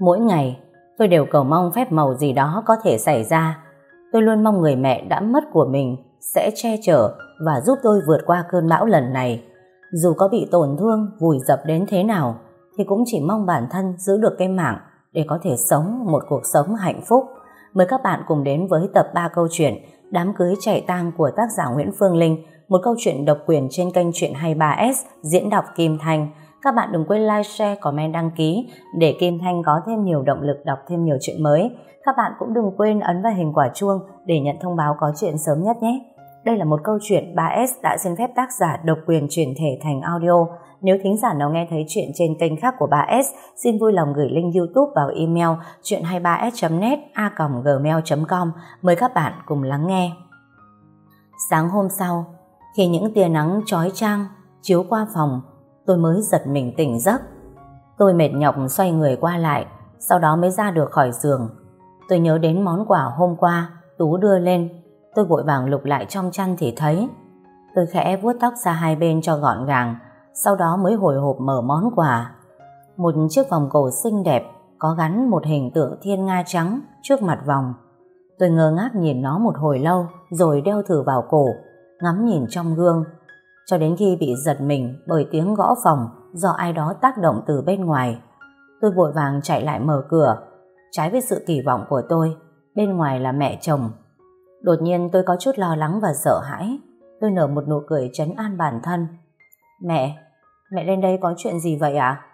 Mỗi ngày, tôi đều cầu mong phép màu gì đó có thể xảy ra. Tôi luôn mong người mẹ đã mất của mình sẽ che chở và giúp tôi vượt qua cơn bão lần này. Dù có bị tổn thương, vùi dập đến thế nào, thì cũng chỉ mong bản thân giữ được cái mạng để có thể sống một cuộc sống hạnh phúc. Mời các bạn cùng đến với tập 3 câu chuyện Đám cưới chạy tang của tác giả Nguyễn Phương Linh, một câu chuyện độc quyền trên kênh Chuyện 23S diễn đọc Kim Thanh. Các bạn đừng quên like, share, comment, đăng ký để Kim Thanh có thêm nhiều động lực đọc thêm nhiều chuyện mới. Các bạn cũng đừng quên ấn vào hình quả chuông để nhận thông báo có chuyện sớm nhất nhé. Đây là một câu chuyện 3S đã xin phép tác giả độc quyền chuyển thể thành audio. Nếu thính giả nào nghe thấy chuyện trên kênh khác của 3S, xin vui lòng gửi link YouTube vào email chuyện23s.net a.gmail.com. Mời các bạn cùng lắng nghe. Sáng hôm sau, khi những tia nắng chói chang chiếu qua phòng, tôi mới giật mình tỉnh giấc. Tôi mệt nhọc xoay người qua lại, sau đó mới ra được khỏi giường. Tôi nhớ đến món quà hôm qua Tú đưa lên. Tôi vội vàng lục lại trong chăn thì thấy. Tôi khẽ vuốt tóc ra hai bên cho gọn gàng Sau đó mới hồi hộp mở món quà. Một chiếc vòng cổ xinh đẹp Có gắn một hình tượng thiên nga trắng Trước mặt vòng. Tôi ngơ ngác nhìn nó một hồi lâu Rồi đeo thử vào cổ Ngắm nhìn trong gương. Cho đến khi bị giật mình Bởi tiếng gõ phòng Do ai đó tác động từ bên ngoài. Tôi vội vàng chạy lại mở cửa. Trái với sự kỳ vọng của tôi Bên ngoài là mẹ chồng. Đột nhiên tôi có chút lo lắng và sợ hãi. Tôi nở một nụ cười trấn an bản thân. Mẹ Mẹ lên đây có chuyện gì vậy ạ?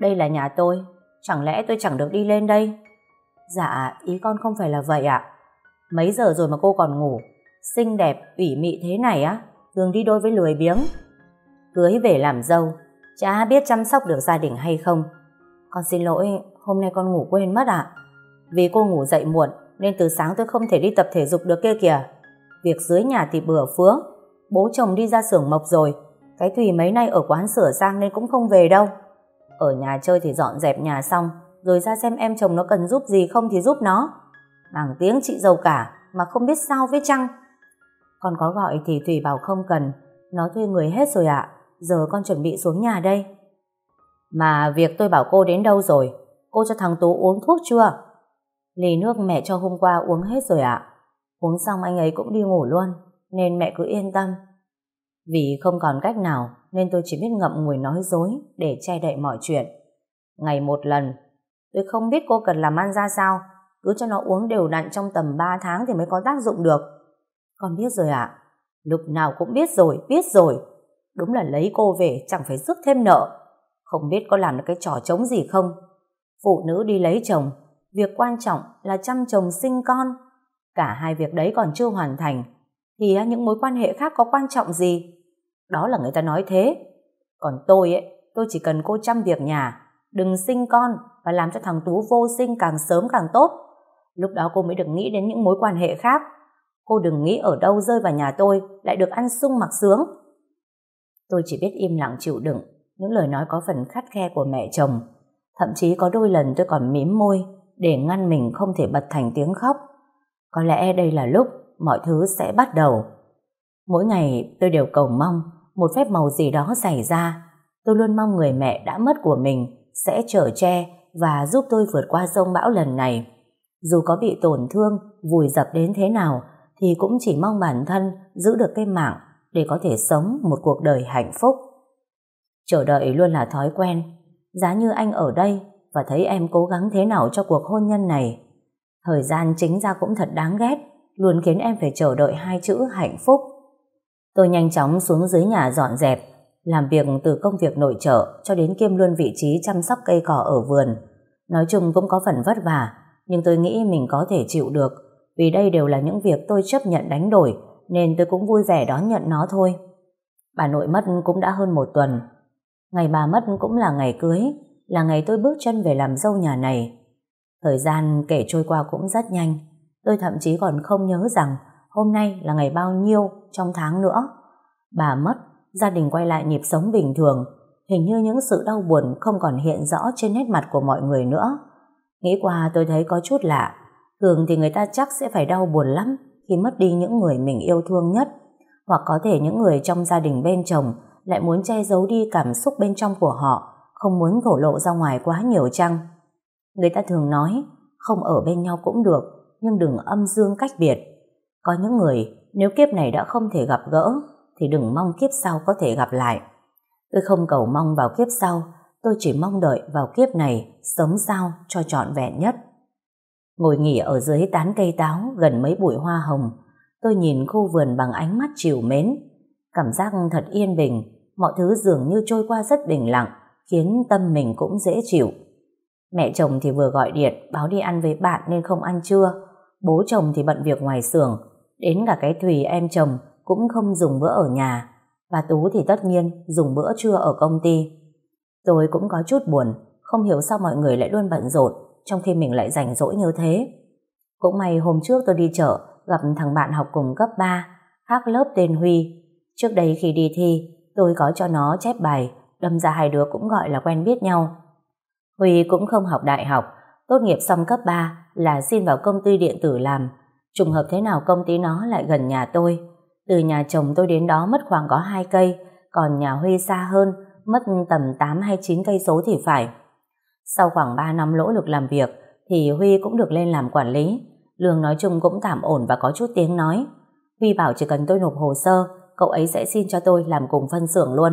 Đây là nhà tôi. Chẳng lẽ tôi chẳng được đi lên đây? Dạ ý con không phải là vậy ạ. Mấy giờ rồi mà cô còn ngủ? Xinh đẹp, ủy mị thế này á. Thường đi đôi với lười biếng Cưới về làm dâu Chả biết chăm sóc được gia đình hay không Con xin lỗi Hôm nay con ngủ quên mất ạ Vì cô ngủ dậy muộn nên từ sáng tôi không thể đi tập thể dục được kia kìa. Việc dưới nhà thì bừa phứa. Bố chồng đi ra xưởng mộc rồi. Cái Thùy mấy nay ở quán sửa sang nên cũng không về đâu. Ở nhà chơi thì dọn dẹp nhà xong, rồi ra xem em chồng nó cần giúp gì không thì giúp nó. Bằng tiếng chị giàu cả, mà không biết sao với chăng. Con có gọi thì thủy bảo không cần, nó thuê người hết rồi ạ. Giờ con chuẩn bị xuống nhà đây. Mà việc tôi bảo cô đến đâu rồi? Cô cho thằng Tú uống thuốc chưa? Ly nước mẹ cho hôm qua uống hết rồi ạ. Uống xong anh ấy cũng đi ngủ luôn, nên mẹ cứ yên tâm. Vì không còn cách nào, nên tôi chỉ biết ngậm ngùi nói dối để che đậy mọi chuyện. Ngày một lần, tôi không biết cô cần làm ăn ra sao, cứ cho nó uống đều đặn trong tầm 3 tháng thì mới có tác dụng được. Con biết rồi ạ. Lúc nào cũng biết rồi, biết rồi. Đúng là lấy cô về chẳng phải rước thêm nợ. Không biết có làm được cái trò trống gì không. Phụ nữ đi lấy chồng Việc quan trọng là chăm chồng sinh con. Cả hai việc đấy còn chưa hoàn thành. Thì những mối quan hệ khác có quan trọng gì? Đó là người ta nói thế. Còn tôi ấy, tôi chỉ cần cô chăm việc nhà, đừng sinh con và làm cho thằng Tú vô sinh càng sớm càng tốt. Lúc đó cô mới được nghĩ đến những mối quan hệ khác. Cô đừng nghĩ ở đâu rơi vào nhà tôi lại được ăn sung mặc sướng. Tôi chỉ biết im lặng chịu đựng những lời nói có phần khắt khe của mẹ chồng. Thậm chí có đôi lần tôi còn mím môi để ngăn mình không thể bật thành tiếng khóc. Có lẽ đây là lúc mọi thứ sẽ bắt đầu. Mỗi ngày tôi đều cầu mong một phép màu gì đó xảy ra. Tôi luôn mong người mẹ đã mất của mình sẽ chở che và giúp tôi vượt qua sông bão lần này. Dù có bị tổn thương, vùi dập đến thế nào, thì cũng chỉ mong bản thân giữ được cái mạng để có thể sống một cuộc đời hạnh phúc. Chờ đợi luôn là thói quen. Giá như anh ở đây và thấy em cố gắng thế nào cho cuộc hôn nhân này. Thời gian chính ra cũng thật đáng ghét, luôn khiến em phải chờ đợi hai chữ hạnh phúc. Tôi nhanh chóng xuống dưới nhà dọn dẹp, làm việc từ công việc nội trợ cho đến kiêm luôn vị trí chăm sóc cây cỏ ở vườn. Nói chung cũng có phần vất vả, nhưng tôi nghĩ mình có thể chịu được, vì đây đều là những việc tôi chấp nhận đánh đổi, nên tôi cũng vui vẻ đón nhận nó thôi. Bà nội mất cũng đã hơn một tuần. Ngày bà mất cũng là ngày cưới, là ngày tôi bước chân về làm dâu nhà này. Thời gian kể trôi qua cũng rất nhanh. Tôi thậm chí còn không nhớ rằng hôm nay là ngày bao nhiêu trong tháng nữa. Bà mất, gia đình quay lại nhịp sống bình thường. Hình như những sự đau buồn không còn hiện rõ trên nét mặt của mọi người nữa. Nghĩ qua tôi thấy có chút lạ. Thường thì người ta chắc sẽ phải đau buồn lắm khi mất đi những người mình yêu thương nhất. Hoặc có thể những người trong gia đình bên chồng lại muốn che giấu đi cảm xúc bên trong của họ không muốn thổ lộ ra ngoài quá nhiều chăng. Người ta thường nói, không ở bên nhau cũng được, nhưng đừng âm dương cách biệt. Có những người, nếu kiếp này đã không thể gặp gỡ, thì đừng mong kiếp sau có thể gặp lại. Tôi không cầu mong vào kiếp sau, tôi chỉ mong đợi vào kiếp này sống sao cho trọn vẹn nhất. Ngồi nghỉ ở dưới tán cây táo gần mấy bụi hoa hồng, tôi nhìn khu vườn bằng ánh mắt chiều mến. Cảm giác thật yên bình, mọi thứ dường như trôi qua rất bình lặng, khiến tâm mình cũng dễ chịu. Mẹ chồng thì vừa gọi điện báo đi ăn với bạn nên không ăn trưa. Bố chồng thì bận việc ngoài xưởng, đến cả cái Thùy em chồng cũng không dùng bữa ở nhà. bà Tú thì tất nhiên dùng bữa trưa ở công ty. Tôi cũng có chút buồn, không hiểu sao mọi người lại luôn bận rộn, trong khi mình lại rảnh rỗi như thế. Cũng may hôm trước tôi đi chợ, gặp thằng bạn học cùng cấp 3, khác lớp tên Huy. Trước đây khi đi thi, tôi có cho nó chép bài, đâm ra hai đứa cũng gọi là quen biết nhau. Huy cũng không học đại học, tốt nghiệp xong cấp 3 là xin vào công ty điện tử làm. Trùng hợp thế nào công ty nó lại gần nhà tôi. Từ nhà chồng tôi đến đó mất khoảng có 2 cây, còn nhà Huy xa hơn, mất tầm 8 hay 9 cây số thì phải. Sau khoảng 3 năm lỗ lực làm việc, thì Huy cũng được lên làm quản lý. Lương nói chung cũng tạm ổn và có chút tiếng nói. Huy bảo chỉ cần tôi nộp hồ sơ, cậu ấy sẽ xin cho tôi làm cùng phân xưởng luôn.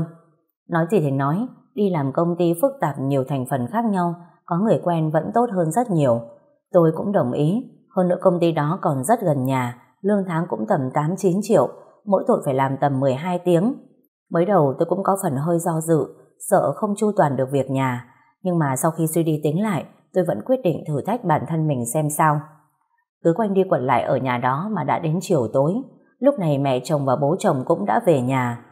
Nói gì thì nói, đi làm công ty phức tạp nhiều thành phần khác nhau, có người quen vẫn tốt hơn rất nhiều. Tôi cũng đồng ý, hơn nữa công ty đó còn rất gần nhà, lương tháng cũng tầm 8-9 triệu, mỗi tội phải làm tầm 12 tiếng. Mới đầu tôi cũng có phần hơi do dự, sợ không chu toàn được việc nhà, nhưng mà sau khi suy đi tính lại, tôi vẫn quyết định thử thách bản thân mình xem sao. Cứ quanh đi quẩn lại ở nhà đó mà đã đến chiều tối, lúc này mẹ chồng và bố chồng cũng đã về nhà.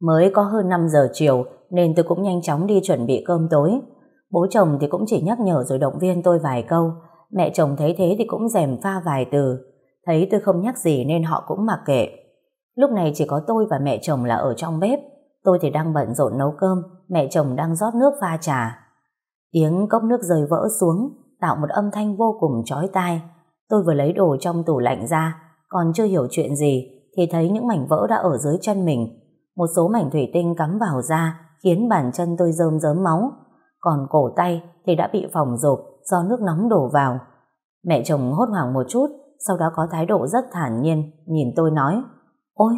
Mới có hơn 5 giờ chiều nên tôi cũng nhanh chóng đi chuẩn bị cơm tối. Bố chồng thì cũng chỉ nhắc nhở rồi động viên tôi vài câu. Mẹ chồng thấy thế thì cũng rèm pha vài từ. Thấy tôi không nhắc gì nên họ cũng mặc kệ. Lúc này chỉ có tôi và mẹ chồng là ở trong bếp. Tôi thì đang bận rộn nấu cơm, mẹ chồng đang rót nước pha trà. Tiếng cốc nước rơi vỡ xuống, tạo một âm thanh vô cùng chói tai. Tôi vừa lấy đồ trong tủ lạnh ra, còn chưa hiểu chuyện gì, thì thấy những mảnh vỡ đã ở dưới chân mình. Một số mảnh thủy tinh cắm vào da, khiến bàn chân tôi rơm rớm máu. Còn cổ tay thì đã bị phòng rộp do nước nóng đổ vào. Mẹ chồng hốt hoảng một chút, sau đó có thái độ rất thản nhiên, nhìn tôi nói, Ôi,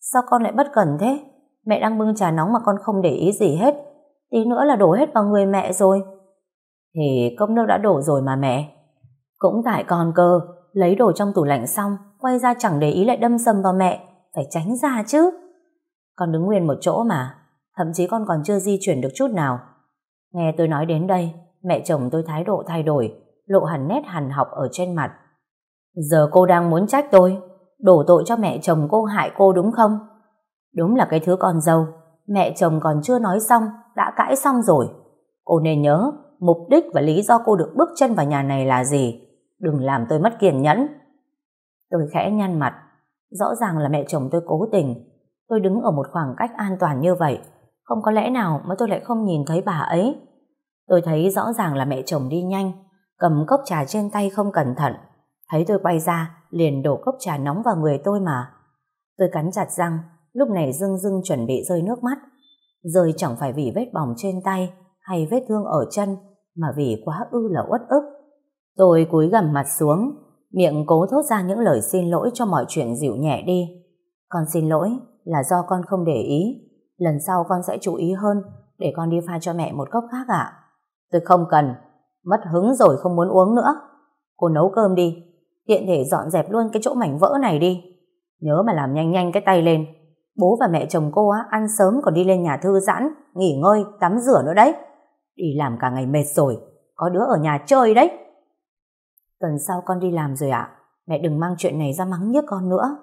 sao con lại bất cẩn thế? Mẹ đang bưng trà nóng mà con không để ý gì hết. Tí nữa là đổ hết vào người mẹ rồi. Thì cốc nước đã đổ rồi mà mẹ. Cũng tại con cơ, lấy đồ trong tủ lạnh xong, quay ra chẳng để ý lại đâm sầm vào mẹ. Phải tránh ra chứ. Con đứng nguyên một chỗ mà, thậm chí con còn chưa di chuyển được chút nào. Nghe tôi nói đến đây, mẹ chồng tôi thái độ thay đổi, lộ hẳn nét hằn học ở trên mặt. Giờ cô đang muốn trách tôi, đổ tội cho mẹ chồng cô hại cô đúng không? Đúng là cái thứ con dâu, mẹ chồng còn chưa nói xong, đã cãi xong rồi. Cô nên nhớ, mục đích và lý do cô được bước chân vào nhà này là gì? Đừng làm tôi mất kiên nhẫn. Tôi khẽ nhăn mặt, rõ ràng là mẹ chồng tôi cố tình. Tôi đứng ở một khoảng cách an toàn như vậy, không có lẽ nào mà tôi lại không nhìn thấy bà ấy. Tôi thấy rõ ràng là mẹ chồng đi nhanh, cầm cốc trà trên tay không cẩn thận. Thấy tôi quay ra, liền đổ cốc trà nóng vào người tôi mà. Tôi cắn chặt răng, lúc này dưng dưng chuẩn bị rơi nước mắt. Rơi chẳng phải vì vết bỏng trên tay hay vết thương ở chân, mà vì quá ư là uất ức. Tôi cúi gằm mặt xuống, miệng cố thốt ra những lời xin lỗi cho mọi chuyện dịu nhẹ đi. Con xin lỗi là do con không để ý, lần sau con sẽ chú ý hơn để con đi pha cho mẹ một cốc khác ạ. Tôi không cần, mất hứng rồi không muốn uống nữa. Cô nấu cơm đi, tiện thể dọn dẹp luôn cái chỗ mảnh vỡ này đi. Nhớ mà làm nhanh nhanh cái tay lên. Bố và mẹ chồng cô á, ăn sớm còn đi lên nhà thư giãn, nghỉ ngơi, tắm rửa nữa đấy. Đi làm cả ngày mệt rồi, có đứa ở nhà chơi đấy. Tuần sau con đi làm rồi ạ, mẹ đừng mang chuyện này ra mắng nhức con nữa.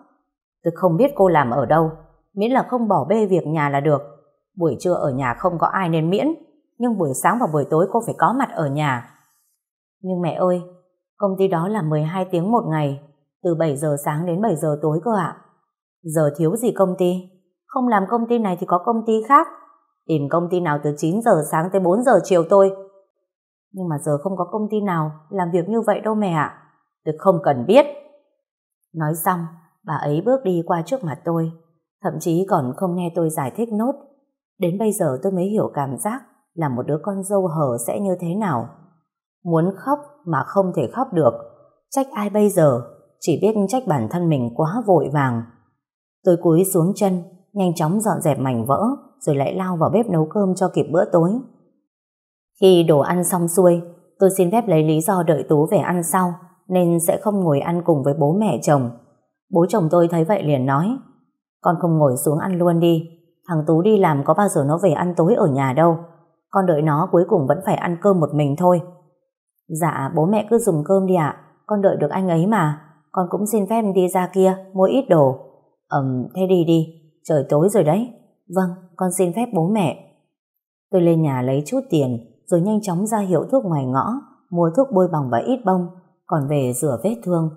Tôi không biết cô làm ở đâu, miễn là không bỏ bê việc nhà là được. Buổi trưa ở nhà không có ai nên miễn, nhưng buổi sáng và buổi tối cô phải có mặt ở nhà. Nhưng mẹ ơi, công ty đó là 12 tiếng một ngày, từ 7 giờ sáng đến 7 giờ tối cơ ạ. Giờ thiếu gì công ty? Không làm công ty này thì có công ty khác. Tìm công ty nào từ 9 giờ sáng tới 4 giờ chiều tôi. Nhưng mà giờ không có công ty nào làm việc như vậy đâu mẹ ạ. Tôi không cần biết. Nói xong, bà ấy bước đi qua trước mặt tôi, thậm chí còn không nghe tôi giải thích nốt. Đến bây giờ tôi mới hiểu cảm giác là một đứa con dâu hở sẽ như thế nào. Muốn khóc mà không thể khóc được. Trách ai bây giờ? Chỉ biết trách bản thân mình quá vội vàng. Tôi cúi xuống chân, nhanh chóng dọn dẹp mảnh vỡ, rồi lại lao vào bếp nấu cơm cho kịp bữa tối. Khi đồ ăn xong xuôi, tôi xin phép lấy lý do đợi Tú về ăn sau, nên sẽ không ngồi ăn cùng với bố mẹ chồng. Bố chồng tôi thấy vậy liền nói, con không ngồi xuống ăn luôn đi, thằng Tú đi làm có bao giờ nó về ăn tối ở nhà đâu, con đợi nó cuối cùng vẫn phải ăn cơm một mình thôi. Dạ, bố mẹ cứ dùng cơm đi ạ, con đợi được anh ấy mà, con cũng xin phép đi ra kia mua ít đồ. Ừm, thế đi đi, trời tối rồi đấy. Vâng, con xin phép bố mẹ. Tôi lên nhà lấy chút tiền, rồi nhanh chóng ra hiệu thuốc ngoài ngõ, mua thuốc bôi bỏng và ít bông, còn về rửa vết thương.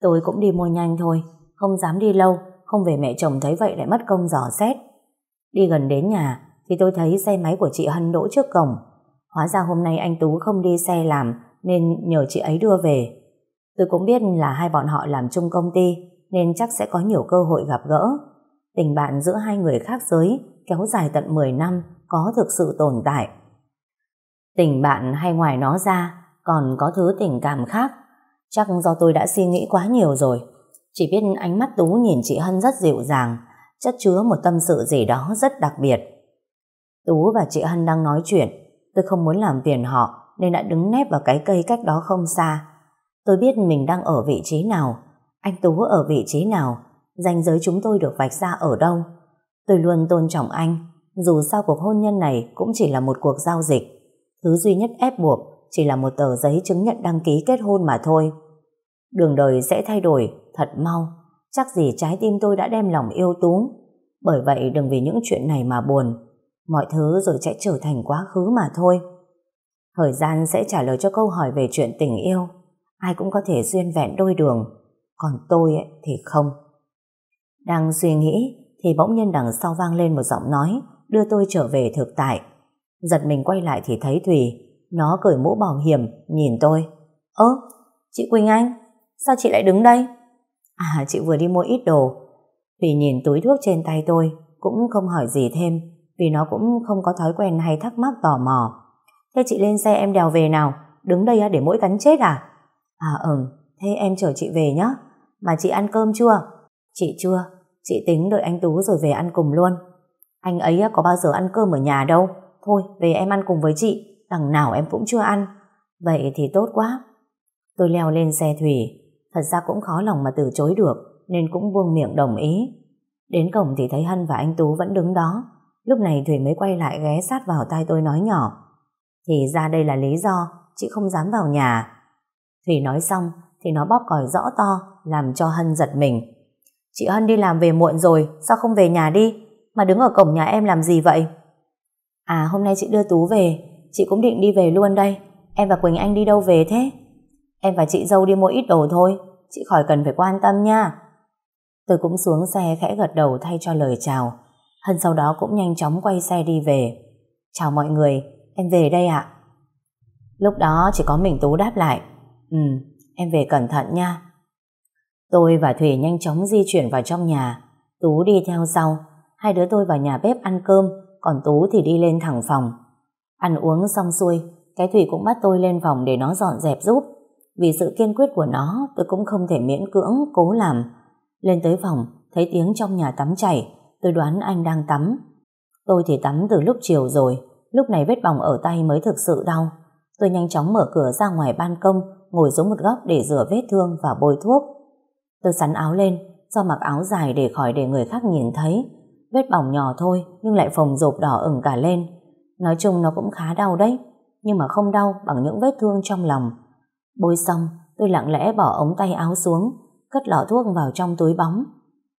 Tôi cũng đi mua nhanh thôi, không dám đi lâu, không về mẹ chồng thấy vậy lại mất công dò xét. Đi gần đến nhà, thì tôi thấy xe máy của chị Hân đỗ trước cổng. Hóa ra hôm nay anh Tú không đi xe làm, nên nhờ chị ấy đưa về. Tôi cũng biết là hai bọn họ làm chung công ty, nên chắc sẽ có nhiều cơ hội gặp gỡ. Tình bạn giữa hai người khác giới kéo dài tận 10 năm có thực sự tồn tại. Tình bạn hay ngoài nó ra còn có thứ tình cảm khác. Chắc do tôi đã suy nghĩ quá nhiều rồi. Chỉ biết ánh mắt Tú nhìn chị Hân rất dịu dàng, chất chứa một tâm sự gì đó rất đặc biệt. Tú và chị Hân đang nói chuyện, tôi không muốn làm phiền họ nên đã đứng nép vào cái cây cách đó không xa. Tôi biết mình đang ở vị trí nào, anh Tú ở vị trí nào, ranh giới chúng tôi được vạch ra ở đâu. Tôi luôn tôn trọng anh, dù sao cuộc hôn nhân này cũng chỉ là một cuộc giao dịch. Thứ duy nhất ép buộc chỉ là một tờ giấy chứng nhận đăng ký kết hôn mà thôi. Đường đời sẽ thay đổi thật mau, chắc gì trái tim tôi đã đem lòng yêu Tú. Bởi vậy đừng vì những chuyện này mà buồn, mọi thứ rồi sẽ trở thành quá khứ mà thôi. Thời gian sẽ trả lời cho câu hỏi về chuyện tình yêu. Ai cũng có thể duyên vẹn đôi đường, còn tôi thì không. Đang suy nghĩ thì bỗng nhiên đằng sau vang lên một giọng nói đưa tôi trở về thực tại. Giật mình quay lại thì thấy Thùy, nó cởi mũ bảo hiểm, nhìn tôi. Ơ, chị Quỳnh Anh, sao chị lại đứng đây? À, chị vừa đi mua ít đồ. Thùy nhìn túi thuốc trên tay tôi, cũng không hỏi gì thêm, vì nó cũng không có thói quen hay thắc mắc tò mò. Thế chị lên xe em đèo về nào, đứng đây để mỗi cắn chết à? À ừm, thế em chở chị về nhé. Mà chị ăn cơm chưa? Chị chưa, chị tính đợi anh Tú rồi về ăn cùng luôn. Anh ấy có bao giờ ăn cơm ở nhà đâu. Thôi, về em ăn cùng với chị, đằng nào em cũng chưa ăn. Vậy thì tốt quá. Tôi leo lên xe Thủy, thật ra cũng khó lòng mà từ chối được, nên cũng buông miệng đồng ý. Đến cổng thì thấy Hân và anh Tú vẫn đứng đó. Lúc này Thủy mới quay lại ghé sát vào tai tôi nói nhỏ. Thì ra đây là lý do chị không dám vào nhà. Thủy nói xong thì nó bóp còi rõ to làm cho Hân giật mình. Chị Hân đi làm về muộn rồi, sao không về nhà đi? Mà đứng ở cổng nhà em làm gì vậy? À hôm nay chị đưa Tú về, chị cũng định đi về luôn đây. Em và Quỳnh Anh đi đâu về thế? Em và chị dâu đi mua ít đồ thôi, chị khỏi cần phải quan tâm nha. Tôi cũng xuống xe khẽ gật đầu thay cho lời chào. Hân sau đó cũng nhanh chóng quay xe đi về. Chào mọi người, em về đây ạ. Lúc đó chỉ có mình Tú đáp lại. Ừ, em về cẩn thận nha. Tôi và Thủy nhanh chóng di chuyển vào trong nhà. Tú đi theo sau. Hai đứa tôi vào nhà bếp ăn cơm, còn Tú thì đi lên thẳng phòng. Ăn uống xong xuôi, cái Thủy cũng bắt tôi lên phòng để nó dọn dẹp giúp. Vì sự kiên quyết của nó, tôi cũng không thể miễn cưỡng, cố làm. Lên tới phòng, thấy tiếng trong nhà tắm chảy, tôi đoán anh đang tắm. Tôi thì tắm từ lúc chiều rồi, lúc này vết bỏng ở tay mới thực sự đau. Tôi nhanh chóng mở cửa ra ngoài ban công, ngồi xuống một góc để rửa vết thương và bôi thuốc. Tôi sắn áo lên, do mặc áo dài để khỏi để người khác nhìn thấy. Vết bỏng nhỏ thôi, nhưng lại phồng rộp đỏ ửng cả lên. Nói chung nó cũng khá đau đấy, nhưng mà không đau bằng những vết thương trong lòng. Bôi xong, tôi lặng lẽ bỏ ống tay áo xuống, cất lọ thuốc vào trong túi bóng.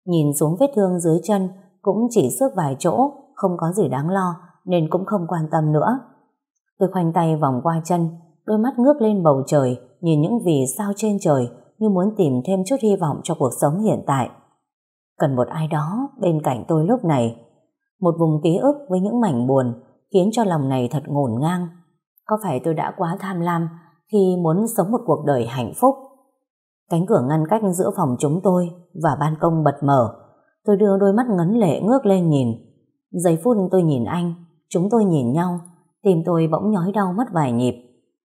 Nhìn xuống vết thương dưới chân, cũng chỉ xước vài chỗ, không có gì đáng lo, nên cũng không quan tâm nữa. Tôi khoanh tay vòng qua chân, đôi mắt ngước lên bầu trời, nhìn những vì sao trên trời, như muốn tìm thêm chút hy vọng cho cuộc sống hiện tại. Cần một ai đó bên cạnh tôi lúc này. Một vùng ký ức với những mảnh buồn khiến cho lòng này thật ngổn ngang. Có phải tôi đã quá tham lam khi muốn sống một cuộc đời hạnh phúc? Cánh cửa ngăn cách giữa phòng chúng tôi và ban công bật mở. Tôi đưa đôi mắt ngấn lệ ngước lên nhìn. Giây phút tôi nhìn anh, chúng tôi nhìn nhau, tim tôi bỗng nhói đau mất vài nhịp.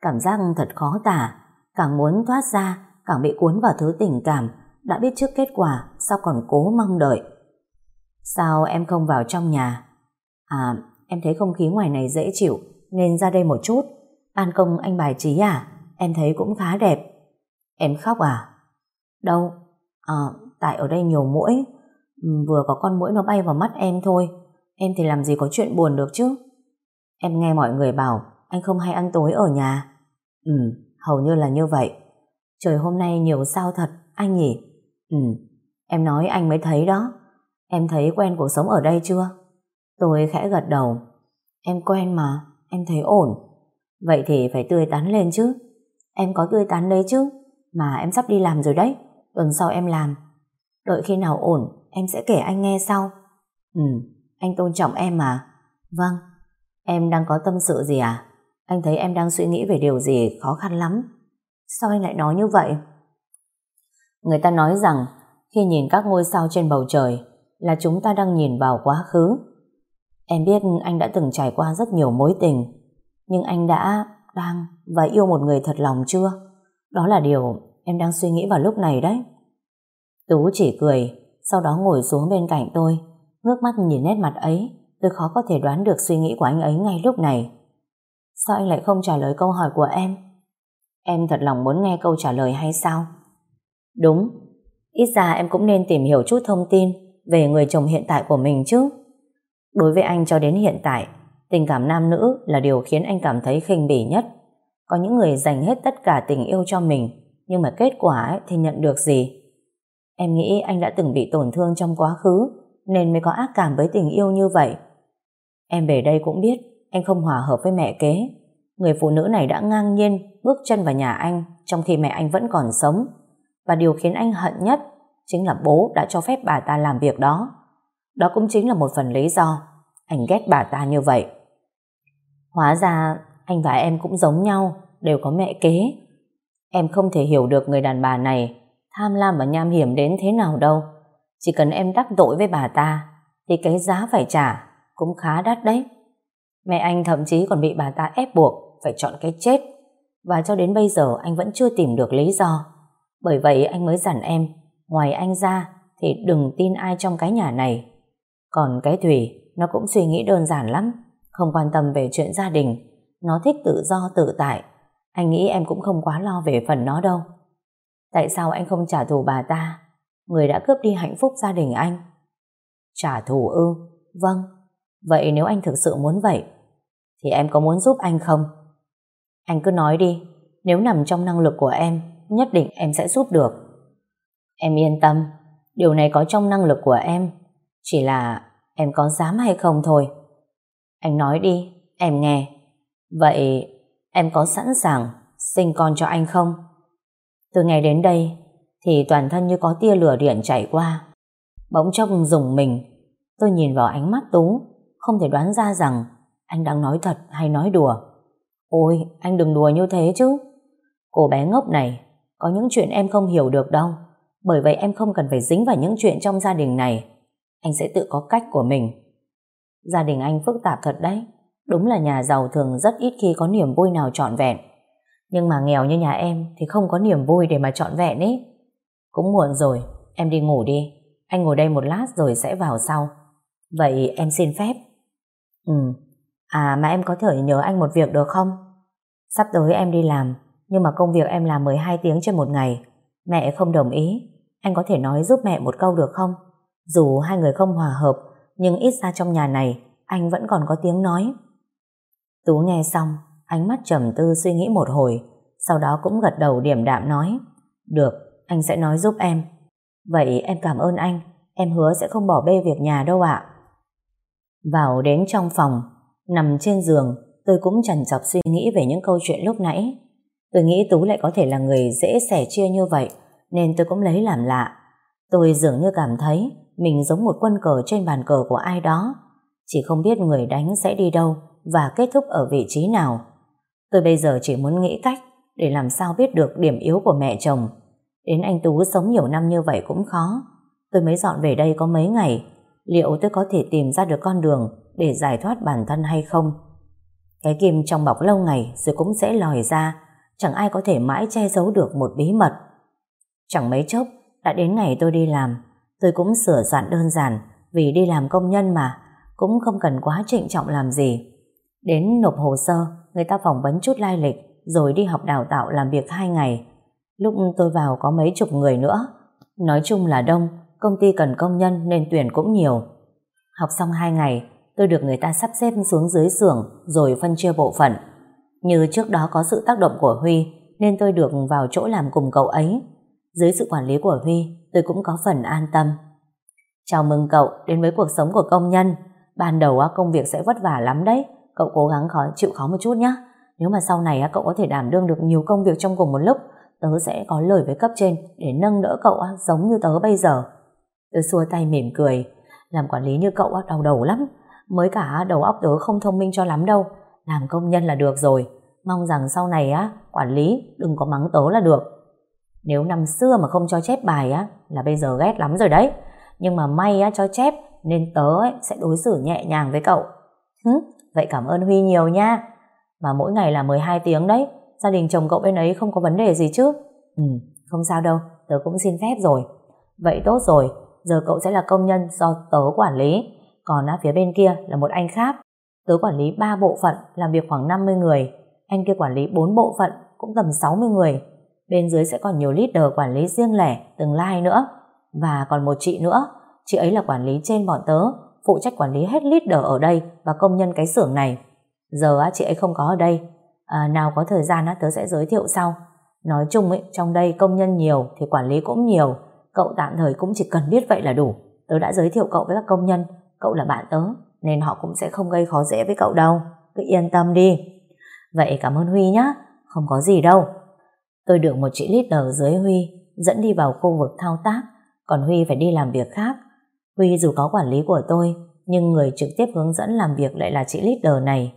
Cảm giác thật khó tả, càng muốn thoát ra, càng bị cuốn vào thứ tình cảm, đã biết trước kết quả, sao còn cố mong đợi. Sao em không vào trong nhà? À, em thấy không khí ngoài này dễ chịu, nên ra đây một chút. ban công anh bài trí à? Em thấy cũng khá đẹp. Em khóc à? Đâu? À, tại ở đây nhiều mũi. Ừ, vừa có con mũi nó bay vào mắt em thôi. Em thì làm gì có chuyện buồn được chứ? Em nghe mọi người bảo anh không hay ăn tối ở nhà. Ừ, hầu như là như vậy. Trời hôm nay nhiều sao thật, anh nhỉ? Ừ, em nói anh mới thấy đó. Em thấy quen cuộc sống ở đây chưa? Tôi khẽ gật đầu. Em quen mà, em thấy ổn. Vậy thì phải tươi tắn lên chứ. Em có tươi tắn đấy chứ. Mà em sắp đi làm rồi đấy. Tuần sau em làm. Đợi khi nào ổn, em sẽ kể anh nghe sau. Ừ, anh tôn trọng em mà. Vâng, em đang có tâm sự gì à? Anh thấy em đang suy nghĩ về điều gì khó khăn lắm. Sao anh lại nói như vậy? Người ta nói rằng khi nhìn các ngôi sao trên bầu trời là chúng ta đang nhìn vào quá khứ. Em biết anh đã từng trải qua rất nhiều mối tình nhưng anh đã, đang và yêu một người thật lòng chưa? Đó là điều em đang suy nghĩ vào lúc này đấy. Tú chỉ cười sau đó ngồi xuống bên cạnh tôi ngước mắt nhìn nét mặt ấy tôi khó có thể đoán được suy nghĩ của anh ấy ngay lúc này. Sao anh lại không trả lời câu hỏi của em? Em thật lòng muốn nghe câu trả lời hay sao? Đúng, ít ra em cũng nên tìm hiểu chút thông tin về người chồng hiện tại của mình chứ. Đối với anh cho đến hiện tại, tình cảm nam nữ là điều khiến anh cảm thấy khinh bỉ nhất. Có những người dành hết tất cả tình yêu cho mình, nhưng mà kết quả ấy thì nhận được gì? Em nghĩ anh đã từng bị tổn thương trong quá khứ, nên mới có ác cảm với tình yêu như vậy. Em về đây cũng biết anh không hòa hợp với mẹ kế. Người phụ nữ này đã ngang nhiên bước chân vào nhà anh trong khi mẹ anh vẫn còn sống. Và điều khiến anh hận nhất chính là bố đã cho phép bà ta làm việc đó. Đó cũng chính là một phần lý do anh ghét bà ta như vậy. Hóa ra anh và em cũng giống nhau, đều có mẹ kế. Em không thể hiểu được người đàn bà này tham lam và nham hiểm đến thế nào đâu. Chỉ cần em đắc tội với bà ta thì cái giá phải trả cũng khá đắt đấy. Mẹ anh thậm chí còn bị bà ta ép buộc phải chọn cái chết và cho đến bây giờ anh vẫn chưa tìm được lý do. Bởi vậy anh mới dặn em, ngoài anh ra thì đừng tin ai trong cái nhà này. Còn cái Thủy, nó cũng suy nghĩ đơn giản lắm, không quan tâm về chuyện gia đình nó thích tự do, tự tại anh nghĩ em cũng không quá lo về phần nó đâu. Tại sao anh không trả thù bà ta người đã cướp đi hạnh phúc gia đình anh? Trả thù ư? Vâng. Vậy nếu anh thực sự muốn vậy thì em có muốn giúp anh không? Anh cứ nói đi, nếu nằm trong năng lực của em, nhất định em sẽ giúp được. Em yên tâm, điều này có trong năng lực của em, chỉ là em có dám hay không thôi. Anh nói đi, em nghe. Vậy em có sẵn sàng sinh con cho anh không? Từ ngày đến đây, thì toàn thân như có tia lửa điện chảy qua. Bỗng chốc dùng mình, tôi nhìn vào ánh mắt Tú, không thể đoán ra rằng anh đang nói thật hay nói đùa. Ôi, anh đừng đùa như thế chứ. Cô bé ngốc này, có những chuyện em không hiểu được đâu. Bởi vậy em không cần phải dính vào những chuyện trong gia đình này. Anh sẽ tự có cách của mình. Gia đình anh phức tạp thật đấy. Đúng là nhà giàu thường rất ít khi có niềm vui nào trọn vẹn. Nhưng mà nghèo như nhà em thì không có niềm vui để mà trọn vẹn ấy. Cũng muộn rồi, em đi ngủ đi. Anh ngồi đây một lát rồi sẽ vào sau. Vậy em xin phép. Ừ, À mà em có thể nhớ anh một việc được không? Sắp tới em đi làm, nhưng mà công việc em làm 12 tiếng trên một ngày. Mẹ không đồng ý. Anh có thể nói giúp mẹ một câu được không? Dù hai người không hòa hợp, nhưng ít ra trong nhà này, anh vẫn còn có tiếng nói. Tú nghe xong, ánh mắt trầm tư suy nghĩ một hồi, sau đó cũng gật đầu điểm đạm nói. Được, anh sẽ nói giúp em. Vậy em cảm ơn anh, em hứa sẽ không bỏ bê việc nhà đâu ạ. Vào đến trong phòng, Nằm trên giường, tôi cũng chẳng chọc suy nghĩ về những câu chuyện lúc nãy. Tôi nghĩ Tú lại có thể là người dễ sẻ chia như vậy, nên tôi cũng lấy làm lạ. Tôi dường như cảm thấy mình giống một quân cờ trên bàn cờ của ai đó, chỉ không biết người đánh sẽ đi đâu và kết thúc ở vị trí nào. Tôi bây giờ chỉ muốn nghĩ cách để làm sao biết được điểm yếu của mẹ chồng. Đến anh Tú sống nhiều năm như vậy cũng khó. Tôi mới dọn về đây có mấy ngày, liệu tôi có thể tìm ra được con đường để giải thoát bản thân hay không. Cái kim trong bọc lâu ngày rồi cũng sẽ lòi ra, chẳng ai có thể mãi che giấu được một bí mật. Chẳng mấy chốc, đã đến ngày tôi đi làm, tôi cũng sửa soạn đơn giản, vì đi làm công nhân mà, cũng không cần quá trịnh trọng làm gì. Đến nộp hồ sơ, người ta phỏng vấn chút lai lịch, rồi đi học đào tạo làm việc hai ngày. Lúc tôi vào có mấy chục người nữa. Nói chung là đông, công ty cần công nhân nên tuyển cũng nhiều. Học xong hai ngày, tôi được người ta sắp xếp xuống dưới xưởng rồi phân chia bộ phận. Như trước đó có sự tác động của Huy nên tôi được vào chỗ làm cùng cậu ấy. Dưới sự quản lý của Huy, tôi cũng có phần an tâm. Chào mừng cậu đến với cuộc sống của công nhân. Ban đầu công việc sẽ vất vả lắm đấy. Cậu cố gắng khó, chịu khó một chút nhé. Nếu mà sau này cậu có thể đảm đương được nhiều công việc trong cùng một lúc, tớ sẽ có lời với cấp trên để nâng đỡ cậu giống như tớ bây giờ tớ xua tay mỉm cười. Làm quản lý như cậu đau đầu lắm. Mới cả đầu óc tớ không thông minh cho lắm đâu. Làm công nhân là được rồi. Mong rằng sau này á quản lý đừng có mắng tớ là được. Nếu năm xưa mà không cho chép bài á là bây giờ ghét lắm rồi đấy. Nhưng mà may á cho chép nên tớ ấy, sẽ đối xử nhẹ nhàng với cậu. Hứ, vậy cảm ơn Huy nhiều nha. Mà mỗi ngày là 12 tiếng đấy. Gia đình chồng cậu bên ấy không có vấn đề gì chứ? Ừ, không sao đâu. Tớ cũng xin phép rồi. Vậy tốt rồi. Giờ cậu sẽ là công nhân do tớ quản lý. Còn á, phía bên kia là một anh khác. Tớ quản lý 3 bộ phận, làm việc khoảng 50 người. Anh kia quản lý 4 bộ phận, cũng tầm 60 người. Bên dưới sẽ còn nhiều leader quản lý riêng lẻ, từng lai nữa. Và còn một chị nữa, chị ấy là quản lý trên bọn tớ, phụ trách quản lý hết leader ở đây và công nhân cái xưởng này. Giờ chị ấy không có ở đây, à, nào có thời gian á tớ sẽ giới thiệu sau. Nói chung ấy, trong đây công nhân nhiều thì quản lý cũng nhiều, cậu tạm thời cũng chỉ cần biết vậy là đủ. Tớ đã giới thiệu cậu với các công nhân, cậu là bạn tớ, nên họ cũng sẽ không gây khó dễ với cậu đâu. Cứ yên tâm đi. Vậy cảm ơn Huy nhé, không có gì đâu. Tôi được một chị leader dưới Huy dẫn đi vào khu vực thao tác, còn Huy phải đi làm việc khác. Huy dù có quản lý của tôi, nhưng người trực tiếp hướng dẫn làm việc lại là chị leader này.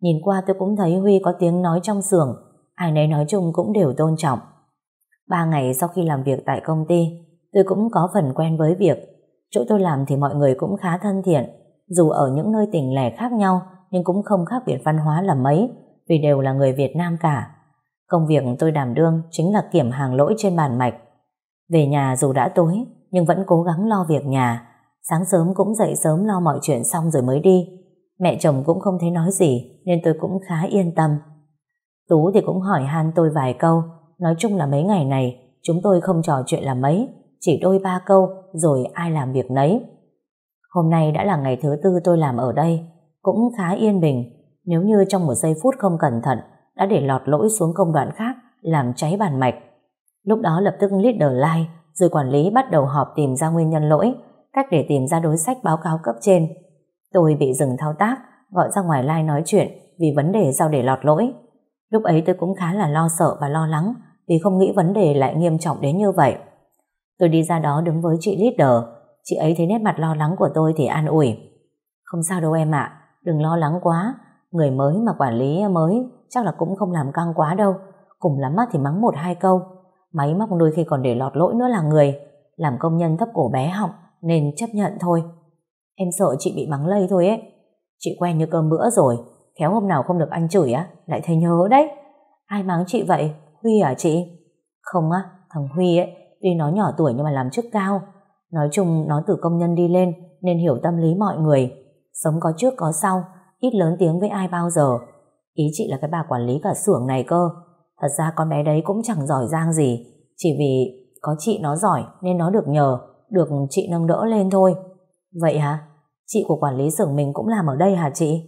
Nhìn qua tôi cũng thấy Huy có tiếng nói trong xưởng, ai nấy nói chung cũng đều tôn trọng. Ba ngày sau khi làm việc tại công ty, tôi cũng có phần quen với việc. Chỗ tôi làm thì mọi người cũng khá thân thiện, dù ở những nơi tỉnh lẻ khác nhau nhưng cũng không khác biệt văn hóa là mấy, vì đều là người Việt Nam cả. Công việc tôi đảm đương chính là kiểm hàng lỗi trên bàn mạch. Về nhà dù đã tối, nhưng vẫn cố gắng lo việc nhà. Sáng sớm cũng dậy sớm lo mọi chuyện xong rồi mới đi. Mẹ chồng cũng không thấy nói gì, nên tôi cũng khá yên tâm. Tú thì cũng hỏi han tôi vài câu, nói chung là mấy ngày này chúng tôi không trò chuyện là mấy, chỉ đôi ba câu rồi ai làm việc nấy. Hôm nay đã là ngày thứ tư tôi làm ở đây, cũng khá yên bình, nếu như trong một giây phút không cẩn thận đã để lọt lỗi xuống công đoạn khác làm cháy bàn mạch. Lúc đó lập tức leader like rồi quản lý bắt đầu họp tìm ra nguyên nhân lỗi, cách để tìm ra đối sách báo cáo cấp trên. Tôi bị dừng thao tác, gọi ra ngoài like nói chuyện vì vấn đề sao để lọt lỗi. Lúc ấy tôi cũng khá là lo sợ và lo lắng vì không nghĩ vấn đề lại nghiêm trọng đến như vậy. Tôi đi ra đó đứng với chị leader, chị ấy thấy nét mặt lo lắng của tôi thì an ủi. Không sao đâu em ạ, đừng lo lắng quá, người mới mà quản lý mới chắc là cũng không làm căng quá đâu, cùng lắm thì mắng một hai câu. Máy móc đôi khi còn để lọt lỗi nữa là người, làm công nhân thấp cổ bé họng nên chấp nhận thôi. Em sợ chị bị mắng lây thôi ấy. Chị quen như cơm bữa rồi, khéo hôm nào không được anh chửi á, lại thấy nhớ đấy. Ai mắng chị vậy? Huy à chị? Không á, thằng Huy ấy, tuy nó nhỏ tuổi nhưng mà làm chức cao. Nói chung nó từ công nhân đi lên nên hiểu tâm lý mọi người. Sống có trước có sau, ít lớn tiếng với ai bao giờ. Ý chị là cái bà quản lý cả xưởng này cơ. Thật ra con bé đấy cũng chẳng giỏi giang gì, chỉ vì có chị nó giỏi nên nó được nhờ, được chị nâng đỡ lên thôi. Vậy hả? Chị của quản lý xưởng mình cũng làm ở đây hả chị?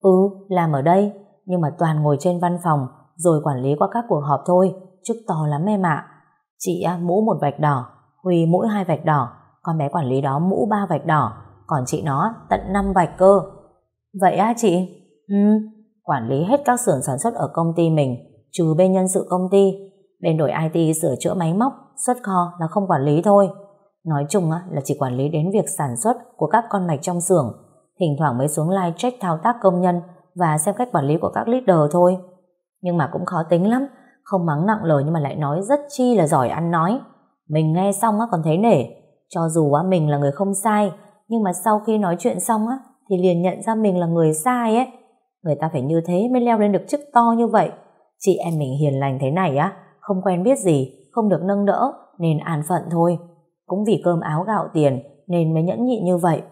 Ừ, làm ở đây, nhưng mà toàn ngồi trên văn phòng rồi quản lý qua các cuộc họp thôi, chức to lắm em ạ. Chị à, mũ một vạch đỏ, Huy mũi hai vạch đỏ, con bé quản lý đó mũ ba vạch đỏ, còn chị nó tận năm vạch cơ. Vậy á chị? Ừ, quản lý hết các xưởng sản xuất ở công ty mình, trừ bên nhân sự công ty. Bên đổi IT sửa chữa máy móc, xuất kho là không quản lý thôi. Nói chung là chỉ quản lý đến việc sản xuất của các con mạch trong xưởng, thỉnh thoảng mới xuống live check thao tác công nhân và xem cách quản lý của các leader thôi. Nhưng mà cũng khó tính lắm, không mắng nặng lời nhưng mà lại nói rất chi là giỏi ăn nói. Mình nghe xong á còn thấy nể, cho dù á mình là người không sai, nhưng mà sau khi nói chuyện xong á thì liền nhận ra mình là người sai ấy. Người ta phải như thế mới leo lên được chức to như vậy. Chị em mình hiền lành thế này á, không quen biết gì, không được nâng đỡ, nên an phận thôi. Cũng vì cơm áo gạo tiền nên mới nhẫn nhịn như vậy.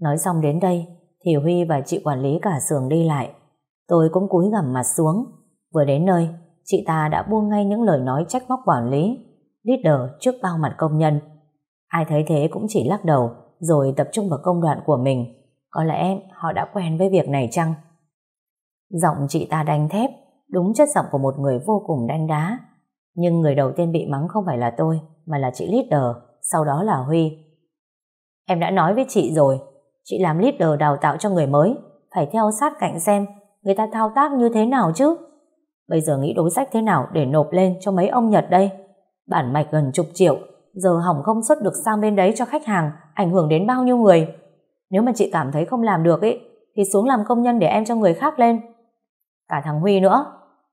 Nói xong đến đây, thì Huy và chị quản lý cả xưởng đi lại. Tôi cũng cúi gằm mặt xuống. Vừa đến nơi, chị ta đã buông ngay những lời nói trách móc quản lý, leader trước bao mặt công nhân. Ai thấy thế cũng chỉ lắc đầu, rồi tập trung vào công đoạn của mình. Có lẽ họ đã quen với việc này chăng? Giọng chị ta đánh thép, đúng chất giọng của một người vô cùng đanh đá. Nhưng người đầu tiên bị mắng không phải là tôi, mà là chị leader, sau đó là Huy. Em đã nói với chị rồi, chị làm leader đào tạo cho người mới, phải theo sát cạnh xem người ta thao tác như thế nào chứ. Bây giờ nghĩ đối sách thế nào để nộp lên cho mấy ông Nhật đây? Bản mạch gần chục triệu, giờ hỏng không xuất được sang bên đấy cho khách hàng, ảnh hưởng đến bao nhiêu người. Nếu mà chị cảm thấy không làm được ấy, thì xuống làm công nhân để em cho người khác lên. Cả thằng Huy nữa,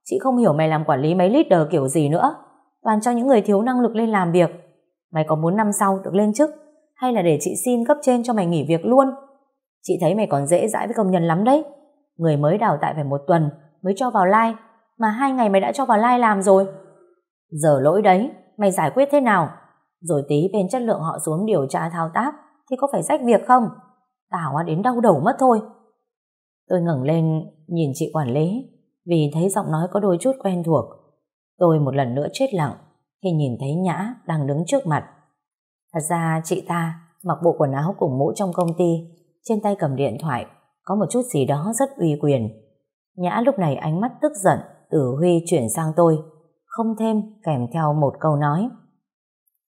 chị không hiểu mày làm quản lý mấy leader kiểu gì nữa. Toàn cho những người thiếu năng lực lên làm việc. Mày có muốn năm sau được lên chức, hay là để chị xin cấp trên cho mày nghỉ việc luôn? Chị thấy mày còn dễ dãi với công nhân lắm đấy. Người mới đào tại phải một tuần mới cho vào like, mà hai ngày mày đã cho vào like làm rồi. Giờ lỗi đấy, mày giải quyết thế nào? Rồi tí bên chất lượng họ xuống điều tra thao tác, thì có phải rách việc không? Tao đến đau đầu mất thôi. Tôi ngẩng lên nhìn chị quản lý, vì thấy giọng nói có đôi chút quen thuộc. Tôi một lần nữa chết lặng khi nhìn thấy Nhã đang đứng trước mặt. Thật ra chị ta mặc bộ quần áo cùng mũ trong công ty, trên tay cầm điện thoại, có một chút gì đó rất uy quyền. Nhã lúc này ánh mắt tức giận Tử Huy chuyển sang tôi, không thêm kèm theo một câu nói.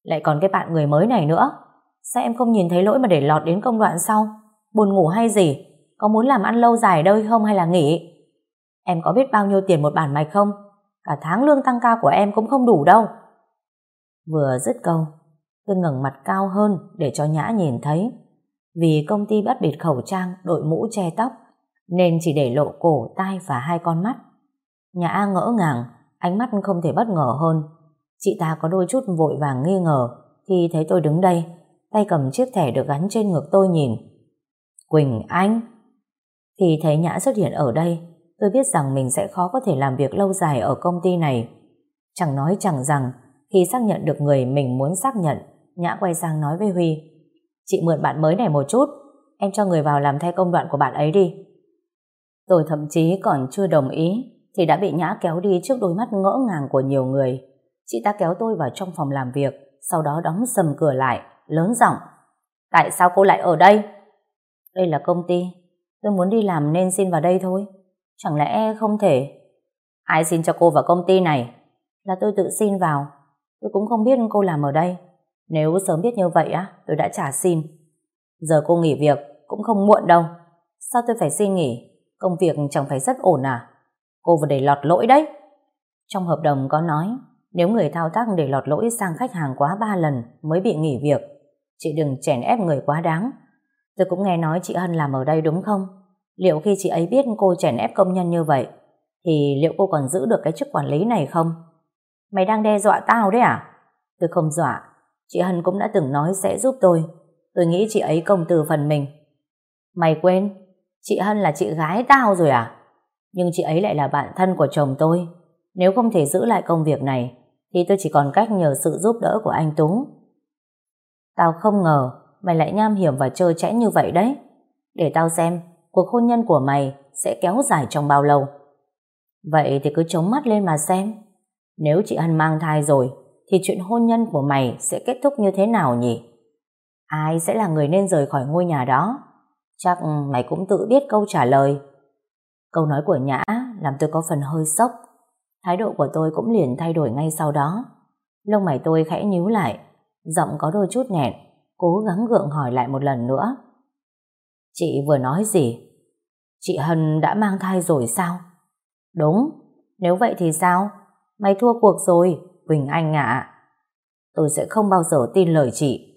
Lại còn cái bạn người mới này nữa, sao em không nhìn thấy lỗi mà để lọt đến công đoạn sau? Buồn ngủ hay gì? Có muốn làm ăn lâu dài đâu không hay là nghỉ? Em có biết bao nhiêu tiền một bản mạch không? Cả tháng lương tăng ca của em cũng không đủ đâu. Vừa dứt câu, tôi ngẩng mặt cao hơn để cho Nhã nhìn thấy. Vì công ty bắt bịt khẩu trang, đội mũ che tóc, nên chỉ để lộ cổ, tai và hai con mắt. Nhã ngỡ ngàng, ánh mắt không thể bất ngờ hơn. Chị ta có đôi chút vội vàng nghi ngờ khi thấy tôi đứng đây, tay cầm chiếc thẻ được gắn trên ngực tôi nhìn. Quỳnh Anh! Thì thấy Nhã xuất hiện ở đây, tôi biết rằng mình sẽ khó có thể làm việc lâu dài ở công ty này. Chẳng nói chẳng rằng, khi xác nhận được người mình muốn xác nhận, Nhã quay sang nói với Huy. Chị mượn bạn mới này một chút, em cho người vào làm thay công đoạn của bạn ấy đi. Tôi thậm chí còn chưa đồng ý, thì đã bị Nhã kéo đi trước đôi mắt ngỡ ngàng của nhiều người. Chị ta kéo tôi vào trong phòng làm việc, sau đó đóng sầm cửa lại, lớn giọng. Tại sao cô lại ở đây? Đây là công ty, tôi muốn đi làm nên xin vào đây thôi. Chẳng lẽ không thể? Ai xin cho cô vào công ty này? Là tôi tự xin vào. Tôi cũng không biết cô làm ở đây. Nếu sớm biết như vậy á, tôi đã trả xin. Giờ cô nghỉ việc cũng không muộn đâu. Sao tôi phải xin nghỉ? Công việc chẳng phải rất ổn à? Cô vừa để lọt lỗi đấy. Trong hợp đồng có nói, nếu người thao tác để lọt lỗi sang khách hàng quá 3 lần mới bị nghỉ việc, chị đừng chèn ép người quá đáng. Tôi cũng nghe nói chị Hân làm ở đây đúng không? Liệu khi chị ấy biết cô chèn ép công nhân như vậy, thì liệu cô còn giữ được cái chức quản lý này không? Mày đang đe dọa tao đấy à? Tôi không dọa, chị Hân cũng đã từng nói sẽ giúp tôi. Tôi nghĩ chị ấy công từ phần mình. Mày quên, chị Hân là chị gái tao rồi à? Nhưng chị ấy lại là bạn thân của chồng tôi. Nếu không thể giữ lại công việc này, thì tôi chỉ còn cách nhờ sự giúp đỡ của anh Tú. Tao không ngờ mày lại nham hiểm và chơi chẽ như vậy đấy. Để tao xem cuộc hôn nhân của mày sẽ kéo dài trong bao lâu. Vậy thì cứ chống mắt lên mà xem. Nếu chị Hân mang thai rồi, thì chuyện hôn nhân của mày sẽ kết thúc như thế nào nhỉ? Ai sẽ là người nên rời khỏi ngôi nhà đó? Chắc mày cũng tự biết câu trả lời. Câu nói của Nhã làm tôi có phần hơi sốc. Thái độ của tôi cũng liền thay đổi ngay sau đó. Lông mày tôi khẽ nhíu lại, giọng có đôi chút nghẹn, cố gắng gượng hỏi lại một lần nữa. Chị vừa nói gì? Chị Hân đã mang thai rồi sao? Đúng, nếu vậy thì sao? Mày thua cuộc rồi, Quỳnh Anh ạ. Tôi sẽ không bao giờ tin lời chị.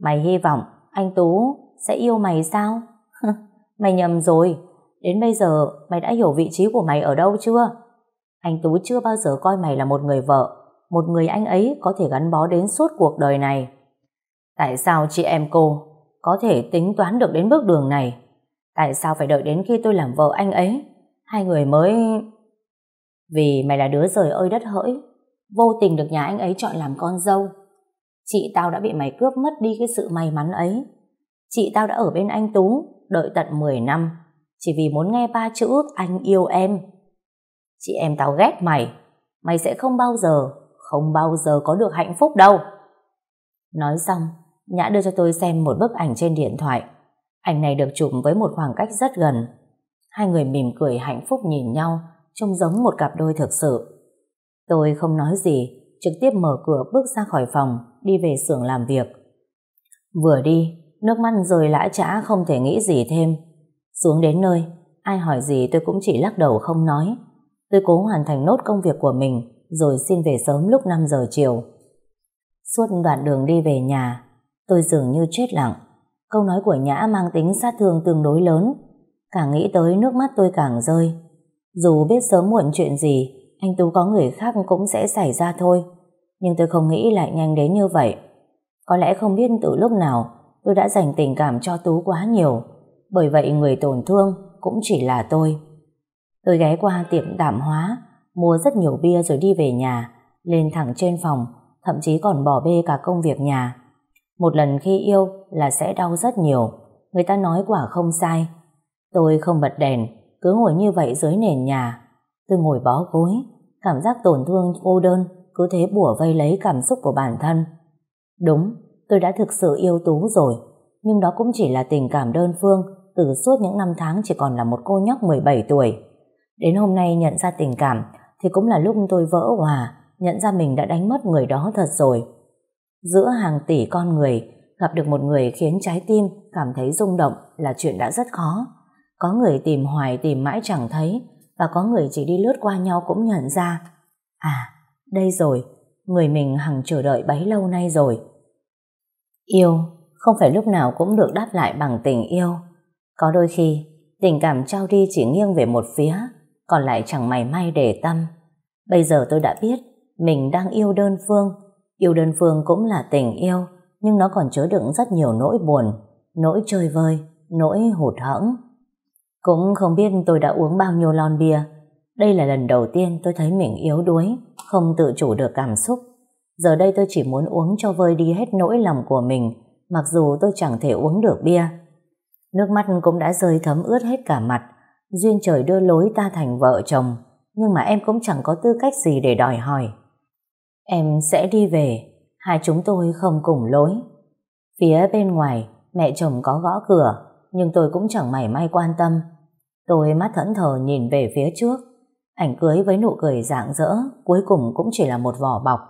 Mày hy vọng anh Tú sẽ yêu mày sao? mày nhầm rồi. Đến bây giờ mày đã hiểu vị trí của mày ở đâu chưa? Anh Tú chưa bao giờ coi mày là một người vợ, một người anh ấy có thể gắn bó đến suốt cuộc đời này. Tại sao chị em cô có thể tính toán được đến bước đường này? Tại sao phải đợi đến khi tôi làm vợ anh ấy? Hai người mới... Vì mày là đứa rời ơi đất hỡi, vô tình được nhà anh ấy chọn làm con dâu. Chị tao đã bị mày cướp mất đi cái sự may mắn ấy. Chị tao đã ở bên anh Tú, đợi tận 10 năm, chỉ vì muốn nghe ba chữ anh yêu em. Chị em tao ghét mày, mày sẽ không bao giờ, không bao giờ có được hạnh phúc đâu. Nói xong, Nhã đưa cho tôi xem một bức ảnh trên điện thoại. Ảnh này được chụp với một khoảng cách rất gần. Hai người mỉm cười hạnh phúc nhìn nhau, trông giống một cặp đôi thực sự. Tôi không nói gì, trực tiếp mở cửa bước ra khỏi phòng, đi về xưởng làm việc. Vừa đi, nước mắt rơi lã trã không thể nghĩ gì thêm. Xuống đến nơi, ai hỏi gì tôi cũng chỉ lắc đầu không nói. Tôi cố hoàn thành nốt công việc của mình, rồi xin về sớm lúc 5 giờ chiều. Suốt đoạn đường đi về nhà, tôi dường như chết lặng. Câu nói của Nhã mang tính sát thương tương đối lớn. Càng nghĩ tới nước mắt tôi càng rơi. Dù biết sớm muộn chuyện gì, anh Tú có người khác cũng sẽ xảy ra thôi. Nhưng tôi không nghĩ lại nhanh đến như vậy. Có lẽ không biết từ lúc nào tôi đã dành tình cảm cho Tú quá nhiều. Bởi vậy người tổn thương cũng chỉ là tôi. Tôi ghé qua tiệm tạm hóa, mua rất nhiều bia rồi đi về nhà, lên thẳng trên phòng, thậm chí còn bỏ bê cả công việc nhà. Một lần khi yêu là sẽ đau rất nhiều, người ta nói quả không sai. Tôi không bật đèn, cứ ngồi như vậy dưới nền nhà. Tôi ngồi bó gối, cảm giác tổn thương cô đơn, cứ thế bủa vây lấy cảm xúc của bản thân. Đúng, tôi đã thực sự yêu Tú rồi, nhưng đó cũng chỉ là tình cảm đơn phương từ suốt những năm tháng chỉ còn là một cô nhóc 17 tuổi. Đến hôm nay nhận ra tình cảm thì cũng là lúc tôi vỡ hòa, nhận ra mình đã đánh mất người đó thật rồi. Giữa hàng tỷ con người, gặp được một người khiến trái tim cảm thấy rung động là chuyện đã rất khó. Có người tìm hoài tìm mãi chẳng thấy, và có người chỉ đi lướt qua nhau cũng nhận ra. À, đây rồi, người mình hằng chờ đợi bấy lâu nay rồi. Yêu, không phải lúc nào cũng được đáp lại bằng tình yêu. Có đôi khi, tình cảm trao đi chỉ nghiêng về một phía, còn lại chẳng mảy may để tâm. Bây giờ tôi đã biết mình đang yêu đơn phương. Yêu đơn phương cũng là tình yêu, nhưng nó còn chứa đựng rất nhiều nỗi buồn, nỗi chơi vơi, nỗi hụt hẫng. Cũng không biết tôi đã uống bao nhiêu lon bia. Đây là lần đầu tiên tôi thấy mình yếu đuối, không tự chủ được cảm xúc. Giờ đây tôi chỉ muốn uống cho vơi đi hết nỗi lòng của mình, mặc dù tôi chẳng thể uống được bia. Nước mắt cũng đã rơi thấm ướt hết cả mặt, duyên trời đưa lối ta thành vợ chồng, nhưng mà em cũng chẳng có tư cách gì để đòi hỏi. Em sẽ đi về, hai chúng tôi không cùng lối. Phía bên ngoài, mẹ chồng có gõ cửa, nhưng tôi cũng chẳng mảy may quan tâm. Tôi mắt thẫn thờ nhìn về phía trước. Ảnh cưới với nụ cười rạng rỡ, cuối cùng cũng chỉ là một vỏ bọc.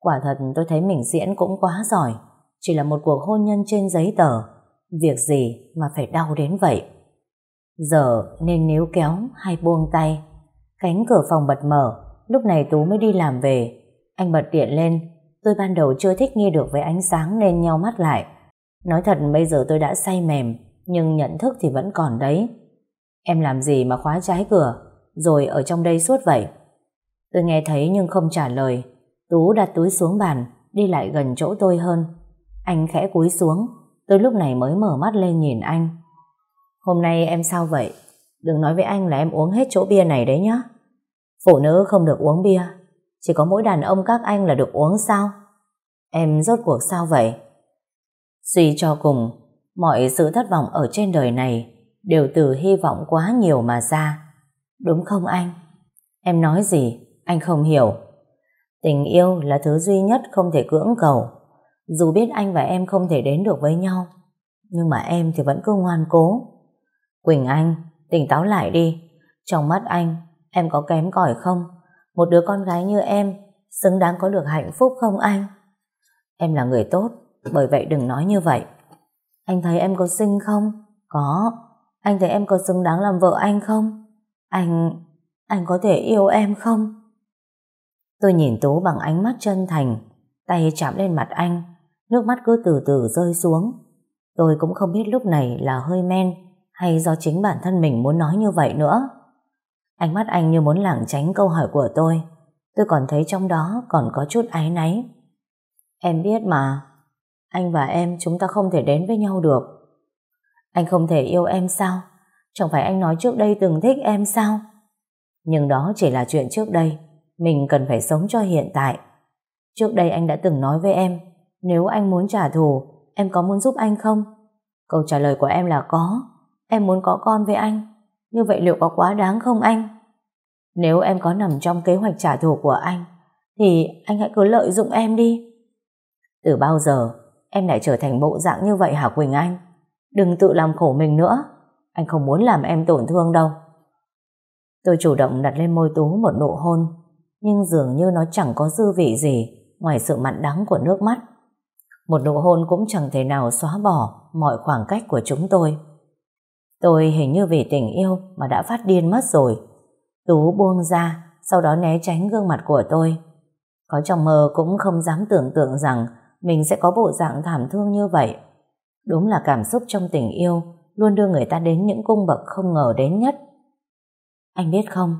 Quả thật tôi thấy mình diễn cũng quá giỏi, chỉ là một cuộc hôn nhân trên giấy tờ. Việc gì mà phải đau đến vậy? Giờ nên níu kéo hay buông tay? Cánh cửa phòng bật mở, lúc này Tú mới đi làm về. Anh bật điện lên, tôi ban đầu chưa thích nghi được với ánh sáng nên nhau mắt lại. Nói thật bây giờ tôi đã say mềm, nhưng nhận thức thì vẫn còn đấy. Em làm gì mà khóa trái cửa, rồi ở trong đây suốt vậy? Tôi nghe thấy nhưng không trả lời. Tú đặt túi xuống bàn, đi lại gần chỗ tôi hơn. Anh khẽ cúi xuống, tôi lúc này mới mở mắt lên nhìn anh. Hôm nay em sao vậy? Đừng nói với anh là em uống hết chỗ bia này đấy nhá. Phụ nữ không được uống bia, chỉ có mỗi đàn ông các anh là được uống sao? Em rốt cuộc sao vậy? Suy cho cùng, mọi sự thất vọng ở trên đời này đều từ hy vọng quá nhiều mà ra. Đúng không anh? Em nói gì? Anh không hiểu. Tình yêu là thứ duy nhất không thể cưỡng cầu. Dù biết anh và em không thể đến được với nhau, nhưng mà em thì vẫn cứ ngoan cố. Quỳnh Anh, tỉnh táo lại đi. Trong mắt anh, em có kém cỏi không? Một đứa con gái như em, xứng đáng có được hạnh phúc không anh? Em là người tốt, bởi vậy đừng nói như vậy. Anh thấy em có xinh không? Có. Anh thấy em có xứng đáng làm vợ anh không? Anh... anh có thể yêu em không? Tôi nhìn Tú bằng ánh mắt chân thành, tay chạm lên mặt anh, nước mắt cứ từ từ rơi xuống. Tôi cũng không biết lúc này là hơi men hay do chính bản thân mình muốn nói như vậy nữa. Ánh mắt anh như muốn lảng tránh câu hỏi của tôi. Tôi còn thấy trong đó còn có chút áy náy. Em biết mà, anh và em chúng ta không thể đến với nhau được. Anh không thể yêu em sao? Chẳng phải anh nói trước đây từng thích em sao? Nhưng đó chỉ là chuyện trước đây. Mình cần phải sống cho hiện tại. Trước đây anh đã từng nói với em, nếu anh muốn trả thù, em có muốn giúp anh không? Câu trả lời của em là có. Em muốn có con với anh. Như vậy liệu có quá đáng không anh? Nếu em có nằm trong kế hoạch trả thù của anh, thì anh hãy cứ lợi dụng em đi. Từ bao giờ em lại trở thành bộ dạng như vậy hả Quỳnh Anh? Đừng tự làm khổ mình nữa. Anh không muốn làm em tổn thương đâu. Tôi chủ động đặt lên môi Tú một nụ hôn, nhưng dường như nó chẳng có dư vị gì ngoài sự mặn đắng của nước mắt. Một nụ hôn cũng chẳng thể nào xóa bỏ mọi khoảng cách của chúng tôi. Tôi hình như vì tình yêu mà đã phát điên mất rồi. Tú buông ra, sau đó né tránh gương mặt của tôi. Có trong mơ cũng không dám tưởng tượng rằng mình sẽ có bộ dạng thảm thương như vậy. Đúng là cảm xúc trong tình yêu luôn đưa người ta đến những cung bậc không ngờ đến nhất. Anh biết không,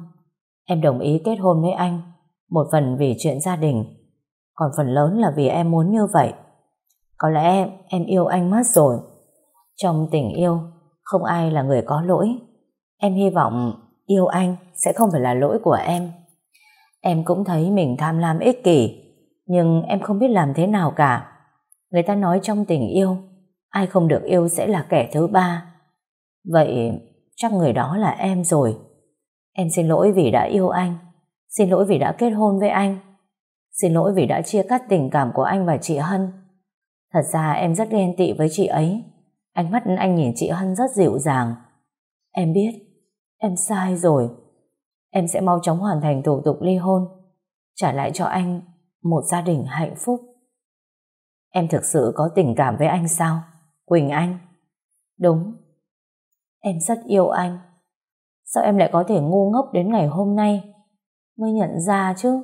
em đồng ý kết hôn với anh, một phần vì chuyện gia đình, còn phần lớn là vì em muốn như vậy. Có lẽ em, em yêu anh mất rồi. Trong tình yêu, không ai là người có lỗi. Em hy vọng yêu anh sẽ không phải là lỗi của em. Em cũng thấy mình tham lam ích kỷ, nhưng em không biết làm thế nào cả. Người ta nói trong tình yêu, ai không được yêu sẽ là kẻ thứ ba. Vậy chắc người đó là em rồi. Em xin lỗi vì đã yêu anh, xin lỗi vì đã kết hôn với anh, xin lỗi vì đã chia cắt tình cảm của anh và chị Hân. Thật ra em rất ghen tị với chị ấy. Ánh mắt anh nhìn chị Hân rất dịu dàng. Em biết, em sai rồi. Em sẽ mau chóng hoàn thành thủ tục ly hôn, trả lại cho anh một gia đình hạnh phúc. Em thực sự có tình cảm với anh sao? Quỳnh Anh. Đúng. Em rất yêu anh. Sao em lại có thể ngu ngốc đến ngày hôm nay mới nhận ra chứ?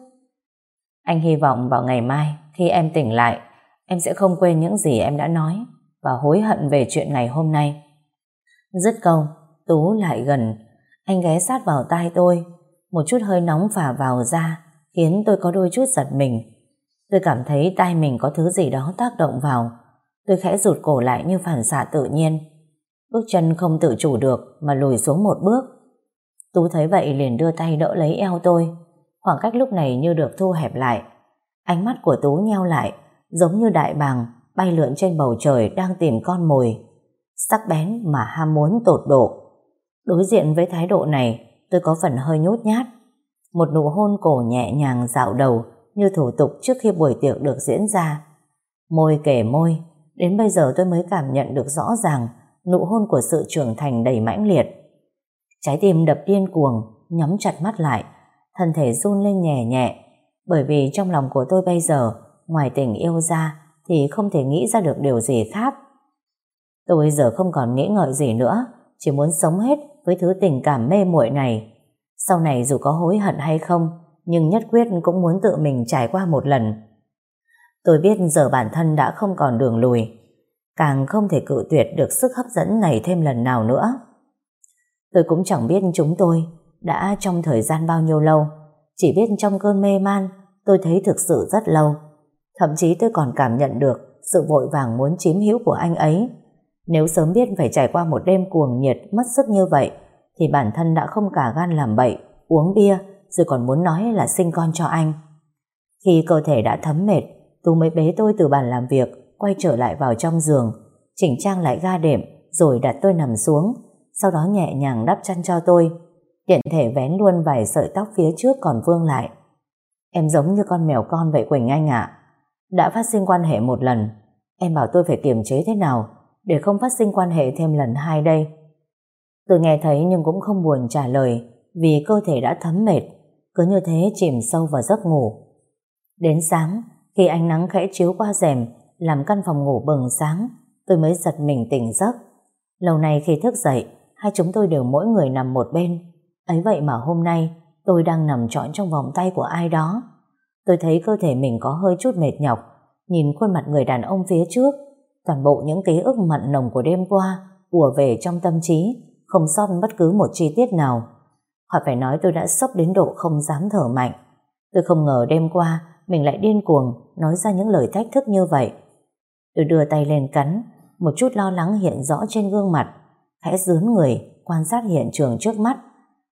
Anh hy vọng vào ngày mai khi em tỉnh lại em sẽ không quên những gì em đã nói và hối hận về chuyện ngày hôm nay. Dứt câu, Tú lại gần. Anh ghé sát vào tai tôi. Một chút hơi nóng phả vào da khiến tôi có đôi chút giật mình. Tôi cảm thấy tai mình có thứ gì đó tác động vào. Tôi khẽ rụt cổ lại như phản xạ tự nhiên. Bước chân không tự chủ được mà lùi xuống một bước. Tú thấy vậy liền đưa tay đỡ lấy eo tôi. Khoảng cách lúc này như được thu hẹp lại. Ánh mắt của Tú nheo lại, giống như đại bàng bay lượn trên bầu trời đang tìm con mồi. Sắc bén mà ham muốn tột độ. Đối diện với thái độ này, tôi có phần hơi nhút nhát. Một nụ hôn cổ nhẹ nhàng dạo đầu như thủ tục trước khi buổi tiệc được diễn ra. Môi kể môi, đến bây giờ tôi mới cảm nhận được rõ ràng nụ hôn của sự trưởng thành đầy mãnh liệt. Trái tim đập điên cuồng, nhắm chặt mắt lại, thân thể run lên nhẹ nhẹ, bởi vì trong lòng của tôi bây giờ, ngoài tình yêu ra, thì không thể nghĩ ra được điều gì khác. Tôi giờ không còn nghĩ ngợi gì nữa, chỉ muốn sống hết với thứ tình cảm mê muội này. Sau này dù có hối hận hay không, nhưng nhất quyết cũng muốn tự mình trải qua một lần. Tôi biết giờ bản thân đã không còn đường lùi, càng không thể cự tuyệt được sức hấp dẫn này thêm lần nào nữa. Tôi cũng chẳng biết chúng tôi đã trong thời gian bao nhiêu lâu, chỉ biết trong cơn mê man tôi thấy thực sự rất lâu. Thậm chí tôi còn cảm nhận được sự vội vàng muốn chiếm hữu của anh ấy. Nếu sớm biết phải trải qua một đêm cuồng nhiệt mất sức như vậy, thì bản thân đã không cả gan làm bậy, uống bia, rồi còn muốn nói là sinh con cho anh. Khi cơ thể đã thấm mệt, Tú mới bế tôi từ bàn làm việc, quay trở lại vào trong giường, chỉnh trang lại ga đệm, rồi đặt tôi nằm xuống, sau đó nhẹ nhàng đắp chăn cho tôi, tiện thể vén luôn vài sợi tóc phía trước còn vương lại. Em giống như con mèo con vậy Quỳnh Anh ạ. Đã phát sinh quan hệ một lần, em bảo tôi phải kiềm chế thế nào để không phát sinh quan hệ thêm lần hai đây. Tôi nghe thấy nhưng cũng không buồn trả lời vì cơ thể đã thấm mệt, cứ như thế chìm sâu vào giấc ngủ. Đến sáng, khi ánh nắng khẽ chiếu qua rèm làm căn phòng ngủ bừng sáng, tôi mới giật mình tỉnh giấc. Lâu nay khi thức dậy, hai chúng tôi đều mỗi người nằm một bên. Ấy vậy mà hôm nay, tôi đang nằm trọn trong vòng tay của ai đó. Tôi thấy cơ thể mình có hơi chút mệt nhọc, nhìn khuôn mặt người đàn ông phía trước, toàn bộ những ký ức mặn nồng của đêm qua ùa về trong tâm trí, không sót bất cứ một chi tiết nào. Hoặc phải nói tôi đã sốc đến độ không dám thở mạnh. Tôi không ngờ đêm qua mình lại điên cuồng nói ra những lời thách thức như vậy. Tôi đưa tay lên cắn, một chút lo lắng hiện rõ trên gương mặt, khẽ dướn người, quan sát hiện trường trước mắt.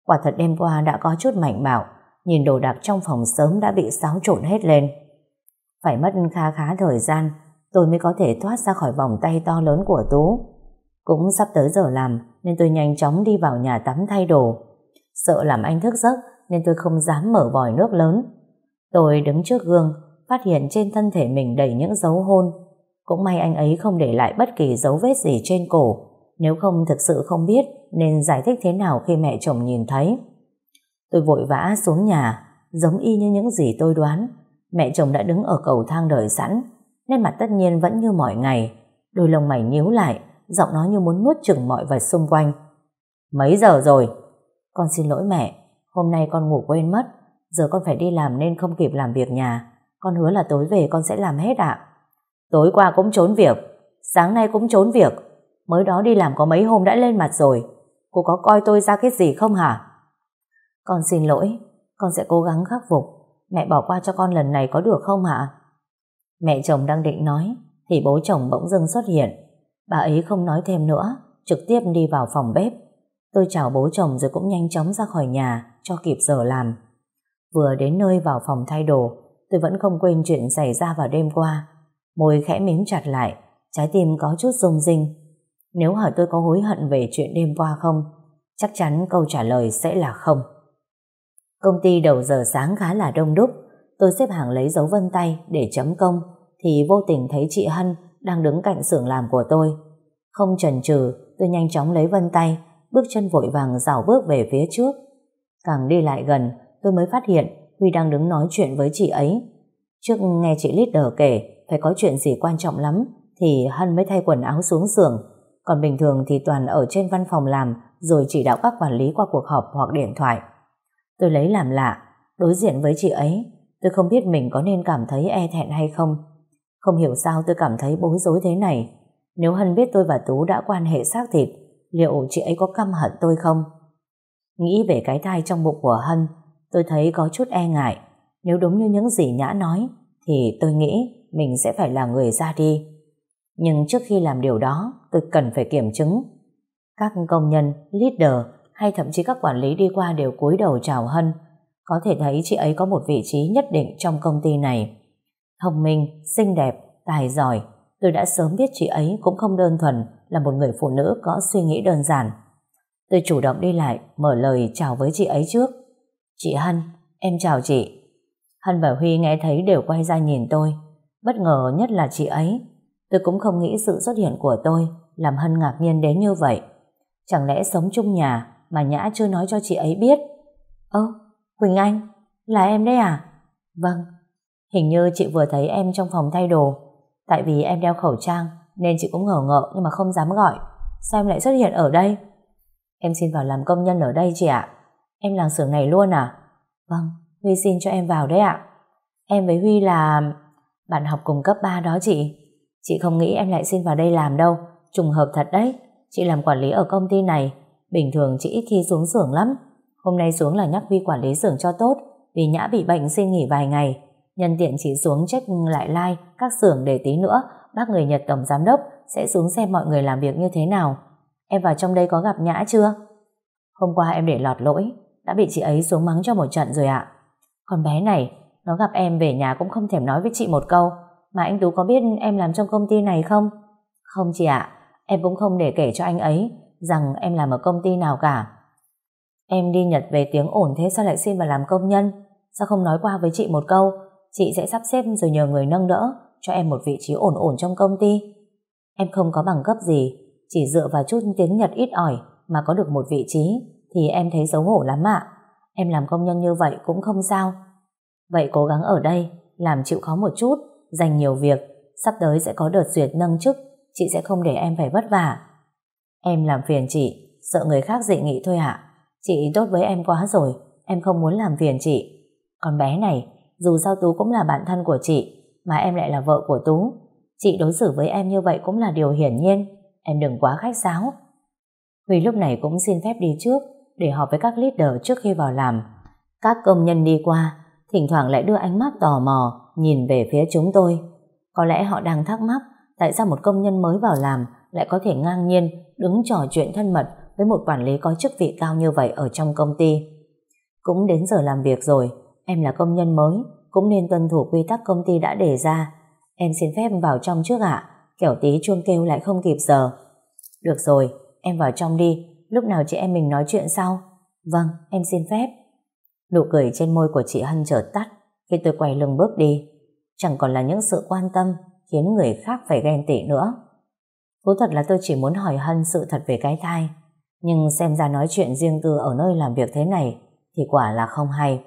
Quả thật đêm qua đã có chút mạnh bạo, nhìn đồ đạc trong phòng sớm đã bị xáo trộn hết lên. Phải mất khá khá thời gian, tôi mới có thể thoát ra khỏi vòng tay to lớn của Tú. Cũng sắp tới giờ làm, nên tôi nhanh chóng đi vào nhà tắm thay đồ. Sợ làm anh thức giấc, nên tôi không dám mở vòi nước lớn. Tôi đứng trước gương, phát hiện trên thân thể mình đầy những dấu hôn. Cũng may anh ấy không để lại bất kỳ dấu vết gì trên cổ, nếu không thực sự không biết nên giải thích thế nào khi mẹ chồng nhìn thấy. Tôi vội vã xuống nhà, giống y như những gì tôi đoán. Mẹ chồng đã đứng ở cầu thang đợi sẵn, nên mặt tất nhiên vẫn như mọi ngày. Đôi lông mày nhíu lại, giọng nói như muốn nuốt chửng mọi vật xung quanh. Mấy giờ rồi? Con xin lỗi mẹ, hôm nay con ngủ quên mất, giờ con phải đi làm nên không kịp làm việc nhà. Con hứa là tối về con sẽ làm hết ạ. Tối qua cũng trốn việc, sáng nay cũng trốn việc, mới đó đi làm có mấy hôm đã lên mặt rồi. Cô có coi tôi ra cái gì không hả? Con xin lỗi, con sẽ cố gắng khắc phục. Mẹ bỏ qua cho con lần này có được không hả? Mẹ chồng đang định nói, thì bố chồng bỗng dưng xuất hiện. Bà ấy không nói thêm nữa, trực tiếp đi vào phòng bếp. Tôi chào bố chồng rồi cũng nhanh chóng ra khỏi nhà cho kịp giờ làm. Vừa đến nơi vào phòng thay đồ, tôi vẫn không quên chuyện xảy ra vào đêm qua. Môi khẽ mím chặt lại, trái tim có chút rung rinh. Nếu hỏi tôi có hối hận về chuyện đêm qua không, chắc chắn câu trả lời sẽ là không. Công ty đầu giờ sáng khá là đông đúc, tôi xếp hàng lấy dấu vân tay để chấm công, thì vô tình thấy chị Hân đang đứng cạnh xưởng làm của tôi. Không chần chừ, tôi nhanh chóng lấy vân tay, bước chân vội vàng dảo bước về phía trước. Càng đi lại gần, tôi mới phát hiện Huy đang đứng nói chuyện với chị ấy. Trước nghe chị leader kể phải có chuyện gì quan trọng lắm thì Hân mới thay quần áo xuống xưởng. Còn bình thường thì toàn ở trên văn phòng làm rồi chỉ đạo các quản lý qua cuộc họp hoặc điện thoại. Tôi lấy làm lạ, đối diện với chị ấy, tôi không biết mình có nên cảm thấy e thẹn hay không. Không hiểu sao tôi cảm thấy bối rối thế này. Nếu Hân biết tôi và Tú đã quan hệ xác thịt, liệu chị ấy có căm hận tôi không? Nghĩ về cái thai trong bụng của Hân, tôi thấy có chút e ngại. Nếu đúng như những gì Nhã nói, thì tôi nghĩ mình sẽ phải là người ra đi. Nhưng trước khi làm điều đó, tôi cần phải kiểm chứng. Các công nhân, leader hay thậm chí các quản lý đi qua đều cúi đầu chào Hân. Có thể thấy chị ấy có một vị trí nhất định trong công ty này. Thông minh, xinh đẹp, tài giỏi. Tôi đã sớm biết chị ấy cũng không đơn thuần là một người phụ nữ có suy nghĩ đơn giản. Tôi chủ động đi lại, mở lời chào với chị ấy trước. Chị Hân, em chào chị. Hân và Huy nghe thấy đều quay ra nhìn tôi. Bất ngờ nhất là chị ấy. Tôi cũng không nghĩ sự xuất hiện của tôi làm Hân ngạc nhiên đến như vậy. Chẳng lẽ sống chung nhà mà Nhã chưa nói cho chị ấy biết? Ơ, Quỳnh Anh, là em đấy à? Vâng, hình như chị vừa thấy em trong phòng thay đồ. Tại vì em đeo khẩu trang nên chị cũng ngờ ngợ nhưng mà không dám gọi. Sao em lại xuất hiện ở đây? Em xin vào làm công nhân ở đây chị ạ. Em làm xưởng này luôn à? Vâng, Huy xin cho em vào đấy ạ. Em với Huy là... Bạn học cùng cấp 3 đó chị. Chị không nghĩ em lại xin vào đây làm đâu. Trùng hợp thật đấy. Chị làm quản lý ở công ty này. Bình thường chị ít khi xuống xưởng lắm. Hôm nay xuống là nhắc vi quản lý xưởng cho tốt. Vì Nhã bị bệnh xin nghỉ vài ngày. Nhân tiện chị xuống check lại like các xưởng để tí nữa bác người Nhật tổng giám đốc sẽ xuống xem mọi người làm việc như thế nào. Em vào trong đây có gặp Nhã chưa? Hôm qua em để lọt lỗi, đã bị chị ấy xuống mắng cho một trận rồi ạ. Con bé này, nó gặp em về nhà cũng không thèm nói với chị một câu, mà anh Tú có biết em làm trong công ty này không? Không chị ạ, em cũng không để kể cho anh ấy rằng em làm ở công ty nào cả. Em đi Nhật về tiếng ổn thế sao lại xin vào làm công nhân? Sao không nói qua với chị một câu? Chị sẽ sắp xếp rồi nhờ người nâng đỡ cho em một vị trí ổn ổn trong công ty. Em không có bằng cấp gì, chỉ dựa vào chút tiếng Nhật ít ỏi mà có được một vị trí thì em thấy xấu hổ lắm ạ. Em làm công nhân như vậy cũng không sao. Vậy cố gắng ở đây, làm chịu khó một chút, dành nhiều việc, sắp tới sẽ có đợt duyệt nâng chức, chị sẽ không để em phải vất vả. Em làm phiền chị, sợ người khác dị nghị thôi ạ. Chị tốt với em quá rồi, em không muốn làm phiền chị. Con bé này, dù sao Tú cũng là bạn thân của chị, mà em lại là vợ của Tú. Chị đối xử với em như vậy cũng là điều hiển nhiên, em đừng quá khách sáo. Huy lúc này cũng xin phép đi trước để họp với các leader trước khi vào làm. Các công nhân đi qua, thỉnh thoảng lại đưa ánh mắt tò mò nhìn về phía chúng tôi. Có lẽ họ đang thắc mắc tại sao một công nhân mới vào làm lại có thể ngang nhiên đứng trò chuyện thân mật với một quản lý có chức vị cao như vậy ở trong công ty. Cũng đến giờ làm việc rồi, em là công nhân mới, cũng nên tuân thủ quy tắc công ty đã đề ra. Em xin phép vào trong trước ạ, kẻo tí chuông kêu lại không kịp giờ. Được rồi, em vào trong đi, lúc nào chị em mình nói chuyện sau. Vâng, em xin phép. Nụ cười trên môi của chị Hân chợt tắt khi tôi quay lưng bước đi. Chẳng còn là những sự quan tâm khiến người khác phải ghen tị nữa. Thú thật là tôi chỉ muốn hỏi Hân sự thật về cái thai. Nhưng xem ra nói chuyện riêng tư ở nơi làm việc thế này thì quả là không hay.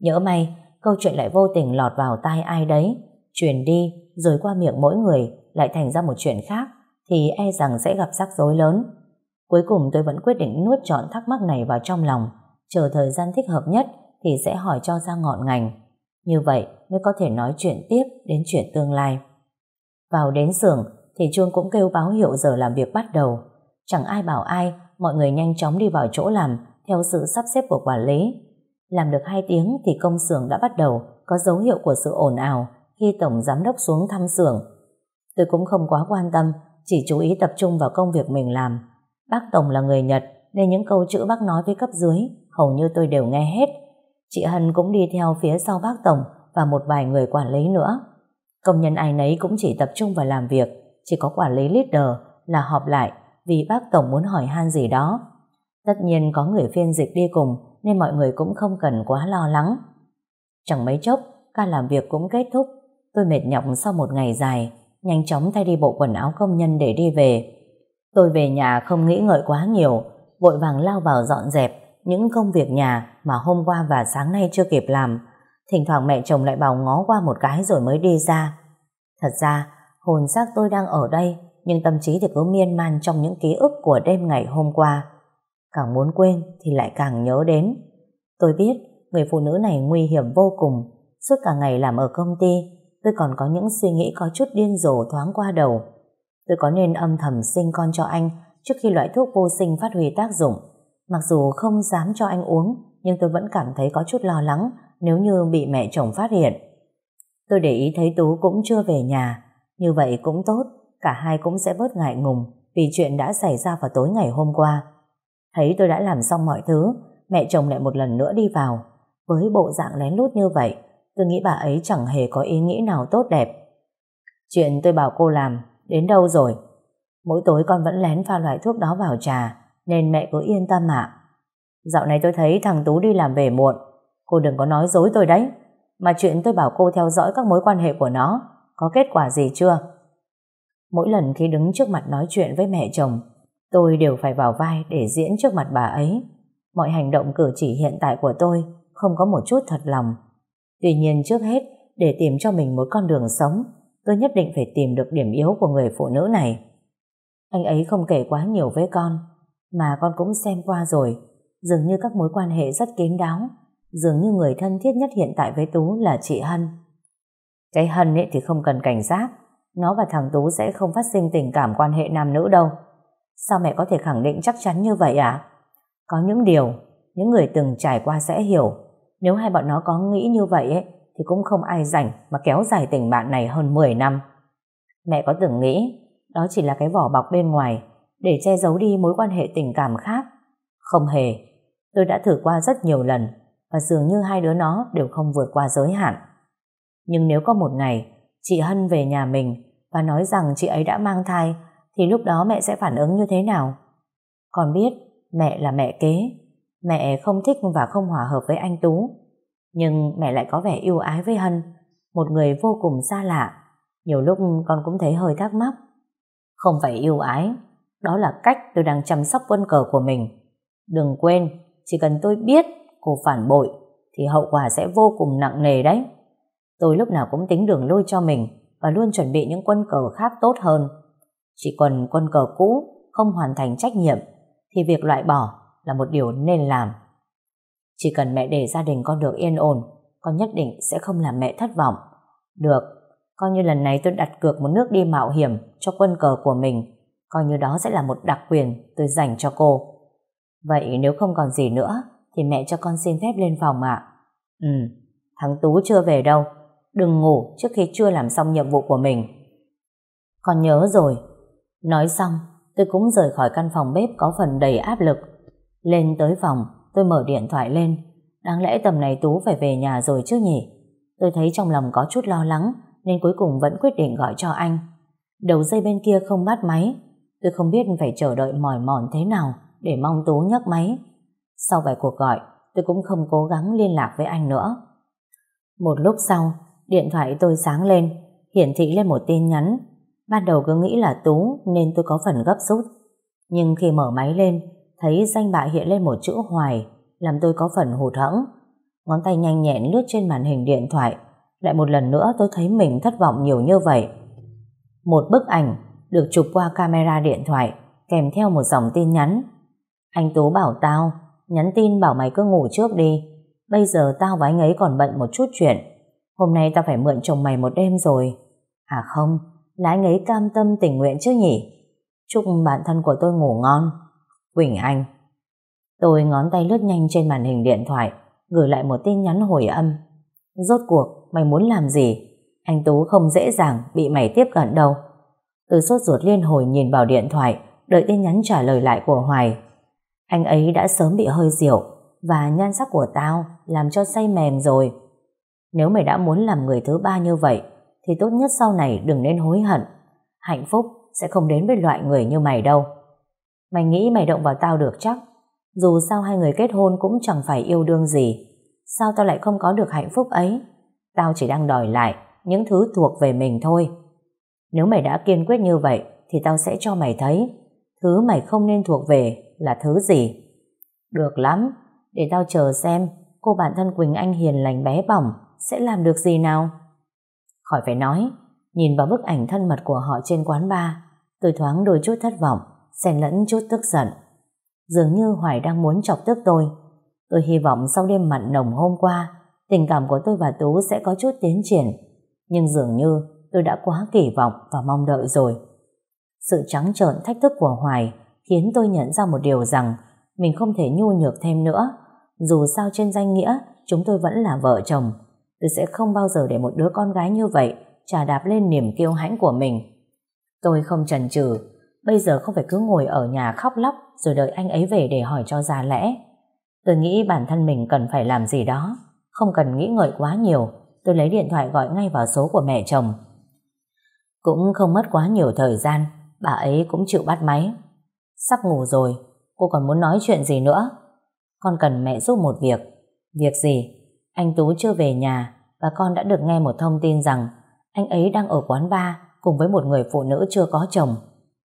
Nhỡ may, câu chuyện lại vô tình lọt vào tai ai đấy, truyền đi rồi qua miệng mỗi người lại thành ra một chuyện khác thì e rằng sẽ gặp rắc rối lớn. Cuối cùng tôi vẫn quyết định nuốt trọn thắc mắc này vào trong lòng, chờ thời gian thích hợp nhất thì sẽ hỏi cho ra ngọn ngành. Như vậy mới có thể nói chuyện tiếp đến chuyện tương lai. Vào đến xưởng thì chuông cũng kêu báo hiệu giờ làm việc bắt đầu. Chẳng ai bảo ai, mọi người nhanh chóng đi vào chỗ làm theo sự sắp xếp của quản lý. Làm được 2 tiếng thì công xưởng đã bắt đầu có dấu hiệu của sự ồn ào khi tổng giám đốc xuống thăm xưởng. Tôi cũng không quá quan tâm, chỉ chú ý tập trung vào công việc mình làm. Bác Tổng là người Nhật nên những câu chữ bác nói với cấp dưới hầu như tôi đều nghe hết. Chị Hân cũng đi theo phía sau bác Tổng và một vài người quản lý nữa. Công nhân ai nấy cũng chỉ tập trung vào làm việc, chỉ có quản lý leader là họp lại vì bác Tổng muốn hỏi han gì đó. Tất nhiên có người phiên dịch đi cùng nên mọi người cũng không cần quá lo lắng. Chẳng mấy chốc, ca làm việc cũng kết thúc. Tôi mệt nhọc sau một ngày dài, nhanh chóng thay đi bộ quần áo công nhân để đi về. Tôi về nhà không nghĩ ngợi quá nhiều, vội vàng lao vào dọn dẹp những công việc nhà mà hôm qua và sáng nay chưa kịp làm. Thỉnh thoảng mẹ chồng lại bảo ngó qua một cái rồi mới đi ra. Thật ra, hồn xác tôi đang ở đây, nhưng tâm trí thì cứ miên man trong những ký ức của đêm ngày hôm qua. Càng muốn quên thì lại càng nhớ đến. Tôi biết người phụ nữ này nguy hiểm vô cùng. Suốt cả ngày làm ở công ty, tôi còn có những suy nghĩ có chút điên rồ thoáng qua đầu. Tôi có nên âm thầm sinh con cho anh trước khi loại thuốc vô sinh phát huy tác dụng. Mặc dù không dám cho anh uống, nhưng tôi vẫn cảm thấy có chút lo lắng nếu như bị mẹ chồng phát hiện. Tôi để ý thấy Tú cũng chưa về nhà, như vậy cũng tốt, cả hai cũng sẽ bớt ngại ngùng vì chuyện đã xảy ra vào tối ngày hôm qua. Thấy tôi đã làm xong mọi thứ, mẹ chồng lại một lần nữa đi vào. Với bộ dạng lén lút như vậy, tôi nghĩ bà ấy chẳng hề có ý nghĩ nào tốt đẹp. Chuyện tôi bảo cô làm, đến đâu rồi? Mỗi tối con vẫn lén pha loại thuốc đó vào trà, nên mẹ cứ yên tâm ạ. Dạo này tôi thấy thằng Tú đi làm về muộn, cô đừng có nói dối tôi đấy. Mà chuyện tôi bảo cô theo dõi các mối quan hệ của nó, có kết quả gì chưa? Mỗi lần khi đứng trước mặt nói chuyện với mẹ chồng, tôi đều phải vào vai để diễn trước mặt bà ấy. Mọi hành động cử chỉ hiện tại của tôi không có một chút thật lòng. Tuy nhiên trước hết, để tìm cho mình một con đường sống, tôi nhất định phải tìm được điểm yếu của người phụ nữ này. Anh ấy không kể quá nhiều với con, mà con cũng xem qua rồi. Dường như các mối quan hệ rất kín đáo, dường như người thân thiết nhất hiện tại với Tú là chị Hân. Cái Hân ấy thì không cần cảnh giác, nó và thằng Tú sẽ không phát sinh tình cảm quan hệ nam nữ đâu. Sao mẹ có thể khẳng định chắc chắn như vậy à? Có những điều, những người từng trải qua sẽ hiểu. Nếu hai bọn nó có nghĩ như vậy ấy, thì cũng không ai rảnh mà kéo dài tình bạn này hơn 10 năm. Mẹ có từng nghĩ đó chỉ là cái vỏ bọc bên ngoài để che giấu đi mối quan hệ tình cảm khác? Không hề. Tôi đã thử qua rất nhiều lần và dường như hai đứa nó đều không vượt qua giới hạn. Nhưng nếu có một ngày chị Hân về nhà mình và nói rằng chị ấy đã mang thai, thì lúc đó mẹ sẽ phản ứng như thế nào? Con biết mẹ là mẹ kế, mẹ không thích và không hòa hợp với anh Tú. Nhưng mẹ lại có vẻ yêu ái với Hân, một người vô cùng xa lạ. Nhiều lúc con cũng thấy hơi thắc mắc. Không phải yêu ái, đó là cách tôi đang chăm sóc quân cờ của mình. Đừng quên, chỉ cần tôi biết cô phản bội thì hậu quả sẽ vô cùng nặng nề đấy tôi lúc nào cũng tính đường lôi cho mình và luôn chuẩn bị những quân cờ khác tốt hơn chỉ còn quân cờ cũ không hoàn thành trách nhiệm thì việc loại bỏ là một điều nên làm. Chỉ cần mẹ để gia đình con được yên ổn, con nhất định sẽ không làm mẹ thất vọng. Được, coi như lần này tôi đặt cược một nước đi mạo hiểm cho quân cờ của mình, coi như đó sẽ là một đặc quyền tôi dành cho cô. Vậy nếu không còn gì nữa, thì mẹ cho con xin phép lên phòng ạ. Ừ, thằng Tú chưa về đâu, đừng ngủ trước khi chưa làm xong nhiệm vụ của mình. Con nhớ rồi. Nói xong, tôi cũng rời khỏi căn phòng bếp có phần đầy áp lực. Lên tới phòng, tôi mở điện thoại lên. Đáng lẽ tầm này Tú phải về nhà rồi chứ nhỉ? Tôi thấy trong lòng có chút lo lắng, nên cuối cùng vẫn quyết định gọi cho anh. Đầu dây bên kia không bắt máy, tôi không biết phải chờ đợi mỏi mòn thế nào để mong Tú nhấc máy. Sau vài cuộc gọi, tôi cũng không cố gắng liên lạc với anh nữa. Một lúc sau, điện thoại tôi sáng lên, hiển thị lên một tin nhắn. Ban đầu cứ nghĩ là Tú nên tôi có phần gấp rút. Nhưng khi mở máy lên, thấy danh bạ hiện lên một chữ hoài, làm tôi có phần hụt hẫng. Ngón tay nhanh nhẹn lướt trên màn hình điện thoại, lại một lần nữa tôi thấy mình thất vọng nhiều như vậy. Một bức ảnh được chụp qua camera điện thoại, kèm theo một dòng tin nhắn. Anh Tú bảo tao, nhắn tin bảo mày cứ ngủ trước đi. Bây giờ tao và anh ấy còn bận một chút chuyện. Hôm nay tao phải mượn chồng mày một đêm rồi. À không, là anh ấy cam tâm tình nguyện chứ nhỉ? Chúc bản thân của tôi ngủ ngon. Quỳnh Anh. Tôi ngón tay lướt nhanh trên màn hình điện thoại, gửi lại một tin nhắn hồi âm. Rốt cuộc, mày muốn làm gì? Anh Tú không dễ dàng bị mày tiếp cận đâu. Từ sốt ruột liên hồi nhìn vào điện thoại, đợi tin nhắn trả lời lại của Hoài. Anh ấy đã sớm bị hơi rượu, và nhan sắc của tao làm cho say mềm rồi. Nếu mày đã muốn làm người thứ ba như vậy, thì tốt nhất sau này đừng nên hối hận. Hạnh phúc sẽ không đến với loại người như mày đâu. Mày nghĩ mày động vào tao được chắc. Dù sao hai người kết hôn cũng chẳng phải yêu đương gì. Sao tao lại không có được hạnh phúc ấy? Tao chỉ đang đòi lại những thứ thuộc về mình thôi. Nếu mày đã kiên quyết như vậy thì tao sẽ cho mày thấy thứ mày không nên thuộc về là thứ gì. Được lắm, để tao chờ xem cô bạn thân Quỳnh Anh hiền lành bé bỏng sẽ làm được gì nào. Khỏi phải nói, nhìn vào bức ảnh thân mật của họ trên quán bar, tôi thoáng đôi chút thất vọng, xen lẫn chút tức giận. Dường như Hoài đang muốn chọc tức tôi. Tôi hy vọng sau đêm mặn nồng hôm qua, tình cảm của tôi và Tú sẽ có chút tiến triển. Nhưng dường như tôi đã quá kỳ vọng và mong đợi rồi. Sự trắng trợn thách thức của Hoài khiến tôi nhận ra một điều rằng mình không thể nhu nhược thêm nữa. Dù sao trên danh nghĩa, chúng tôi vẫn là vợ chồng. Tôi sẽ không bao giờ để một đứa con gái như vậy trà đạp lên niềm kiêu hãnh của mình. Tôi không chần chừ, bây giờ không phải cứ ngồi ở nhà khóc lóc rồi đợi anh ấy về để hỏi cho ra lẽ. Tôi nghĩ bản thân mình cần phải làm gì đó, không cần nghĩ ngợi quá nhiều. Tôi lấy điện thoại gọi ngay vào số của mẹ chồng. Cũng không mất quá nhiều thời gian, bà ấy cũng chịu bắt máy. Sắp ngủ rồi, cô còn muốn nói chuyện gì nữa? Con cần mẹ giúp một việc. Việc gì? Anh Tú chưa về nhà và con đã được nghe một thông tin rằng anh ấy đang ở quán bar cùng với một người phụ nữ chưa có chồng.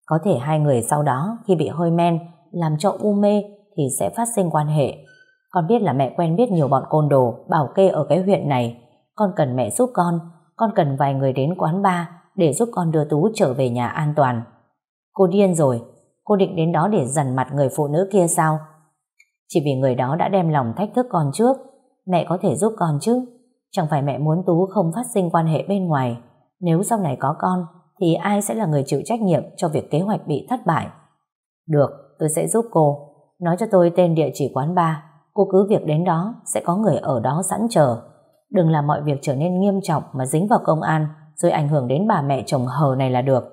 Có thể hai người sau đó khi bị hơi men làm cho u mê thì sẽ phát sinh quan hệ. Con biết là mẹ quen biết nhiều bọn côn đồ bảo kê ở cái huyện này. Con cần mẹ giúp con. Con cần vài người đến quán bar để giúp con đưa Tú trở về nhà an toàn. Cô điên rồi. Cô định đến đó để dằn mặt người phụ nữ kia sao? Chỉ vì người đó đã đem lòng thách thức con trước. Mẹ có thể giúp con chứ. Chẳng phải mẹ muốn Tú không phát sinh quan hệ bên ngoài. Nếu sau này có con thì ai sẽ là người chịu trách nhiệm cho việc kế hoạch bị thất bại? Được, tôi sẽ giúp cô. Nói cho tôi tên địa chỉ quán bar. Cô cứ việc đến đó, sẽ có người ở đó sẵn chờ. Đừng làm mọi việc trở nên nghiêm trọng mà dính vào công an, rồi ảnh hưởng đến bà mẹ chồng hờ này là được.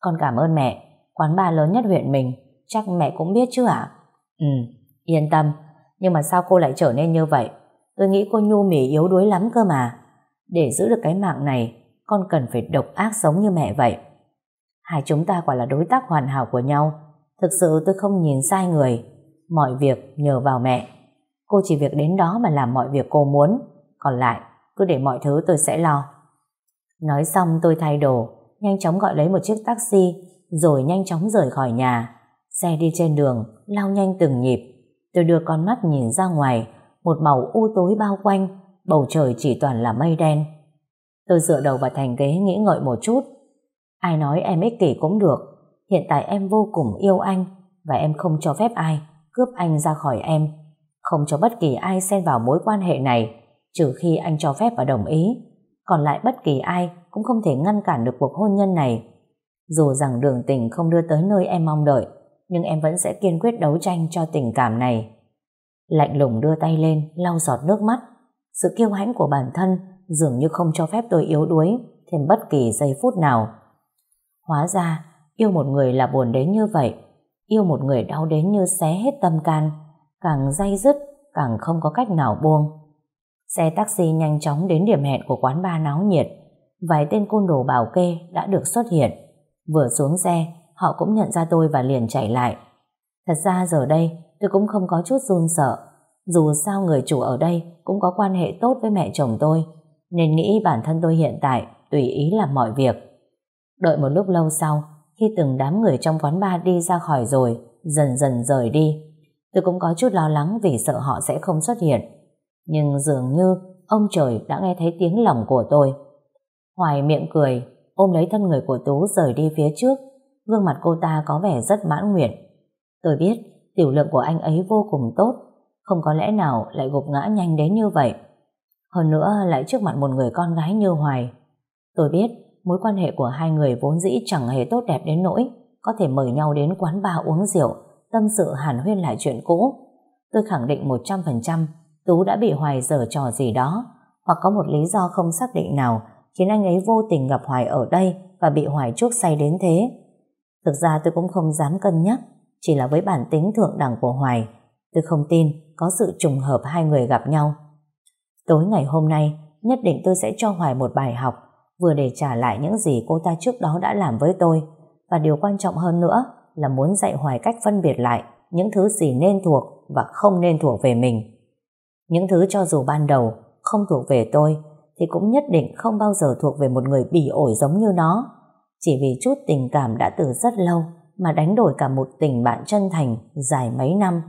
Con cảm ơn mẹ. Quán bar lớn nhất huyện mình, chắc mẹ cũng biết chứ ạ? Ừ, yên tâm. Nhưng mà sao cô lại trở nên như vậy? Tôi nghĩ cô nhu mỉ yếu đuối lắm cơ mà. Để giữ được cái mạng này, con cần phải độc ác sống như mẹ vậy. Hai chúng ta quả là đối tác hoàn hảo của nhau. Thực sự tôi không nhìn sai người. Mọi việc nhờ vào mẹ. Cô chỉ việc đến đó mà làm mọi việc cô muốn. Còn lại, cứ để mọi thứ tôi sẽ lo. Nói xong tôi thay đồ, nhanh chóng gọi lấy một chiếc taxi, rồi nhanh chóng rời khỏi nhà. Xe đi trên đường, lao nhanh từng nhịp. Tôi đưa con mắt nhìn ra ngoài, một màu u tối bao quanh, bầu trời chỉ toàn là mây đen. Tôi dựa đầu vào thành ghế nghĩ ngợi một chút. Ai nói em ích kỷ cũng được, hiện tại em vô cùng yêu anh và em không cho phép ai cướp anh ra khỏi em. Không cho bất kỳ ai xen vào mối quan hệ này, trừ khi anh cho phép và đồng ý. Còn lại bất kỳ ai cũng không thể ngăn cản được cuộc hôn nhân này. Dù rằng đường tình không đưa tới nơi em mong đợi, nhưng em vẫn sẽ kiên quyết đấu tranh cho tình cảm này. Lạnh lùng đưa tay lên, lau giọt nước mắt. Sự kiêu hãnh của bản thân dường như không cho phép tôi yếu đuối thêm bất kỳ giây phút nào. Hóa ra, Yêu một người là buồn đến như vậy, yêu một người đau đến như xé hết tâm can, càng dây dứt, càng không có cách nào buông. Xe taxi nhanh chóng đến điểm hẹn của quán bar náo nhiệt, vài tên côn đồ bảo kê đã được xuất hiện. Vừa xuống xe, họ cũng nhận ra tôi và liền chạy lại. Thật ra giờ đây, tôi cũng không có chút run sợ. Dù sao người chủ ở đây cũng có quan hệ tốt với mẹ chồng tôi, nên nghĩ bản thân tôi hiện tại tùy ý làm mọi việc. Đợi một lúc lâu sau, khi từng đám người trong quán bar đi ra khỏi rồi, dần dần rời đi, tôi cũng có chút lo lắng vì sợ họ sẽ không xuất hiện. Nhưng dường như ông trời đã nghe thấy tiếng lòng của tôi. Hoài miệng cười, ôm lấy thân người của Tú rời đi phía trước, gương mặt cô ta có vẻ rất mãn nguyện. Tôi biết tiểu lượng của anh ấy vô cùng tốt, không có lẽ nào lại gục ngã nhanh đến như vậy. Hơn nữa lại trước mặt một người con gái như Hoài. Tôi biết mối quan hệ của hai người vốn dĩ chẳng hề tốt đẹp đến nỗi có thể mời nhau đến quán bar uống rượu, tâm sự hàn huyên lại chuyện cũ. Tôi khẳng định 100% Tú đã bị Hoài giở trò gì đó hoặc có một lý do không xác định nào khiến anh ấy vô tình gặp Hoài ở đây và bị Hoài chuốc say đến thế. Thực ra tôi cũng không dám cân nhắc chỉ là với bản tính thượng đẳng của Hoài, tôi không tin có sự trùng hợp hai người gặp nhau. Tối ngày hôm nay, nhất định tôi sẽ cho Hoài một bài học, vừa để trả lại những gì cô ta trước đó đã làm với tôi và điều quan trọng hơn nữa là muốn dạy Hoài cách phân biệt lại những thứ gì nên thuộc và không nên thuộc về mình. Những thứ cho dù ban đầu không thuộc về tôi thì cũng nhất định không bao giờ thuộc về một người bỉ ổi giống như nó. Chỉ vì chút tình cảm đã từ rất lâu mà đánh đổi cả một tình bạn chân thành dài mấy năm.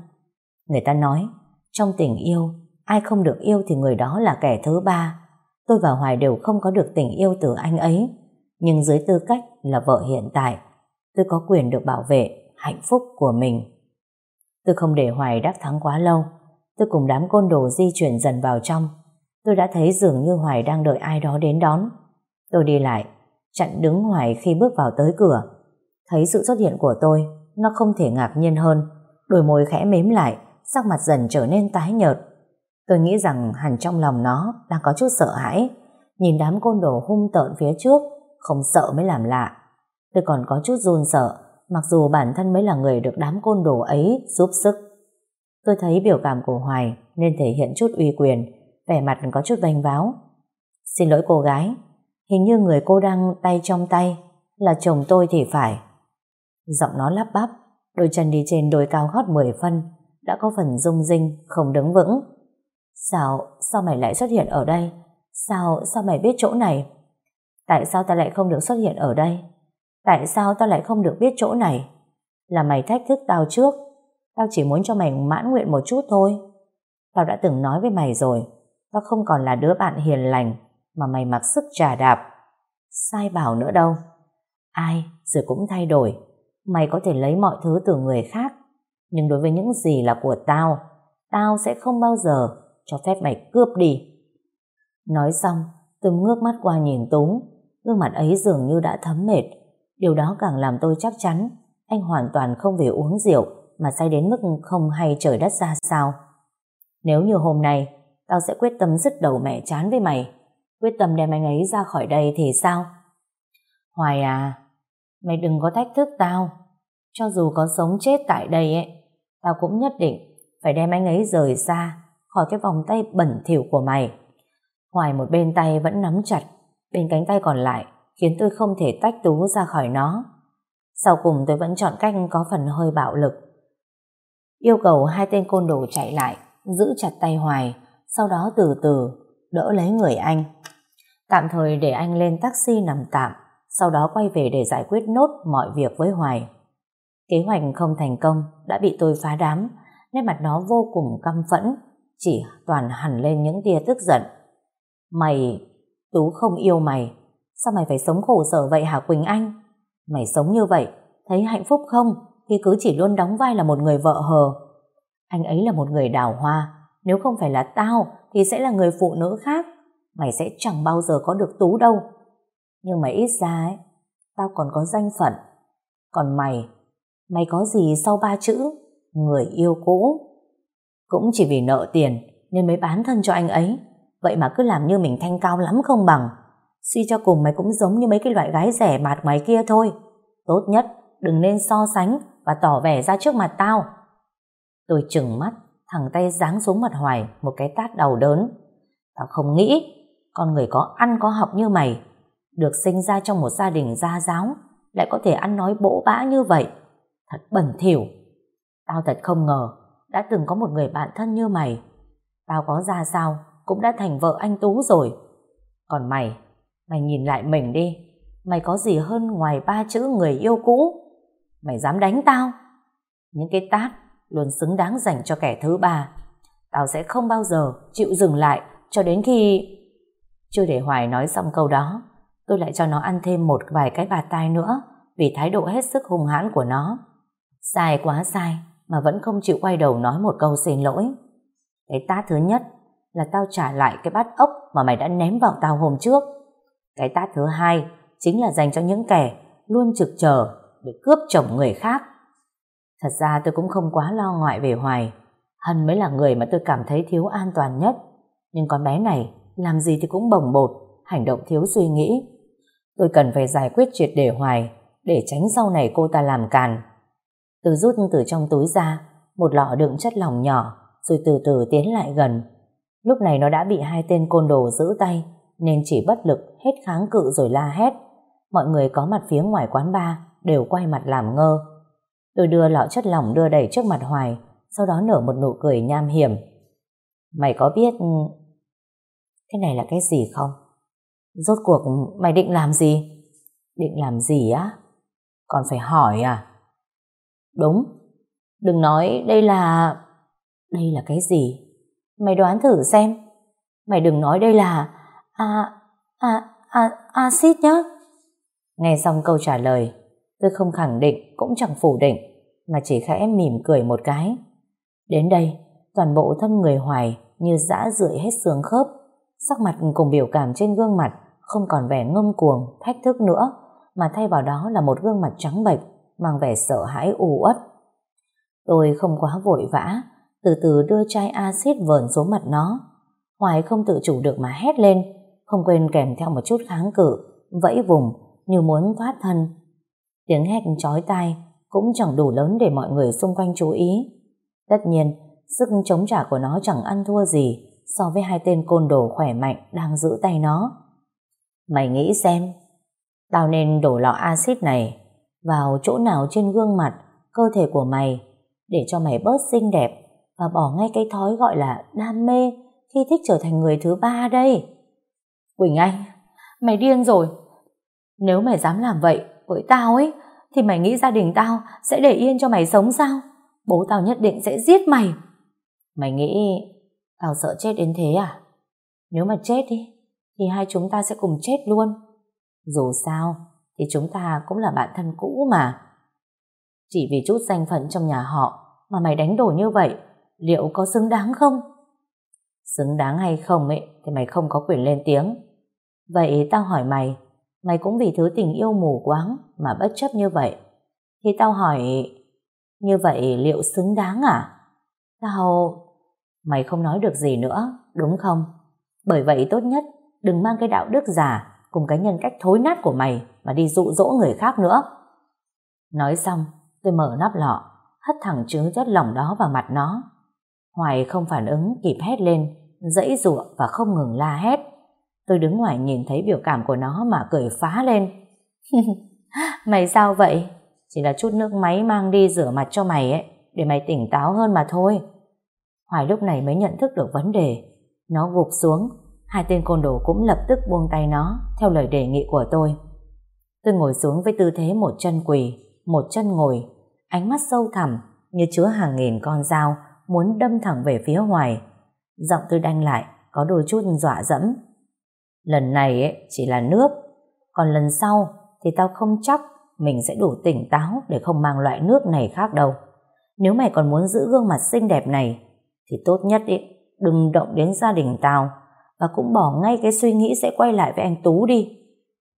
Người ta nói, trong tình yêu, ai không được yêu thì người đó là kẻ thứ ba. Tôi và Hoài đều không có được tình yêu từ anh ấy, nhưng dưới tư cách là vợ hiện tại, tôi có quyền được bảo vệ hạnh phúc của mình. Tôi không để Hoài đắc thắng quá lâu, tôi cùng đám côn đồ di chuyển dần vào trong. Tôi đã thấy dường như Hoài đang đợi ai đó đến đón. Tôi đi lại, chặn đứng Hoài khi bước vào tới cửa. Thấy sự xuất hiện của tôi, nó không thể ngạc nhiên hơn, đôi môi khẽ mếm lại, sắc mặt dần trở nên tái nhợt. Tôi nghĩ rằng hẳn trong lòng nó đang có chút sợ hãi, nhìn đám côn đồ hung tợn phía trước, không sợ mới làm lạ. Tôi còn có chút run sợ, mặc dù bản thân mới là người được đám côn đồ ấy giúp sức. Tôi thấy biểu cảm của Hoài nên thể hiện chút uy quyền, vẻ mặt có chút vênh váo. Xin lỗi cô gái, hình như người cô đang tay trong tay là chồng tôi thì phải. Giọng nó lắp bắp, đôi chân đi trên đôi cao gót 10 phân, đã có phần rung rinh, không đứng vững. Sao, sao mày lại xuất hiện ở đây? Sao, sao mày biết chỗ này? Tại sao ta lại không được xuất hiện ở đây? Tại sao ta lại không được biết chỗ này? Là mày thách thức tao trước. Tao chỉ muốn cho mày mãn nguyện một chút thôi. Tao đã từng nói với mày rồi, tao không còn là đứa bạn hiền lành mà mày mặc sức trà đạp. Sai bảo nữa đâu. Ai rồi cũng thay đổi. Mày có thể lấy mọi thứ từ người khác, nhưng đối với những gì là của tao, tao sẽ không bao giờ cho phép mày cướp đi. Nói xong, tôi ngước mắt qua nhìn Túng, gương mặt ấy dường như đã thấm mệt. Điều đó càng làm tôi chắc chắn anh hoàn toàn không về uống rượu mà say đến mức không hay trời đất ra sao. Nếu như hôm nay tao sẽ quyết tâm dứt đầu mẹ chán với mày, quyết tâm đem anh ấy ra khỏi đây thì sao? Hoài à, mày đừng có thách thức tao. Cho dù có sống chết tại đây ấy, tao cũng nhất định phải đem anh ấy rời xa khỏi cái vòng tay bẩn thỉu của mày. Hoài một bên tay vẫn nắm chặt, bên cánh tay còn lại khiến tôi không thể tách Tú ra khỏi nó. Sau cùng tôi vẫn chọn cách có phần hơi bạo lực. Yêu cầu hai tên côn đồ chạy lại, giữ chặt tay Hoài, sau đó từ từ đỡ lấy người anh. Tạm thời để anh lên taxi nằm tạm, sau đó quay về để giải quyết nốt mọi việc với Hoài. Kế hoạch không thành công đã bị tôi phá đám, nét mặt nó vô cùng căm phẫn, chỉ toàn hẳn lên những tia tức giận. Mày, Tú không yêu mày, sao mày phải sống khổ sở vậy hả Quỳnh Anh? Mày sống như vậy, thấy hạnh phúc không khi cứ chỉ luôn đóng vai là một người vợ hờ? Anh ấy là một người đào hoa, nếu không phải là tao thì sẽ là người phụ nữ khác. Mày sẽ chẳng bao giờ có được Tú đâu. Nhưng mà ít ra ấy, tao còn có danh phận. Còn mày, mày có gì sau ba chữ? Người yêu cũ. Cũng chỉ vì nợ tiền nên mới bán thân cho anh ấy. Vậy mà cứ làm như mình thanh cao lắm không bằng. Suy cho cùng mày cũng giống như mấy cái loại gái rẻ mạt ngoài kia thôi. Tốt nhất đừng nên so sánh và tỏ vẻ ra trước mặt tao. Tôi chừng mắt, thẳng tay giáng xuống mặt Hoài một cái tát đầu đớn. Tao không nghĩ con người có ăn có học như mày được sinh ra trong một gia đình gia giáo lại có thể ăn nói bỗ bã như vậy. Thật bẩn thỉu. Tao thật không ngờ đã từng có một người bạn thân như mày. Tao có ra sao cũng đã thành vợ anh Tú rồi. Còn mày, mày nhìn lại mình đi. Mày có gì hơn ngoài ba chữ người yêu cũ? Mày dám đánh tao? Những cái tát luôn xứng đáng dành cho kẻ thứ ba. Tao sẽ không bao giờ chịu dừng lại cho đến khi... Chưa để Hoài nói xong câu đó, tôi lại cho nó ăn thêm một vài cái bạt tai nữa vì thái độ hết sức hung hãn của nó. Sai quá sai mà vẫn không chịu quay đầu nói một câu xin lỗi. Cái tát thứ nhất là tao trả lại cái bát ốc mà mày đã ném vào tao hôm trước. Cái tát thứ hai chính là dành cho những kẻ luôn trực chờ để cướp chồng người khác. Thật ra tôi cũng không quá lo ngại về Hoài. Hân mới là người mà tôi cảm thấy thiếu an toàn nhất. Nhưng con bé này làm gì thì cũng bồng bột, hành động thiếu suy nghĩ. Tôi cần phải giải quyết triệt để Hoài để tránh sau này cô ta làm càn. Tôi rút từ trong túi ra, một lọ đựng chất lỏng nhỏ, rồi từ từ tiến lại gần. Lúc này nó đã bị hai tên côn đồ giữ tay, nên chỉ bất lực hết kháng cự rồi la hét. Mọi người có mặt phía ngoài quán bar đều quay mặt làm ngơ. Tôi đưa lọ chất lỏng đưa đẩy trước mặt Hoài, sau đó nở một nụ cười nham hiểm. Mày có biết cái này là cái gì không? Rốt cuộc mày định làm gì? Định làm gì á? Còn phải hỏi à? Đúng. Đừng nói đây là... Đây là cái gì? Mày đoán thử xem. Mày đừng nói đây là... À... À... À... Acid nhá. Nghe xong câu trả lời, tôi không khẳng định cũng chẳng phủ định, mà chỉ khẽ mỉm cười một cái. Đến đây, toàn bộ thân người hoài như dã rượi hết xương khớp, sắc mặt cùng biểu cảm trên gương mặt không còn vẻ ngông cuồng, thách thức nữa, mà thay vào đó là một gương mặt trắng bệch, mang vẻ sợ hãi u uất. Tôi không quá vội vã, từ từ đưa chai axit vờn xuống mặt nó. Hoài không tự chủ được mà hét lên, không quên kèm theo một chút kháng cự, vẫy vùng như muốn thoát thân. Tiếng hét chói tai cũng chẳng đủ lớn để mọi người xung quanh chú ý. Tất nhiên, sức chống trả của nó chẳng ăn thua gì so với hai tên côn đồ khỏe mạnh đang giữ tay nó. Mày nghĩ xem, tao nên đổ lọ axit này vào chỗ nào trên gương mặt, cơ thể của mày để cho mày bớt xinh đẹp và bỏ ngay cái thói gọi là đam mê khi thích trở thành người thứ ba đây. Quỳnh Anh, mày điên rồi. Nếu mày dám làm vậy với tao ấy, thì mày nghĩ gia đình tao sẽ để yên cho mày sống sao? Bố tao nhất định sẽ giết mày. Mày nghĩ tao sợ chết đến thế à? Nếu mà chết đi, thì hai chúng ta sẽ cùng chết luôn. Dù sao, thì chúng ta cũng là bạn thân cũ mà. Chỉ vì chút danh phận trong nhà họ mà mày đánh đổi như vậy, liệu có xứng đáng không? Xứng đáng hay không ấy, thì mày không có quyền lên tiếng. Vậy tao hỏi mày, mày cũng vì thứ tình yêu mù quáng mà bất chấp như vậy. Thì tao hỏi, như vậy liệu xứng đáng à? Tao... Mày không nói được gì nữa, đúng không? Bởi vậy tốt nhất, đừng mang cái đạo đức giả cùng cái nhân cách thối nát của mày mà đi dụ dỗ người khác nữa. Nói xong, tôi mở nắp lọ, hất thẳng trứng chất lỏng đó vào mặt nó. Hoài không phản ứng kịp hét lên, dãy rụa và không ngừng la hét. Tôi đứng ngoài nhìn thấy biểu cảm của nó mà cười phá lên. mày sao vậy? Chỉ là chút nước máy mang đi rửa mặt cho mày ấy, để mày tỉnh táo hơn mà thôi. Hoài lúc này mới nhận thức được vấn đề. Nó gục xuống, hai tên côn đồ cũng lập tức buông tay nó, theo lời đề nghị của tôi. Tôi ngồi xuống với tư thế một chân quỳ, một chân ngồi, ánh mắt sâu thẳm như chứa hàng nghìn con dao muốn đâm thẳng về phía Hoài. Giọng tôi đanh lại, có đôi chút dọa dẫm. Lần này ấy, chỉ là nước, còn lần sau thì tao không chắc mình sẽ đủ tỉnh táo để không mang loại nước này khác đâu. Nếu mày còn muốn giữ gương mặt xinh đẹp này thì tốt nhất ý, đừng động đến gia đình tao và cũng bỏ ngay cái suy nghĩ sẽ quay lại với anh Tú đi.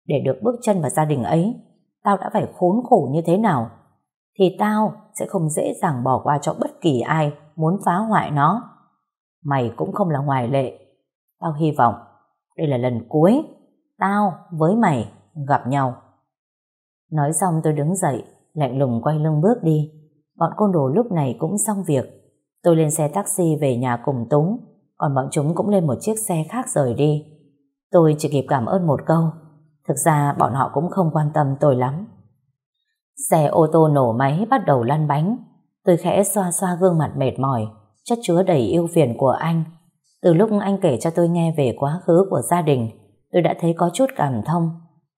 Để được bước chân vào gia đình ấy, tao đã phải khốn khổ như thế nào, thì tao sẽ không dễ dàng bỏ qua cho bất kỳ ai muốn phá hoại nó. Mày cũng không là ngoại lệ. Tao hy vọng đây là lần cuối tao với mày gặp nhau. Nói xong tôi đứng dậy, lạnh lùng quay lưng bước đi. Bọn côn đồ lúc này cũng xong việc. Tôi lên xe taxi về nhà cùng Túng còn bọn chúng cũng lên một chiếc xe khác rời đi. Tôi chỉ kịp cảm ơn một câu. Thực ra bọn họ cũng không quan tâm tôi lắm. Xe ô tô nổ máy bắt đầu lăn bánh. Tôi khẽ xoa xoa gương mặt mệt mỏi, chất chứa đầy yêu phiền của anh. Từ lúc anh kể cho tôi nghe về quá khứ của gia đình, tôi đã thấy có chút cảm thông.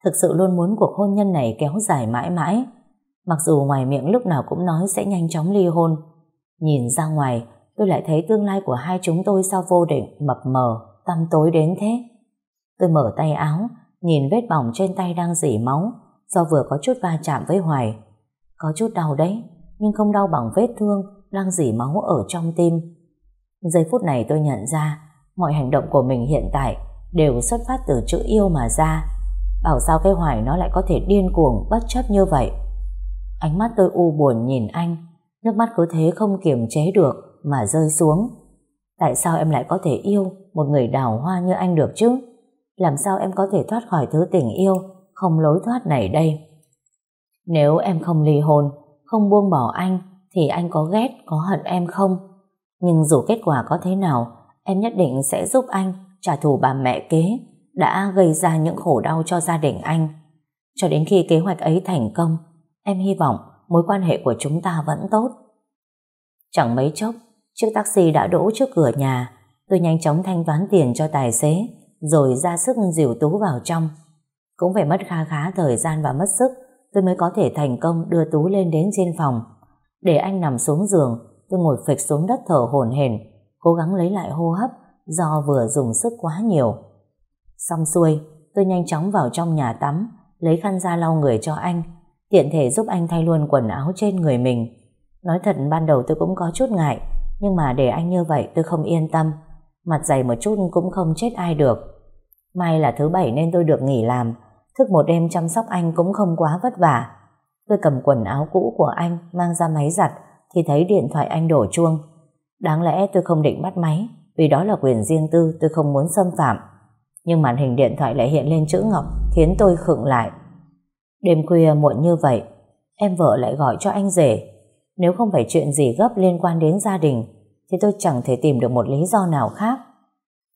Thực sự luôn muốn cuộc hôn nhân này kéo dài mãi mãi. Mặc dù ngoài miệng lúc nào cũng nói sẽ nhanh chóng ly hôn. Nhìn ra ngoài, tôi lại thấy tương lai của hai chúng tôi sao vô định, mập mờ, tăm tối đến thế. Tôi mở tay áo, nhìn vết bỏng trên tay đang dỉ máu, do vừa có chút va chạm với Hoài. Có chút đau đấy, nhưng không đau bằng vết thương đang dỉ máu ở trong tim. Giây phút này tôi nhận ra, mọi hành động của mình hiện tại đều xuất phát từ chữ yêu mà ra. Bảo sao cái Hoài nó lại có thể điên cuồng bất chấp như vậy. Ánh mắt tôi u buồn nhìn anh, nước mắt cứ thế không kiềm chế được mà rơi xuống. Tại sao em lại có thể yêu một người đào hoa như anh được chứ? Làm sao em có thể thoát khỏi thứ tình yêu không lối thoát này đây? Nếu em không ly hôn, không buông bỏ anh, thì anh có ghét, có hận em không? Nhưng dù kết quả có thế nào, em nhất định sẽ giúp anh trả thù bà mẹ kế đã gây ra những khổ đau cho gia đình anh. Cho đến khi kế hoạch ấy thành công, em hy vọng mối quan hệ của chúng ta vẫn tốt. Chẳng mấy chốc, chiếc taxi đã đỗ trước cửa nhà. Tôi nhanh chóng thanh toán tiền cho tài xế, rồi ra sức dìu Tú vào trong. Cũng phải mất khá khá thời gian và mất sức, tôi mới có thể thành công đưa Tú lên đến trên phòng. Để anh nằm xuống giường, tôi ngồi phịch xuống đất thở hổn hển, cố gắng lấy lại hô hấp do vừa dùng sức quá nhiều. Xong xuôi, tôi nhanh chóng vào trong nhà tắm, lấy khăn ra lau người cho anh, tiện thể giúp anh thay luôn quần áo trên người mình. Nói thật ban đầu tôi cũng có chút ngại, nhưng mà để anh như vậy tôi không yên tâm. Mặt dày một chút cũng không chết ai được. May là thứ bảy nên tôi được nghỉ làm, thức một đêm chăm sóc anh cũng không quá vất vả. Tôi cầm quần áo cũ của anh mang ra máy giặt thì thấy điện thoại anh đổ chuông. Đáng lẽ tôi không định bắt máy vì đó là quyền riêng tư tôi không muốn xâm phạm. Nhưng màn hình điện thoại lại hiện lên chữ Ngọc khiến tôi khựng lại. Đêm khuya muộn như vậy em vợ lại gọi cho anh rể. Nếu không phải chuyện gì gấp liên quan đến gia đình, thì tôi chẳng thể tìm được một lý do nào khác.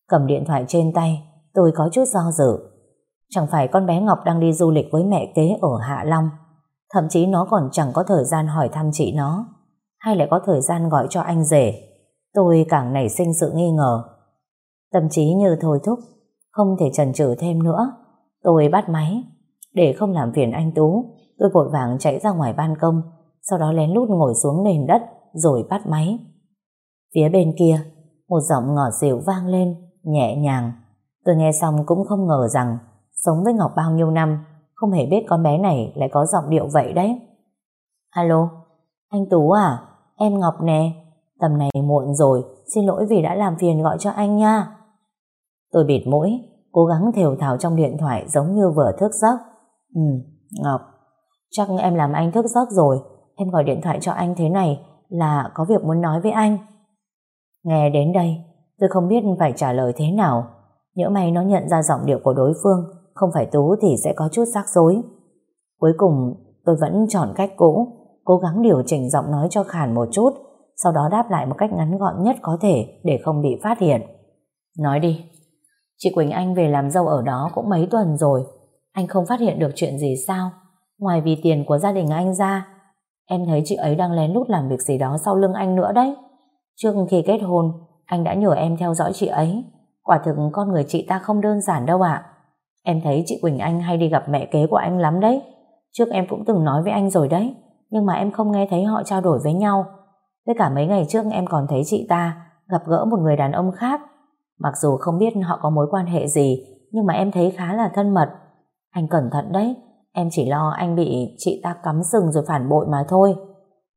Cầm điện thoại trên tay, tôi có chút do dự. Chẳng phải con bé Ngọc đang đi du lịch với mẹ kế ở Hạ Long, Thậm chí nó còn chẳng có thời gian hỏi thăm chị nó, Hay lại có thời gian gọi cho anh rể Tôi càng nảy sinh sự nghi ngờ Tâm trí như thôi thúc, Không thể chần chừ thêm nữa Tôi bắt máy, Để không làm phiền anh Tú, Tôi vội vàng chạy ra ngoài ban công sau đó lén lút ngồi xuống nền đất, Rồi bắt máy. Phía bên kia, Một giọng ngỏ dịu vang lên, Nhẹ nhàng. Tôi nghe xong cũng không ngờ rằng, Sống với Ngọc bao nhiêu năm, Không hề biết con bé này lại có giọng điệu vậy đấy. Alo, Anh Tú à Em Ngọc nè. Tầm này muộn rồi, Xin lỗi vì đã làm phiền gọi cho anh nha. Tôi bịt mũi, Cố gắng thều thào trong điện thoại giống như vừa thức giấc. Ừ Ngọc, Chắc em làm anh thức giấc rồi Em gọi điện thoại cho anh thế này Là có việc muốn nói với anh Nghe đến đây Tôi không biết phải trả lời thế nào Nhỡ may nó nhận ra giọng điệu của đối phương không phải Tú thì sẽ có chút rắc rối. Cuối cùng tôi vẫn chọn cách cũ, cố gắng điều chỉnh giọng nói cho khản một chút, sau đó đáp lại một cách ngắn gọn nhất có thể để không bị phát hiện. Nói đi, chị Quỳnh Anh về làm dâu ở đó cũng mấy tuần rồi, anh không phát hiện được chuyện gì sao? Ngoài vì tiền của gia đình anh ra, em thấy chị ấy đang lén lút làm việc gì đó sau lưng anh nữa đấy. Trước khi kết hôn, anh đã nhờ em theo dõi chị ấy. Quả thực con người chị ta không đơn giản đâu ạ. Em thấy chị Quỳnh Anh hay đi gặp mẹ kế của anh lắm đấy. Trước em cũng từng nói với anh rồi đấy. Nhưng mà em không nghe thấy họ trao đổi với nhau. Với cả mấy ngày trước em còn thấy chị ta gặp gỡ một người đàn ông khác. Mặc dù không biết họ có mối quan hệ gì, nhưng mà em thấy khá là thân mật. Anh cẩn thận đấy, em chỉ lo anh bị chị ta cắm sừng rồi phản bội mà thôi.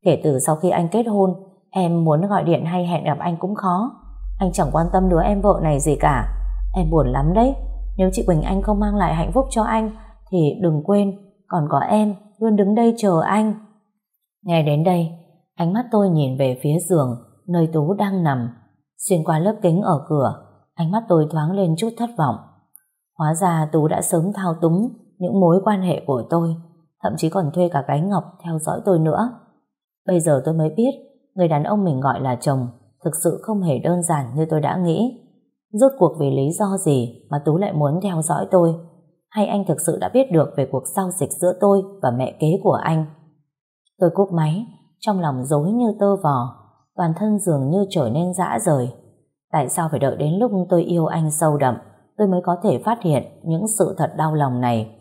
Kể từ sau khi anh kết hôn, em muốn gọi điện hay hẹn gặp anh cũng khó. Anh chẳng quan tâm đứa em vợ này gì cả. Em buồn lắm đấy. Nếu chị Quỳnh Anh không mang lại hạnh phúc cho anh thì đừng quên còn có em luôn đứng đây chờ anh. Nghe đến đây, ánh mắt tôi nhìn về phía giường nơi Tú đang nằm. Xuyên qua lớp kính ở cửa, ánh mắt tôi thoáng lên chút thất vọng. Hóa ra Tú đã sớm thao túng những mối quan hệ của tôi. thậm chí còn thuê cả cái Ngọc theo dõi tôi nữa. Bây giờ tôi mới biết, người đàn ông mình gọi là chồng thực sự không hề đơn giản như tôi đã nghĩ. Rốt cuộc vì lý do gì mà Tú lại muốn theo dõi tôi? Hay anh thực sự đã biết được về cuộc giao dịch giữa tôi và mẹ kế của anh? Tôi cúp máy, trong lòng dối như tơ vò, toàn thân dường như trở nên dã rời. Tại sao phải đợi đến lúc tôi yêu anh sâu đậm, tôi mới có thể phát hiện những sự thật đau lòng này?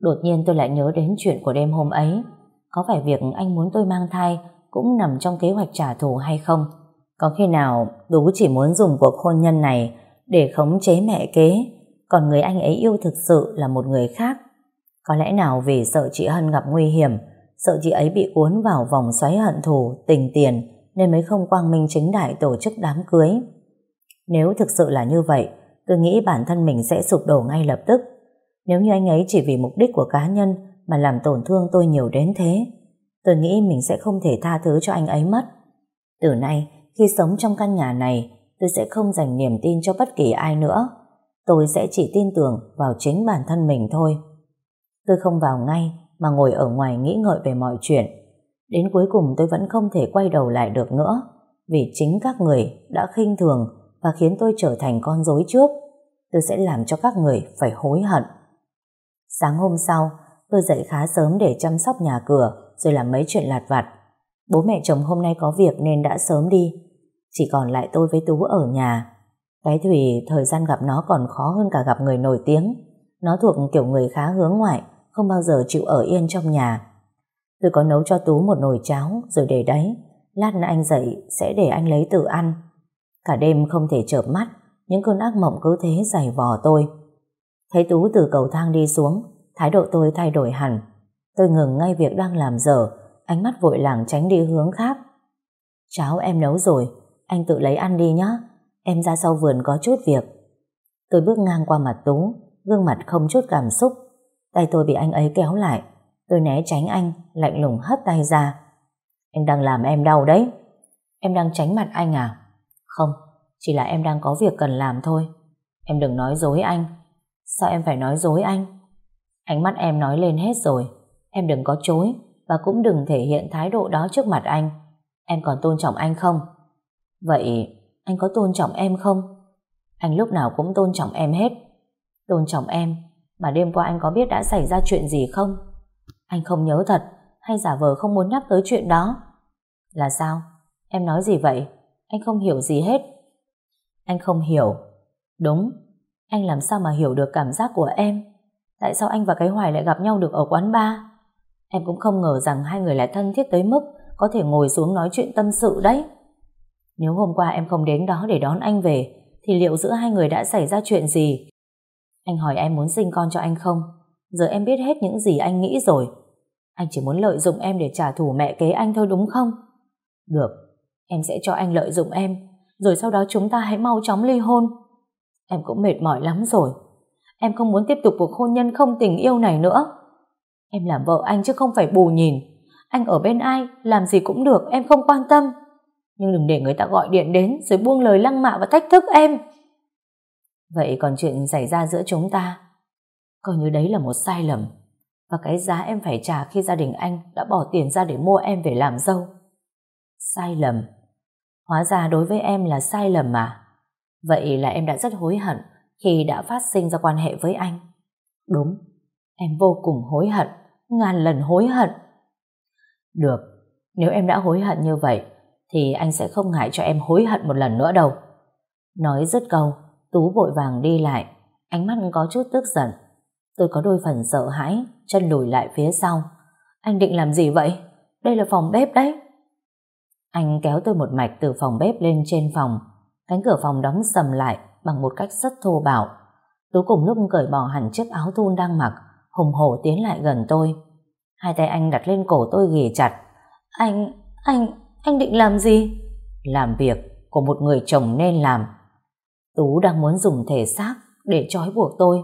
Đột nhiên tôi lại nhớ đến chuyện của đêm hôm ấy. Có phải việc anh muốn tôi mang thai cũng nằm trong kế hoạch trả thù hay không? Có khi nào Tú chỉ muốn dùng cuộc hôn nhân này để khống chế mẹ kế, còn người anh ấy yêu thực sự là một người khác? Có lẽ nào vì sợ chị Hân gặp nguy hiểm, sợ chị ấy bị cuốn vào vòng xoáy hận thù, tình tiền, nên mới không quang minh chính đại tổ chức đám cưới. Nếu thực sự là như vậy, tôi nghĩ bản thân mình sẽ sụp đổ ngay lập tức. Nếu như anh ấy chỉ vì mục đích của cá nhân mà làm tổn thương tôi nhiều đến thế, tôi nghĩ mình sẽ không thể tha thứ cho anh ấy mất. Từ nay, khi sống trong căn nhà này, tôi sẽ không dành niềm tin cho bất kỳ ai nữa. Tôi sẽ chỉ tin tưởng vào chính bản thân mình thôi. Tôi không vào ngay mà ngồi ở ngoài nghĩ ngợi về mọi chuyện. Đến cuối cùng tôi vẫn không thể quay đầu lại được nữa vì chính các người đã khinh thường và khiến tôi trở thành con rối trước. Tôi sẽ làm cho các người phải hối hận. Sáng hôm sau, tôi dậy khá sớm để chăm sóc nhà cửa rồi làm mấy chuyện lặt vặt. Bố mẹ chồng hôm nay có việc nên đã sớm đi. Chỉ còn lại tôi với Tú ở nhà. Cái Thủy thời gian gặp nó còn khó hơn cả gặp người nổi tiếng. Nó thuộc kiểu người khá hướng ngoại, không bao giờ chịu ở yên trong nhà. Tôi có nấu cho Tú một nồi cháo rồi để đấy. Lát anh dậy sẽ để anh lấy tự ăn. Cả đêm không thể chợp mắt, những cơn ác mộng cứ thế giày vò tôi. Thấy Tú từ cầu thang đi xuống, thái độ tôi thay đổi hẳn. Tôi ngừng ngay việc đang làm dở, ánh mắt vội làng tránh đi hướng khác. Cháo em nấu rồi, anh tự lấy ăn đi nhé. Em ra sau vườn có chút việc. Tôi bước ngang qua mặt Tú, gương mặt không chút cảm xúc. Tay tôi bị anh ấy kéo lại. Tôi né tránh anh, lạnh lùng hất tay ra. Anh đang làm em đau đấy. Em đang tránh mặt anh à? Không, chỉ là em đang có việc cần làm thôi. Em đừng nói dối anh. Sao em phải nói dối anh? Ánh mắt em nói lên hết rồi. Em đừng có chối và cũng đừng thể hiện thái độ đó trước mặt anh. Em còn tôn trọng anh không? Vậy anh có tôn trọng em không? Anh lúc nào cũng tôn trọng em hết. Tôn trọng em, mà đêm qua anh có biết đã xảy ra chuyện gì không? Anh không nhớ thật, hay giả vờ không muốn nhắc tới chuyện đó? Là sao? Em nói gì vậy? Anh không hiểu gì hết. Anh không hiểu. Đúng, anh làm sao mà hiểu được cảm giác của em? Tại sao anh và cái Hoài lại gặp nhau được ở quán bar? Em cũng không ngờ rằng hai người lại thân thiết tới mức có thể ngồi xuống nói chuyện tâm sự đấy. Nếu hôm qua em không đến đó để đón anh về, thì liệu giữa hai người đã xảy ra chuyện gì? Anh hỏi em muốn sinh con cho anh không? Giờ em biết hết những gì anh nghĩ rồi. Anh chỉ muốn lợi dụng em để trả thù mẹ kế anh thôi đúng không? Được, em sẽ cho anh lợi dụng em, rồi sau đó chúng ta hãy mau chóng ly hôn. Em cũng mệt mỏi lắm rồi. Em không muốn tiếp tục cuộc hôn nhân không tình yêu này nữa. Em là vợ anh chứ không phải bù nhìn. Anh ở bên ai, làm gì cũng được, em không quan tâm. Nhưng đừng để người ta gọi điện đến rồi buông lời lăng mạ và thách thức em. Vậy còn chuyện xảy ra giữa chúng ta, coi như đấy là một sai lầm. Và cái giá em phải trả khi gia đình anh đã bỏ tiền ra để mua em về làm dâu. Sai lầm. Hóa ra đối với em là sai lầm mà. Vậy là em đã rất hối hận khi đã phát sinh ra quan hệ với anh. Đúng, em vô cùng hối hận, ngàn lần hối hận. Được, nếu em đã hối hận như vậy, thì anh sẽ không ngại cho em hối hận một lần nữa đâu. Nói dứt câu, Tú vội vàng đi lại, ánh mắt có chút tức giận. Tôi có đôi phần sợ hãi, chân lùi lại phía sau. Anh định làm gì vậy? Đây là phòng bếp đấy. Anh kéo tôi một mạch từ phòng bếp lên trên phòng. Cánh cửa phòng đóng sầm lại bằng một cách rất thô bạo. Tú cùng lúc cởi bỏ hẳn chiếc áo thun đang mặc, hùng hổ tiến lại gần tôi. Hai tay anh đặt lên cổ tôi ghì chặt. Anh, anh, anh định làm gì? Làm việc của một người chồng nên làm. Tú đang muốn dùng thể xác để trói buộc tôi.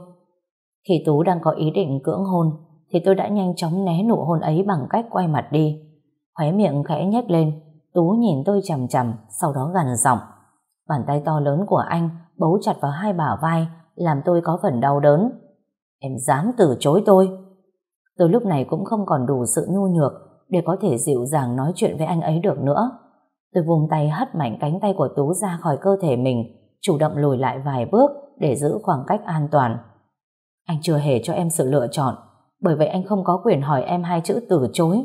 Khi Tú đang có ý định cưỡng hôn, thì tôi đã nhanh chóng né nụ hôn ấy bằng cách quay mặt đi. Khóe miệng khẽ nhếch lên, Tú nhìn tôi chằm chằm, sau đó gằn giọng. Bàn tay to lớn của anh bấu chặt vào hai bả vai, làm tôi có phần đau đớn. Em dám từ chối tôi. Tôi lúc này cũng không còn đủ sự nhu nhược để có thể dịu dàng nói chuyện với anh ấy được nữa. Tôi vùng tay hất mạnh cánh tay của Tú ra khỏi cơ thể mình, chủ động lùi lại vài bước để giữ khoảng cách an toàn. Anh chưa hề cho em sự lựa chọn, bởi vậy anh không có quyền hỏi em hai chữ từ chối.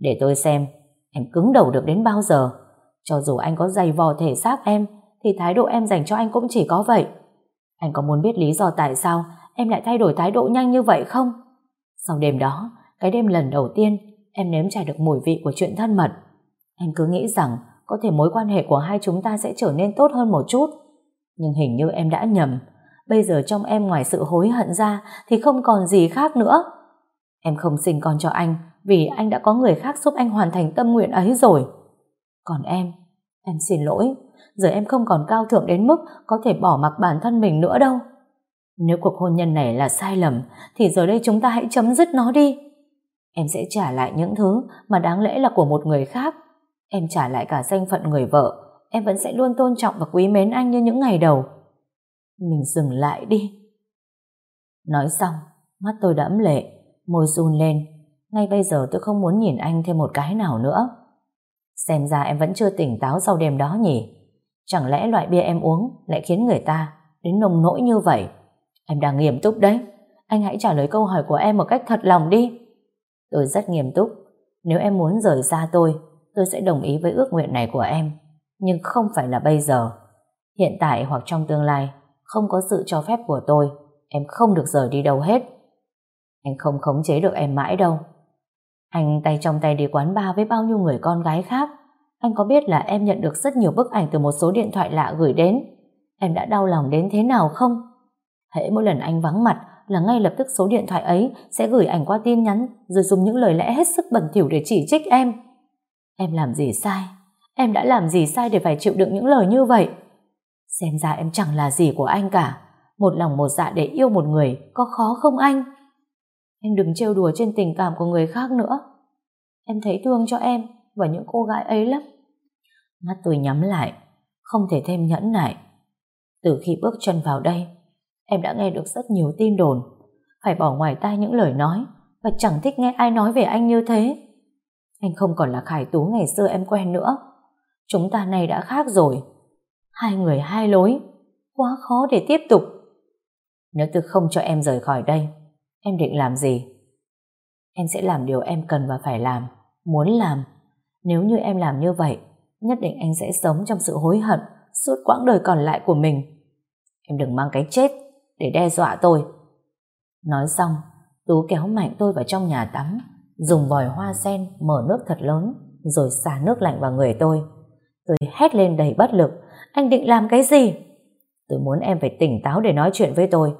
Để tôi xem, em cứng đầu được đến bao giờ. Cho dù anh có dày vò thể xác em, thì thái độ em dành cho anh cũng chỉ có vậy. Anh có muốn biết lý do tại sao em lại thay đổi thái độ nhanh như vậy không? Sau đêm đó, cái đêm lần đầu tiên em nếm trải được mùi vị của chuyện thân mật. Anh cứ nghĩ rằng có thể mối quan hệ của hai chúng ta sẽ trở nên tốt hơn một chút. Nhưng hình như em đã nhầm. Bây giờ trong em ngoài sự hối hận ra thì không còn gì khác nữa. Em không sinh con cho anh vì anh đã có người khác giúp anh hoàn thành tâm nguyện ấy rồi. Còn em, em xin lỗi. Giờ em không còn cao thượng đến mức có thể bỏ mặc bản thân mình nữa đâu. Nếu cuộc hôn nhân này là sai lầm thì giờ đây chúng ta hãy chấm dứt nó đi. Em sẽ trả lại những thứ mà đáng lẽ là của một người khác. Em trả lại cả danh phận người vợ. Em vẫn sẽ luôn tôn trọng và quý mến anh như những ngày đầu. Mình dừng lại đi. Nói xong, mắt tôi đẫm lệ, môi run lên. Ngay bây giờ tôi không muốn nhìn anh thêm một cái nào nữa. Xem ra em vẫn chưa tỉnh táo sau đêm đó nhỉ? Chẳng lẽ loại bia em uống lại khiến người ta đến nồng nỗi như vậy? Em đang nghiêm túc đấy. Anh hãy trả lời câu hỏi của em một cách thật lòng đi. Tôi rất nghiêm túc. Nếu em muốn rời xa tôi, tôi sẽ đồng ý với ước nguyện này của em. Nhưng không phải là bây giờ. Hiện tại hoặc trong tương lai, không có sự cho phép của tôi, em không được rời đi đâu hết. Anh không khống chế được em mãi đâu. Anh tay trong tay đi quán bar với bao nhiêu người con gái khác. Anh có biết là em nhận được rất nhiều bức ảnh từ một số điện thoại lạ gửi đến. Em đã đau lòng đến thế nào không? Hễ mỗi lần anh vắng mặt là ngay lập tức số điện thoại ấy sẽ gửi ảnh qua tin nhắn rồi dùng những lời lẽ hết sức bẩn thỉu để chỉ trích em. Em làm gì sai? Em đã làm gì sai để phải chịu đựng những lời như vậy? Xem ra em chẳng là gì của anh cả. Một lòng một dạ để yêu một người có khó không anh? Anh đừng trêu đùa trên tình cảm của người khác nữa. Em thấy thương cho em và những cô gái ấy lắm. Mắt tôi nhắm lại, không thể thêm nhẫn nại. Từ khi bước chân vào đây, em đã nghe được rất nhiều tin đồn, phải bỏ ngoài tai những lời nói và chẳng thích nghe ai nói về anh như thế. Anh không còn là Khải Tú ngày xưa em quen nữa. Chúng ta này đã khác rồi. Hai người hai lối, quá khó để tiếp tục. Nếu tôi không cho em rời khỏi đây, em định làm gì? Em sẽ làm điều em cần và phải làm, muốn làm. Nếu như em làm như vậy, nhất định anh sẽ sống trong sự hối hận suốt quãng đời còn lại của mình. Em đừng mang cái chết để đe dọa tôi. Nói xong, Tú kéo mạnh tôi vào trong nhà tắm, dùng vòi hoa sen mở nước thật lớn, rồi xả nước lạnh vào người tôi. Tôi hét lên đầy bất lực, anh định làm cái gì? Tôi muốn em phải tỉnh táo để nói chuyện với tôi.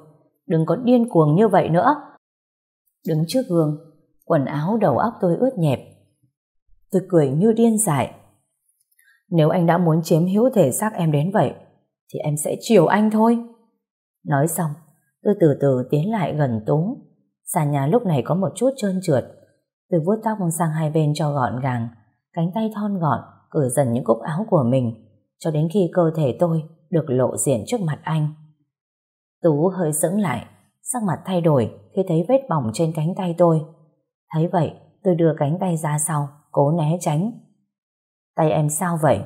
Đừng có điên cuồng như vậy nữa. Đứng trước gương, quần áo đầu óc tôi ướt nhẹp. Tôi cười như điên dại. Nếu anh đã muốn chiếm hữu thể xác em đến vậy, thì em sẽ chiều anh thôi. Nói xong, tôi từ từ tiến lại gần Tú. Sàn nhà lúc này có một chút trơn trượt. Tôi vuốt tóc sang hai bên cho gọn gàng, cánh tay thon gọn, cởi dần những cúc áo của mình, cho đến khi cơ thể tôi được lộ diện trước mặt anh. Tú hơi sững lại, sắc mặt thay đổi khi thấy vết bỏng trên cánh tay tôi. Thấy vậy, tôi đưa cánh tay ra sau, cố né tránh. Tay em sao vậy?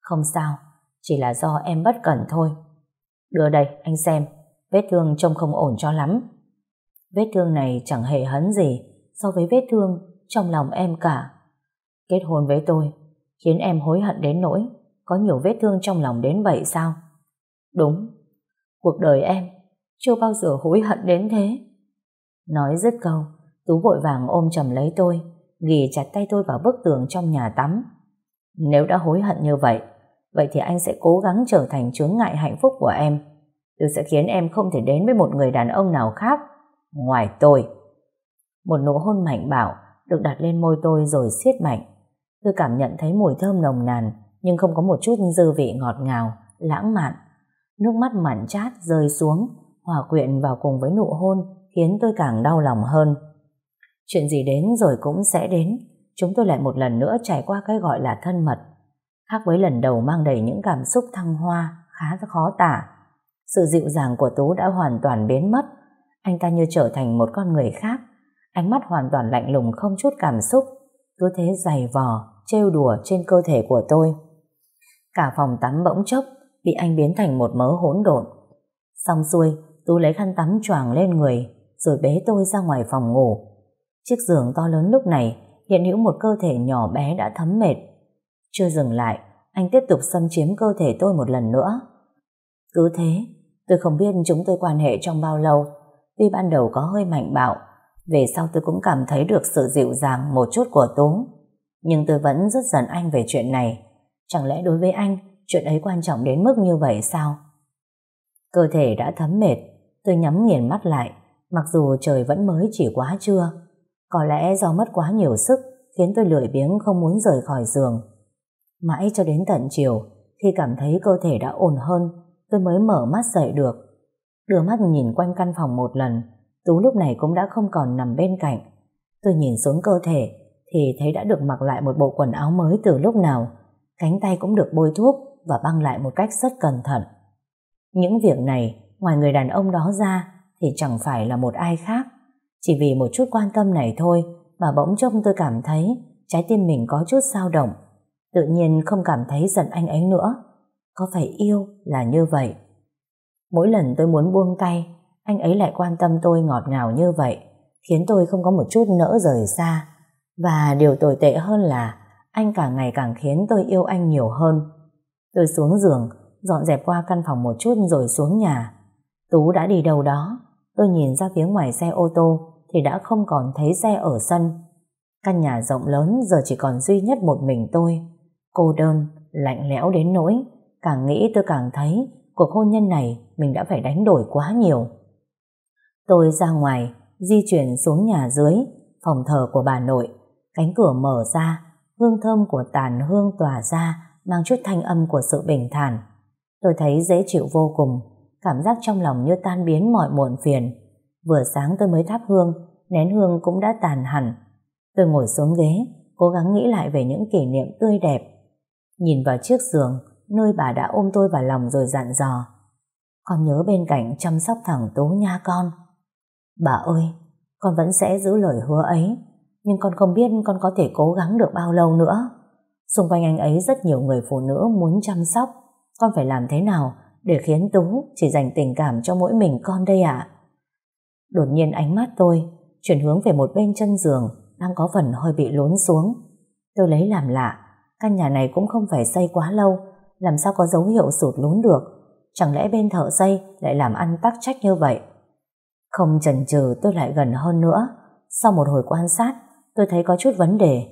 Không sao, chỉ là do em bất cẩn thôi. Đưa đây, anh xem, vết thương trông không ổn cho lắm. Vết thương này chẳng hề hấn gì so với vết thương trong lòng em cả. Kết hôn với tôi khiến em hối hận đến nỗi có nhiều vết thương trong lòng đến vậy sao? Đúng, cuộc đời em chưa bao giờ hối hận đến thế. Nói dứt câu, Tú vội vàng ôm chầm lấy tôi, ghi chặt tay tôi vào bức tường trong nhà tắm. Nếu đã hối hận như vậy, vậy thì anh sẽ cố gắng trở thành chướng ngại hạnh phúc của em. Tôi sẽ khiến em không thể đến với một người đàn ông nào khác ngoài tôi. Một nụ hôn mạnh bạo được đặt lên môi tôi rồi siết mạnh. Tôi cảm nhận thấy mùi thơm nồng nàn nhưng không có một chút dư vị ngọt ngào, lãng mạn. Nước mắt mặn chát rơi xuống, hòa quyện vào cùng với nụ hôn khiến tôi càng đau lòng hơn. Chuyện gì đến rồi cũng sẽ đến. Chúng tôi lại một lần nữa trải qua cái gọi là thân mật. Khác với lần đầu mang đầy những cảm xúc thăng hoa, khá khó tả. Sự dịu dàng của Tú đã hoàn toàn biến mất. Anh ta như trở thành một con người khác. ánh mắt hoàn toàn lạnh lùng không chút cảm xúc, cứ thế giày vò, trêu đùa trên cơ thể của tôi. Cả phòng tắm bỗng chốc bị anh biến thành một mớ hỗn độn. Xong xuôi, Tú lấy khăn tắm choàng lên người, rồi bế tôi ra ngoài phòng ngủ. Chiếc giường to lớn lúc này hiện hữu một cơ thể nhỏ bé đã thấm mệt. Chưa dừng lại, anh tiếp tục xâm chiếm cơ thể tôi một lần nữa. Cứ thế, tôi không biết chúng tôi quan hệ trong bao lâu, tuy ban đầu có hơi mạnh bạo, về sau tôi cũng cảm thấy được sự dịu dàng một chút của Tú. Nhưng tôi vẫn rất giận anh về chuyện này. Chẳng lẽ đối với anh, chuyện ấy quan trọng đến mức như vậy sao? Cơ thể đã thấm mệt, tôi nhắm nghiền mắt lại, mặc dù trời vẫn mới chỉ quá trưa. Có lẽ do mất quá nhiều sức, khiến tôi lười biếng không muốn rời khỏi giường. Mãi cho đến tận chiều, khi cảm thấy cơ thể đã ổn hơn, tôi mới mở mắt dậy được. Đưa mắt nhìn quanh căn phòng một lần, Tú lúc này cũng đã không còn nằm bên cạnh. Tôi nhìn xuống cơ thể, thì thấy đã được mặc lại một bộ quần áo mới từ lúc nào. Cánh tay cũng được bôi thuốc và băng lại một cách rất cẩn thận. Những việc này, ngoài người đàn ông đó ra, thì chẳng phải là một ai khác. Chỉ vì một chút quan tâm này thôi mà bỗng trông tôi cảm thấy trái tim mình có chút dao động. Tự nhiên không cảm thấy giận anh ấy nữa. Có phải yêu là như vậy? Mỗi lần tôi muốn buông tay, anh ấy lại quan tâm tôi ngọt ngào như vậy, khiến tôi không có một chút nỡ rời xa. Và điều tồi tệ hơn là anh càng ngày càng khiến tôi yêu anh nhiều hơn. Tôi xuống giường, dọn dẹp qua căn phòng một chút rồi xuống nhà. Tú đã đi đâu đó. Tôi nhìn ra phía ngoài xe ô tô thì đã không còn thấy xe ở sân. Căn nhà rộng lớn giờ chỉ còn duy nhất một mình tôi. Cô đơn, lạnh lẽo đến nỗi, càng nghĩ tôi càng thấy cuộc hôn nhân này mình đã phải đánh đổi quá nhiều. Tôi ra ngoài, di chuyển xuống nhà dưới, phòng thờ của bà nội. Cánh cửa mở ra, hương thơm của tàn hương tỏa ra, mang chút thanh âm của sự bình thản. Tôi thấy dễ chịu vô cùng, cảm giác trong lòng như tan biến mọi muộn phiền. Vừa sáng tôi mới thắp hương, nén hương cũng đã tàn hẳn. Tôi ngồi xuống ghế, cố gắng nghĩ lại về những kỷ niệm tươi đẹp. Nhìn vào chiếc giường, nơi bà đã ôm tôi vào lòng rồi dặn dò. Con nhớ bên cạnh chăm sóc thằng Tố nha con. Bà ơi, con vẫn sẽ giữ lời hứa ấy, nhưng con không biết con có thể cố gắng được bao lâu nữa. Xung quanh anh ấy rất nhiều người phụ nữ muốn chăm sóc, con phải làm thế nào để khiến Tú chỉ dành tình cảm cho mỗi mình con đây ạ? Đột nhiên ánh mắt tôi chuyển hướng về một bên chân giường đang có phần hơi bị lún xuống. Tôi lấy làm lạ, căn nhà này cũng không phải xây quá lâu, làm sao có dấu hiệu sụt lún được. Chẳng lẽ bên thợ xây lại làm ăn tắc trách như vậy? Không chần chừ tôi lại gần hơn nữa. Sau một hồi quan sát, tôi thấy có chút vấn đề.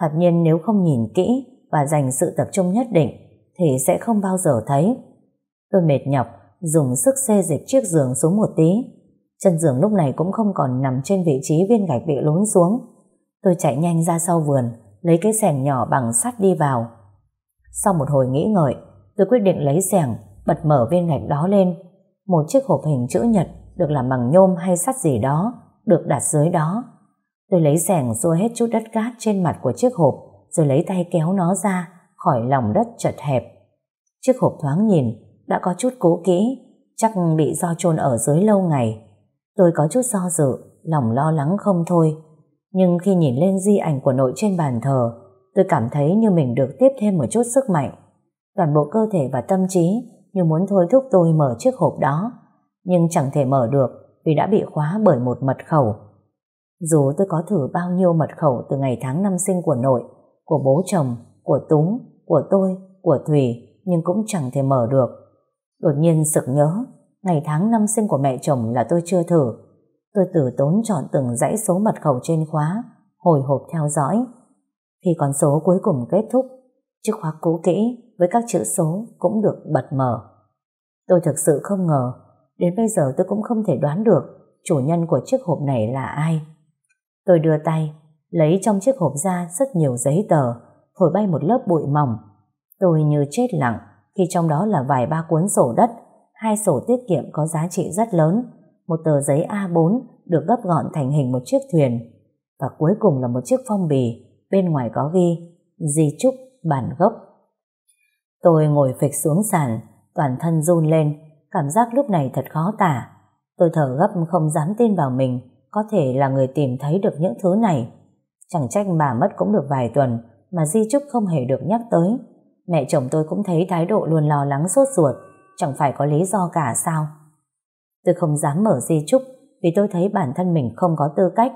Thật nhiên nếu không nhìn kỹ và dành sự tập trung nhất định, thì sẽ không bao giờ thấy. Tôi mệt nhọc, dùng sức xê dịch chiếc giường xuống một tí. Chân giường lúc này cũng không còn nằm trên vị trí viên gạch bị lún xuống. Tôi chạy nhanh ra sau vườn, lấy cái sẻng nhỏ bằng sắt đi vào. Sau một hồi nghĩ ngợi, tôi quyết định lấy sẻng, bật mở viên gạch đó lên. Một chiếc hộp hình chữ nhật được làm bằng nhôm hay sắt gì đó, được đặt dưới đó. Tôi lấy sẻng xua hết chút đất cát trên mặt của chiếc hộp, rồi lấy tay kéo nó ra khỏi lòng đất chật hẹp. Chiếc hộp thoáng nhìn, đã có chút cố kỹ, chắc bị do chôn ở dưới lâu ngày. Tôi có chút do dự, lòng lo lắng không thôi. Nhưng khi nhìn lên di ảnh của nội trên bàn thờ, tôi cảm thấy như mình được tiếp thêm một chút sức mạnh. Toàn bộ cơ thể và tâm trí như muốn thôi thúc tôi mở chiếc hộp đó nhưng chẳng thể mở được vì đã bị khóa bởi một mật khẩu. Dù tôi có thử bao nhiêu mật khẩu từ ngày tháng năm sinh của nội, của bố chồng, của Túng, của tôi, của Thùy, nhưng cũng chẳng thể mở được. Đột nhiên sực nhớ, ngày tháng năm sinh của mẹ chồng là tôi chưa thử. Tôi tử tốn chọn từng dãy số mật khẩu trên khóa, hồi hộp theo dõi. Khi con số cuối cùng kết thúc, chiếc khóa cũ kỹ với các chữ số cũng được bật mở. Tôi thực sự không ngờ Đến bây giờ tôi cũng không thể đoán được chủ nhân của chiếc hộp này là ai. Tôi đưa tay, lấy trong chiếc hộp ra rất nhiều giấy tờ, thổi bay một lớp bụi mỏng. Tôi như chết lặng khi trong đó là vài ba cuốn sổ đất, hai sổ tiết kiệm có giá trị rất lớn, một tờ giấy A4 được gấp gọn thành hình một chiếc thuyền, và cuối cùng là một chiếc phong bì, bên ngoài có ghi di chúc bản gốc. Tôi ngồi phịch xuống sàn, toàn thân run lên, Cảm giác lúc này thật khó tả. Tôi thở gấp không dám tin vào mình, có thể là người tìm thấy được những thứ này. Chẳng trách bà mất cũng được vài tuần mà di chúc không hề được nhắc tới. Mẹ chồng tôi cũng thấy thái độ luôn lo lắng sốt ruột, chẳng phải có lý do cả sao. Tôi không dám mở di chúc vì tôi thấy bản thân mình không có tư cách,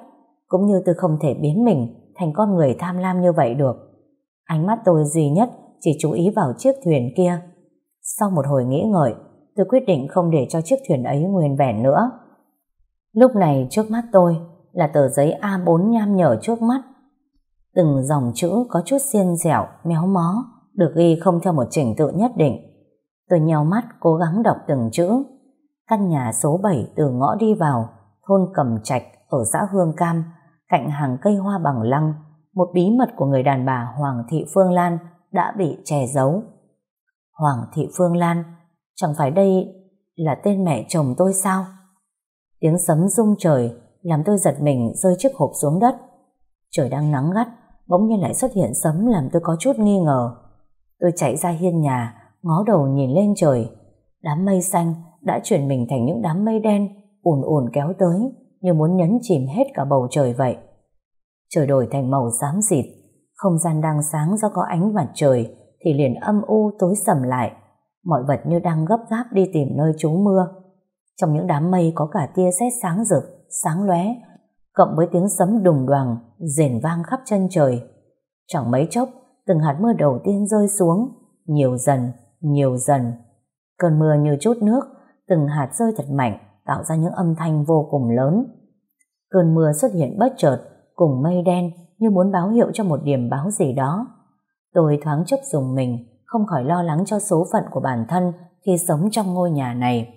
cũng như tôi không thể biến mình thành con người tham lam như vậy được. Ánh mắt tôi duy nhất chỉ chú ý vào chiếc thuyền kia. Sau một hồi nghĩ ngợi, tôi quyết định không để cho chiếc thuyền ấy nguyên vẹn nữa. Lúc này trước mắt tôi là tờ giấy A4 nham nhở trước mắt. Từng dòng chữ có chút xiên dẻo, méo mó, được ghi không theo một trình tự nhất định. Tôi nheo mắt cố gắng đọc từng chữ. Căn nhà số 7 từ ngõ đi vào, thôn Cầm Trạch ở xã Hương Cam, cạnh hàng cây hoa bằng lăng, một bí mật của người đàn bà Hoàng Thị Phương Lan đã bị che giấu. Hoàng Thị Phương Lan, chẳng phải đây là tên mẹ chồng tôi sao? Tiếng sấm rung trời làm tôi giật mình rơi chiếc hộp xuống đất. Trời đang nắng gắt, bỗng nhiên lại xuất hiện sấm làm tôi có chút nghi ngờ. Tôi chạy ra hiên nhà, ngó đầu nhìn lên trời. Đám mây xanh đã chuyển mình thành những đám mây đen, ùn ùn kéo tới, như muốn nhấn chìm hết cả bầu trời vậy. Trời đổi thành màu xám xịt, không gian đang sáng do có ánh mặt trời, thì liền âm u tối sầm lại. Mọi vật như đang gấp gáp đi tìm nơi trú mưa. Trong những đám mây có cả tia sét sáng rực, sáng lóe, cộng với tiếng sấm đùng đoàng, rền vang khắp chân trời. Chẳng mấy chốc, từng hạt mưa đầu tiên rơi xuống, nhiều dần, nhiều dần. Cơn mưa như chút nước, từng hạt rơi thật mạnh, tạo ra những âm thanh vô cùng lớn. Cơn mưa xuất hiện bất chợt, cùng mây đen như muốn báo hiệu cho một điểm báo gì đó. Tôi thoáng chốc dùng mình, không khỏi lo lắng cho số phận của bản thân khi sống trong ngôi nhà này.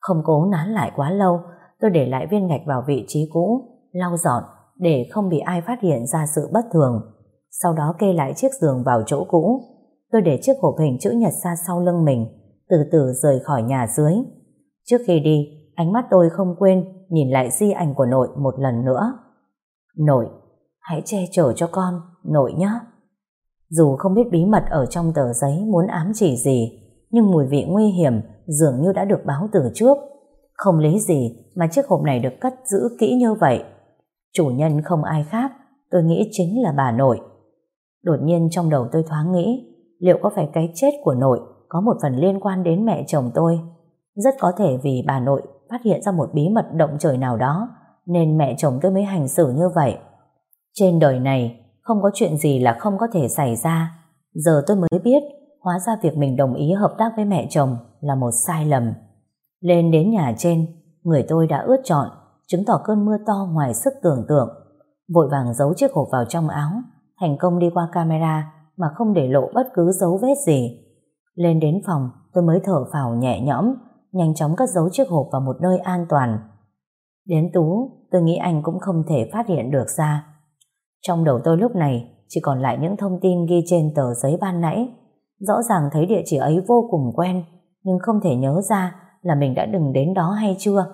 Không cố nán lại quá lâu, tôi để lại viên gạch vào vị trí cũ, lau dọn để không bị ai phát hiện ra sự bất thường. Sau đó kê lại chiếc giường vào chỗ cũ. Tôi để chiếc hộp hình chữ nhật ra sau lưng mình, từ từ rời khỏi nhà dưới. Trước khi đi, ánh mắt tôi không quên nhìn lại di ảnh của nội một lần nữa. Nội, hãy che chở cho con, nội nhé. Dù không biết bí mật ở trong tờ giấy muốn ám chỉ gì, nhưng mùi vị nguy hiểm dường như đã được báo từ trước. Không lý gì mà chiếc hộp này được cất giữ kỹ như vậy. Chủ nhân không ai khác, tôi nghĩ chính là bà nội. Đột nhiên trong đầu tôi thoáng nghĩ, liệu có phải cái chết của nội có một phần liên quan đến mẹ chồng tôi? Rất có thể vì bà nội phát hiện ra một bí mật động trời nào đó, nên mẹ chồng tôi mới hành xử như vậy. Trên đời này, không có chuyện gì là không có thể xảy ra. Giờ tôi mới biết, hóa ra việc mình đồng ý hợp tác với mẹ chồng là một sai lầm. Lên đến nhà trên, người tôi đã ướt trọn, chứng tỏ cơn mưa to ngoài sức tưởng tượng. Vội vàng giấu chiếc hộp vào trong áo, thành công đi qua camera mà không để lộ bất cứ dấu vết gì. Lên đến phòng, tôi mới thở phào nhẹ nhõm, nhanh chóng cất giấu chiếc hộp vào một nơi an toàn. Đến Tú, tôi nghĩ anh cũng không thể phát hiện được ra. Trong đầu tôi lúc này chỉ còn lại những thông tin ghi trên tờ giấy ban nãy. Rõ ràng thấy địa chỉ ấy vô cùng quen, nhưng không thể nhớ ra là mình đã đừng đến đó hay chưa.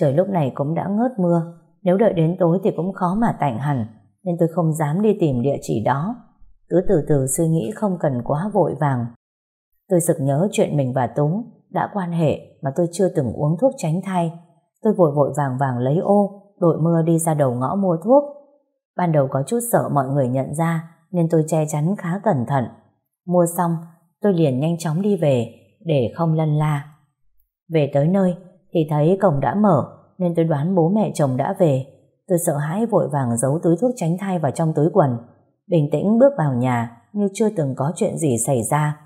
Trời lúc này cũng đã ngớt mưa, nếu đợi đến tối thì cũng khó mà tạnh hẳn, nên tôi không dám đi tìm địa chỉ đó. Cứ từ từ suy nghĩ không cần quá vội vàng. Tôi sực nhớ chuyện mình và tống đã quan hệ mà tôi chưa từng uống thuốc tránh thai. Tôi vội vội vàng vàng lấy ô, đội mưa đi ra đầu ngõ mua thuốc. Ban đầu có chút sợ mọi người nhận ra nên tôi che chắn khá cẩn thận. Mua xong, tôi liền nhanh chóng đi về để không lân la. Về tới nơi thì thấy cổng đã mở nên tôi đoán bố mẹ chồng đã về. Tôi sợ hãi vội vàng giấu túi thuốc tránh thai vào trong túi quần. Bình tĩnh bước vào nhà như chưa từng có chuyện gì xảy ra.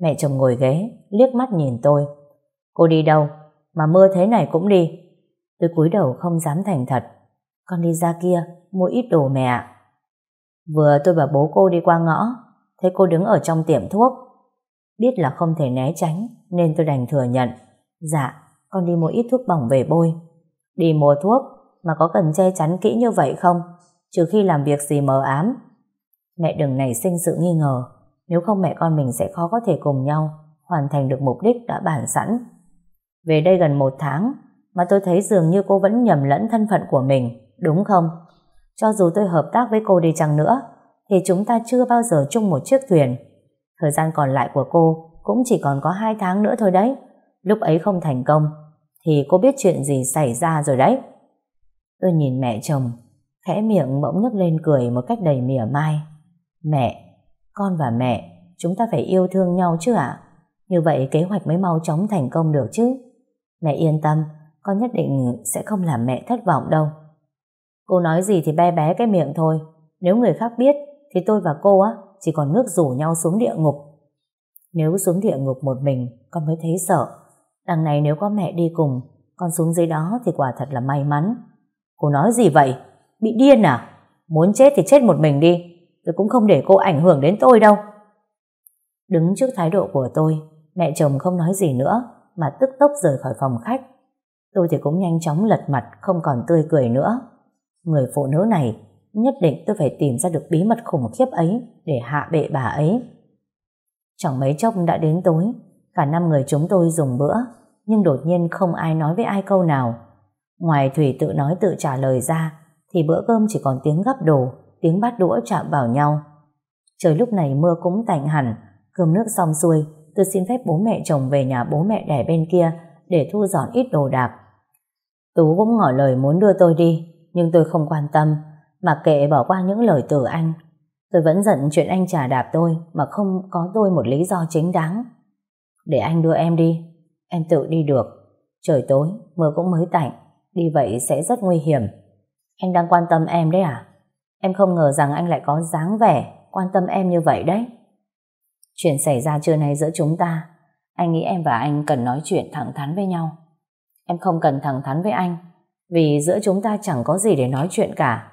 Mẹ chồng ngồi ghế, liếc mắt nhìn tôi. Cô đi đâu? Mà mưa thế này cũng đi. Tôi cúi đầu không dám thành thật. Con đi ra kia, mua ít đồ mẹ ạ. Vừa tôi và bố cô đi qua ngõ, thấy cô đứng ở trong tiệm thuốc. Biết là không thể né tránh, nên tôi đành thừa nhận. Dạ, con đi mua ít thuốc bỏng về bôi. Đi mua thuốc, mà có cần che chắn kỹ như vậy không? Trừ khi làm việc gì mờ ám. Mẹ đừng nảy sinh sự nghi ngờ, nếu không mẹ con mình sẽ khó có thể cùng nhau hoàn thành được mục đích đã bản sẵn. Về đây gần một tháng, mà tôi thấy dường như cô vẫn nhầm lẫn thân phận của mình, đúng không? Cho dù tôi hợp tác với cô đi chăng nữa, thì chúng ta chưa bao giờ chung một chiếc thuyền. Thời gian còn lại của cô cũng chỉ còn có hai tháng nữa thôi đấy. Lúc ấy không thành công, thì cô biết chuyện gì xảy ra rồi đấy. Tôi nhìn mẹ chồng, khẽ miệng bỗng nhấc lên cười một cách đầy mỉa mai. Mẹ, con và mẹ, chúng ta phải yêu thương nhau chứ ạ? Như vậy kế hoạch mới mau chóng thành công được chứ? Mẹ yên tâm, con nhất định sẽ không làm mẹ thất vọng đâu. Cô nói gì thì bé bé cái miệng thôi. Nếu người khác biết, thì tôi và cô á chỉ còn nước rủ nhau xuống địa ngục. Nếu xuống địa ngục một mình, con mới thấy sợ. Đằng này nếu có mẹ đi cùng, con xuống dưới đó thì quả thật là may mắn. Cô nói gì vậy? Bị điên à? Muốn chết thì chết một mình đi. Tôi cũng không để cô ảnh hưởng đến tôi đâu. Đứng trước thái độ của tôi, mẹ chồng không nói gì nữa, mà tức tốc rời khỏi phòng khách. Tôi thì cũng nhanh chóng lật mặt, không còn tươi cười nữa. Người phụ nữ này, nhất định tôi phải tìm ra được bí mật khủng khiếp ấy để hạ bệ bà ấy. Chẳng mấy chốc đã đến tối, cả năm người chúng tôi dùng bữa, nhưng đột nhiên không ai nói với ai câu nào. Ngoài Thủy tự nói tự trả lời ra, thì bữa cơm chỉ còn tiếng gắp đồ, tiếng bát đũa chạm vào nhau. Trời lúc này mưa cũng tạnh hẳn, cơm nước xong xuôi, tôi xin phép bố mẹ chồng về nhà bố mẹ đẻ bên kia để thu dọn ít đồ đạc. Tú cũng ngỏ lời muốn đưa tôi đi, nhưng tôi không quan tâm, mặc kệ bỏ qua những lời từ anh. Tôi vẫn giận chuyện anh trả đạp tôi mà không có tôi một lý do chính đáng. Để anh đưa em đi, em tự đi được. Trời tối, mưa cũng mới tạnh, đi vậy sẽ rất nguy hiểm. Anh đang quan tâm em đấy à? Em không ngờ rằng anh lại có dáng vẻ quan tâm em như vậy đấy. Chuyện xảy ra trưa nay giữa chúng ta, anh nghĩ em và anh cần nói chuyện thẳng thắn với nhau. Em không cần thẳng thắn với anh, vì giữa chúng ta chẳng có gì để nói chuyện cả.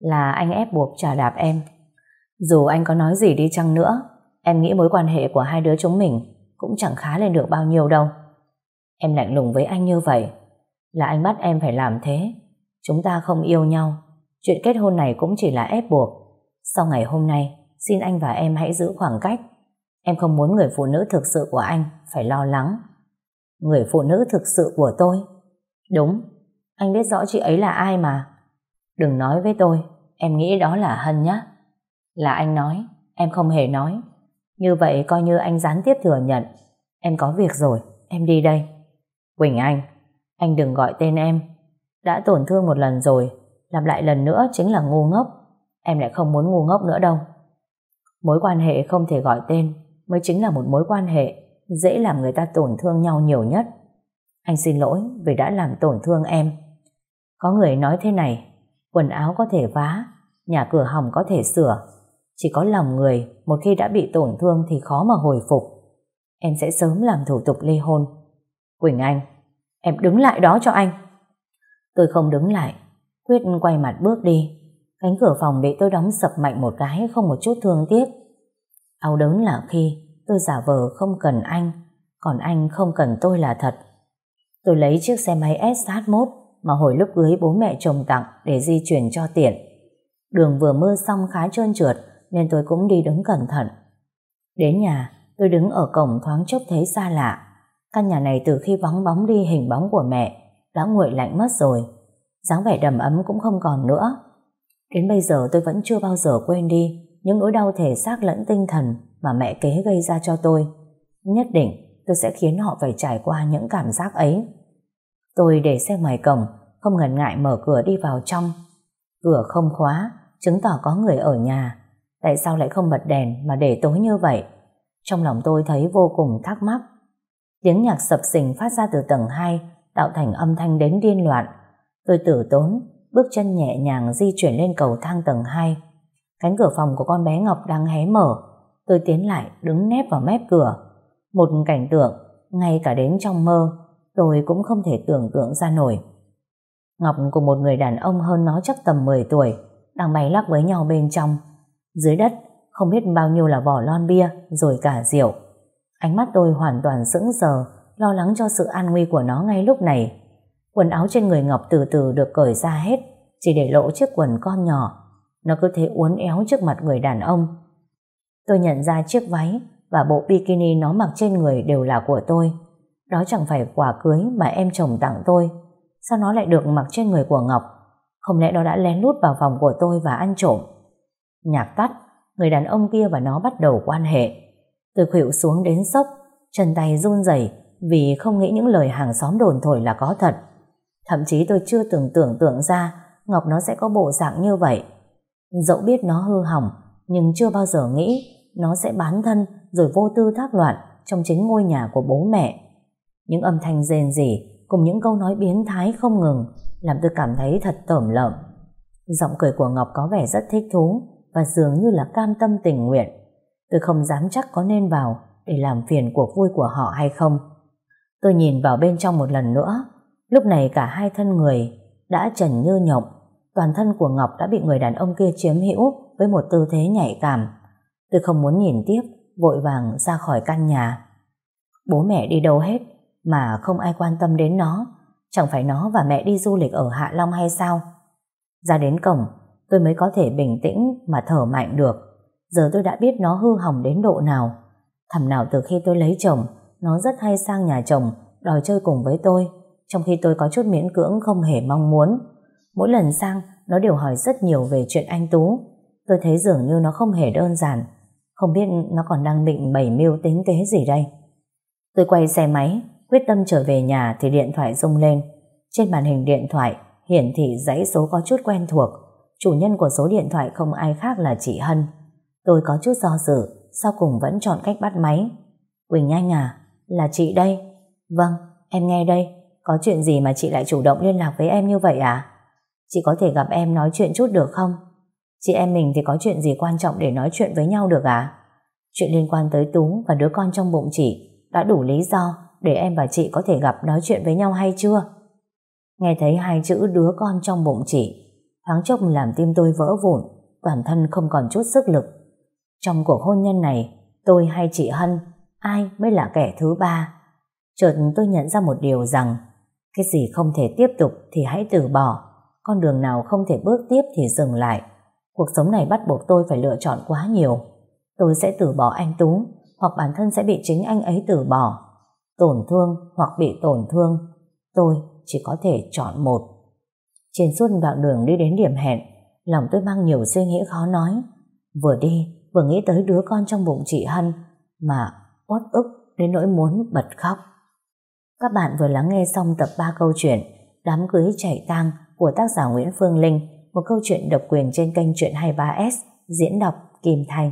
Là anh ép buộc trả đạp em. Dù anh có nói gì đi chăng nữa, em nghĩ mối quan hệ của hai đứa chúng mình cũng chẳng khá lên được bao nhiêu đâu. Em lạnh lùng với anh như vậy, là anh bắt em phải làm thế. Chúng ta không yêu nhau, chuyện kết hôn này cũng chỉ là ép buộc. Sau ngày hôm nay, xin anh và em hãy giữ khoảng cách. Em không muốn người phụ nữ thực sự của anh phải lo lắng. Người phụ nữ thực sự của tôi? Đúng, anh biết rõ chị ấy là ai mà. Đừng nói với tôi, em nghĩ đó là Hân nhé. Là anh nói, em không hề nói. Như vậy coi như anh gián tiếp thừa nhận. Em có việc rồi, em đi đây. Quỳnh Anh, anh đừng gọi tên em. Đã tổn thương một lần rồi, lặp lại lần nữa chính là ngu ngốc. Em lại không muốn ngu ngốc nữa đâu. Mối quan hệ không thể gọi tên mới chính là một mối quan hệ dễ làm người ta tổn thương nhau nhiều nhất. Anh xin lỗi vì đã làm tổn thương em. Có người nói thế này, quần áo có thể vá, nhà cửa hỏng có thể sửa, chỉ có lòng người một khi đã bị tổn thương thì khó mà hồi phục. Em sẽ sớm làm thủ tục ly hôn. Quỳnh Anh, em đứng lại đó cho anh. Tôi không đứng lại, quyết quay mặt bước đi. Cánh cửa phòng bị tôi đóng sập mạnh một cái không một chút thương tiếc. Áo đớn là khi tôi giả vờ không cần anh, còn anh không cần tôi là thật. Tôi lấy chiếc xe máy SH1 mà hồi lúc cưới bố mẹ chồng tặng để di chuyển cho tiện. Đường vừa mưa xong khá trơn trượt nên tôi cũng đi đứng cẩn thận. Đến nhà, tôi đứng ở cổng thoáng chốc thấy xa lạ. Căn nhà này từ khi vắng bóng đi hình bóng của mẹ đã nguội lạnh mất rồi dáng vẻ đầm ấm cũng không còn nữa. Đến bây giờ tôi vẫn chưa bao giờ quên đi những nỗi đau thể xác lẫn tinh thần mà mẹ kế gây ra cho tôi. Nhất định tôi sẽ khiến họ phải trải qua những cảm giác ấy. Tôi để xe ngoài cổng, không ngần ngại mở cửa đi vào trong. Cửa không khóa, chứng tỏ có người ở nhà. Tại sao lại không bật đèn mà để tối như vậy? Trong lòng tôi thấy vô cùng thắc mắc. Tiếng nhạc sập sình phát ra từ tầng 2, tạo thành âm thanh đến điên loạn. Tôi tử tốn, bước chân nhẹ nhàng di chuyển lên cầu thang tầng 2. Cánh cửa phòng của con bé Ngọc đang hé mở. Tôi tiến lại, đứng nép vào mép cửa. Một cảnh tượng, ngay cả đến trong mơ, tôi cũng không thể tưởng tượng ra nổi. Ngọc cùng một người đàn ông hơn nó chắc tầm 10 tuổi, đang bay lắc với nhau bên trong. Dưới đất, không biết bao nhiêu là vỏ lon bia, rồi cả rượu. Ánh mắt tôi hoàn toàn sững sờ, lo lắng cho sự an nguy của nó ngay lúc này. Quần áo trên người Ngọc từ từ được cởi ra hết, chỉ để lộ chiếc quần con nhỏ nó cứ thế uốn éo trước mặt người đàn ông. Tôi nhận ra chiếc váy và bộ bikini nó mặc trên người đều là của tôi. Đó chẳng phải quà cưới mà em chồng tặng tôi. Sao nó lại được mặc trên người của Ngọc? Không lẽ nó đã lén lút vào phòng của tôi và ăn trộm? Nhạc tắt, người đàn ông kia và nó bắt đầu quan hệ. Tôi khuỵu xuống đến sốc, chân tay run rẩy vì không nghĩ những lời hàng xóm đồn thổi là có thật. Thậm chí tôi chưa từng tưởng tượng ra Ngọc nó sẽ có bộ dạng như vậy. Dẫu biết nó hư hỏng, nhưng chưa bao giờ nghĩ nó sẽ bán thân rồi vô tư thác loạn trong chính ngôi nhà của bố mẹ. Những âm thanh rền rỉ cùng những câu nói biến thái không ngừng làm tôi cảm thấy thật tởm lợm. Giọng cười của Ngọc có vẻ rất thích thú và dường như là cam tâm tình nguyện. Tôi không dám chắc có nên vào để làm phiền cuộc vui của họ hay không. Tôi nhìn vào bên trong một lần nữa. Lúc này cả hai thân người đã trần như nhộng. Toàn thân của Ngọc đã bị người đàn ông kia chiếm hữu với một tư thế nhạy cảm. Tôi không muốn nhìn tiếp, vội vàng ra khỏi căn nhà. Bố mẹ đi đâu hết mà không ai quan tâm đến nó. Chẳng phải nó và mẹ đi du lịch ở Hạ Long hay sao? Ra đến cổng, tôi mới có thể bình tĩnh mà thở mạnh được. Giờ tôi đã biết nó hư hỏng đến độ nào. Thầm nào từ khi tôi lấy chồng, nó rất hay sang nhà chồng, đòi chơi cùng với tôi, trong khi tôi có chút miễn cưỡng không hề mong muốn. Mỗi lần sang, nó đều hỏi rất nhiều về chuyện anh Tú. Tôi thấy dường như nó không hề đơn giản. Không biết nó còn đang định bày mưu tính kế gì đây. Tôi quay xe máy, quyết tâm trở về nhà thì điện thoại rung lên. Trên màn hình điện thoại hiển thị dãy số có chút quen thuộc. Chủ nhân của số điện thoại không ai khác là chị Hân. Tôi có chút do dự, sau cùng vẫn chọn cách bắt máy. Quỳnh Anh à, là chị đây. Vâng, em nghe đây. Có chuyện gì mà chị lại chủ động liên lạc với em như vậy à? Chị có thể gặp em nói chuyện chút được không? Chị em mình thì có chuyện gì quan trọng để nói chuyện với nhau được à? Chuyện liên quan tới Tú và đứa con trong bụng chị đã đủ lý do để em và chị có thể gặp nói chuyện với nhau hay chưa? Nghe thấy hai chữ đứa con trong bụng chị, thoáng chốc làm tim tôi vỡ vụn, toàn thân không còn chút sức lực. Trong cuộc hôn nhân này, tôi hay chị Hân, ai mới là kẻ thứ ba? Chợt tôi nhận ra một điều rằng, cái gì không thể tiếp tục thì hãy từ bỏ, con đường nào không thể bước tiếp thì dừng lại. Cuộc sống này bắt buộc tôi phải lựa chọn quá nhiều. Tôi sẽ từ bỏ anh Tú, hoặc bản thân sẽ bị chính anh ấy từ bỏ. Tổn thương hoặc bị tổn thương, tôi chỉ có thể chọn một. Trên suốt đoạn đường đi đến điểm hẹn, lòng tôi mang nhiều suy nghĩ khó nói. Vừa đi, vừa nghĩ tới đứa con trong bụng chị Hân, mà uất ức đến nỗi muốn bật khóc. Các bạn vừa lắng nghe xong tập 3 câu chuyện Đám cưới chạy tang của tác giả Nguyễn Phương Linh, một câu chuyện độc quyền trên kênh Chuyện 23S, diễn đọc Kim Thành.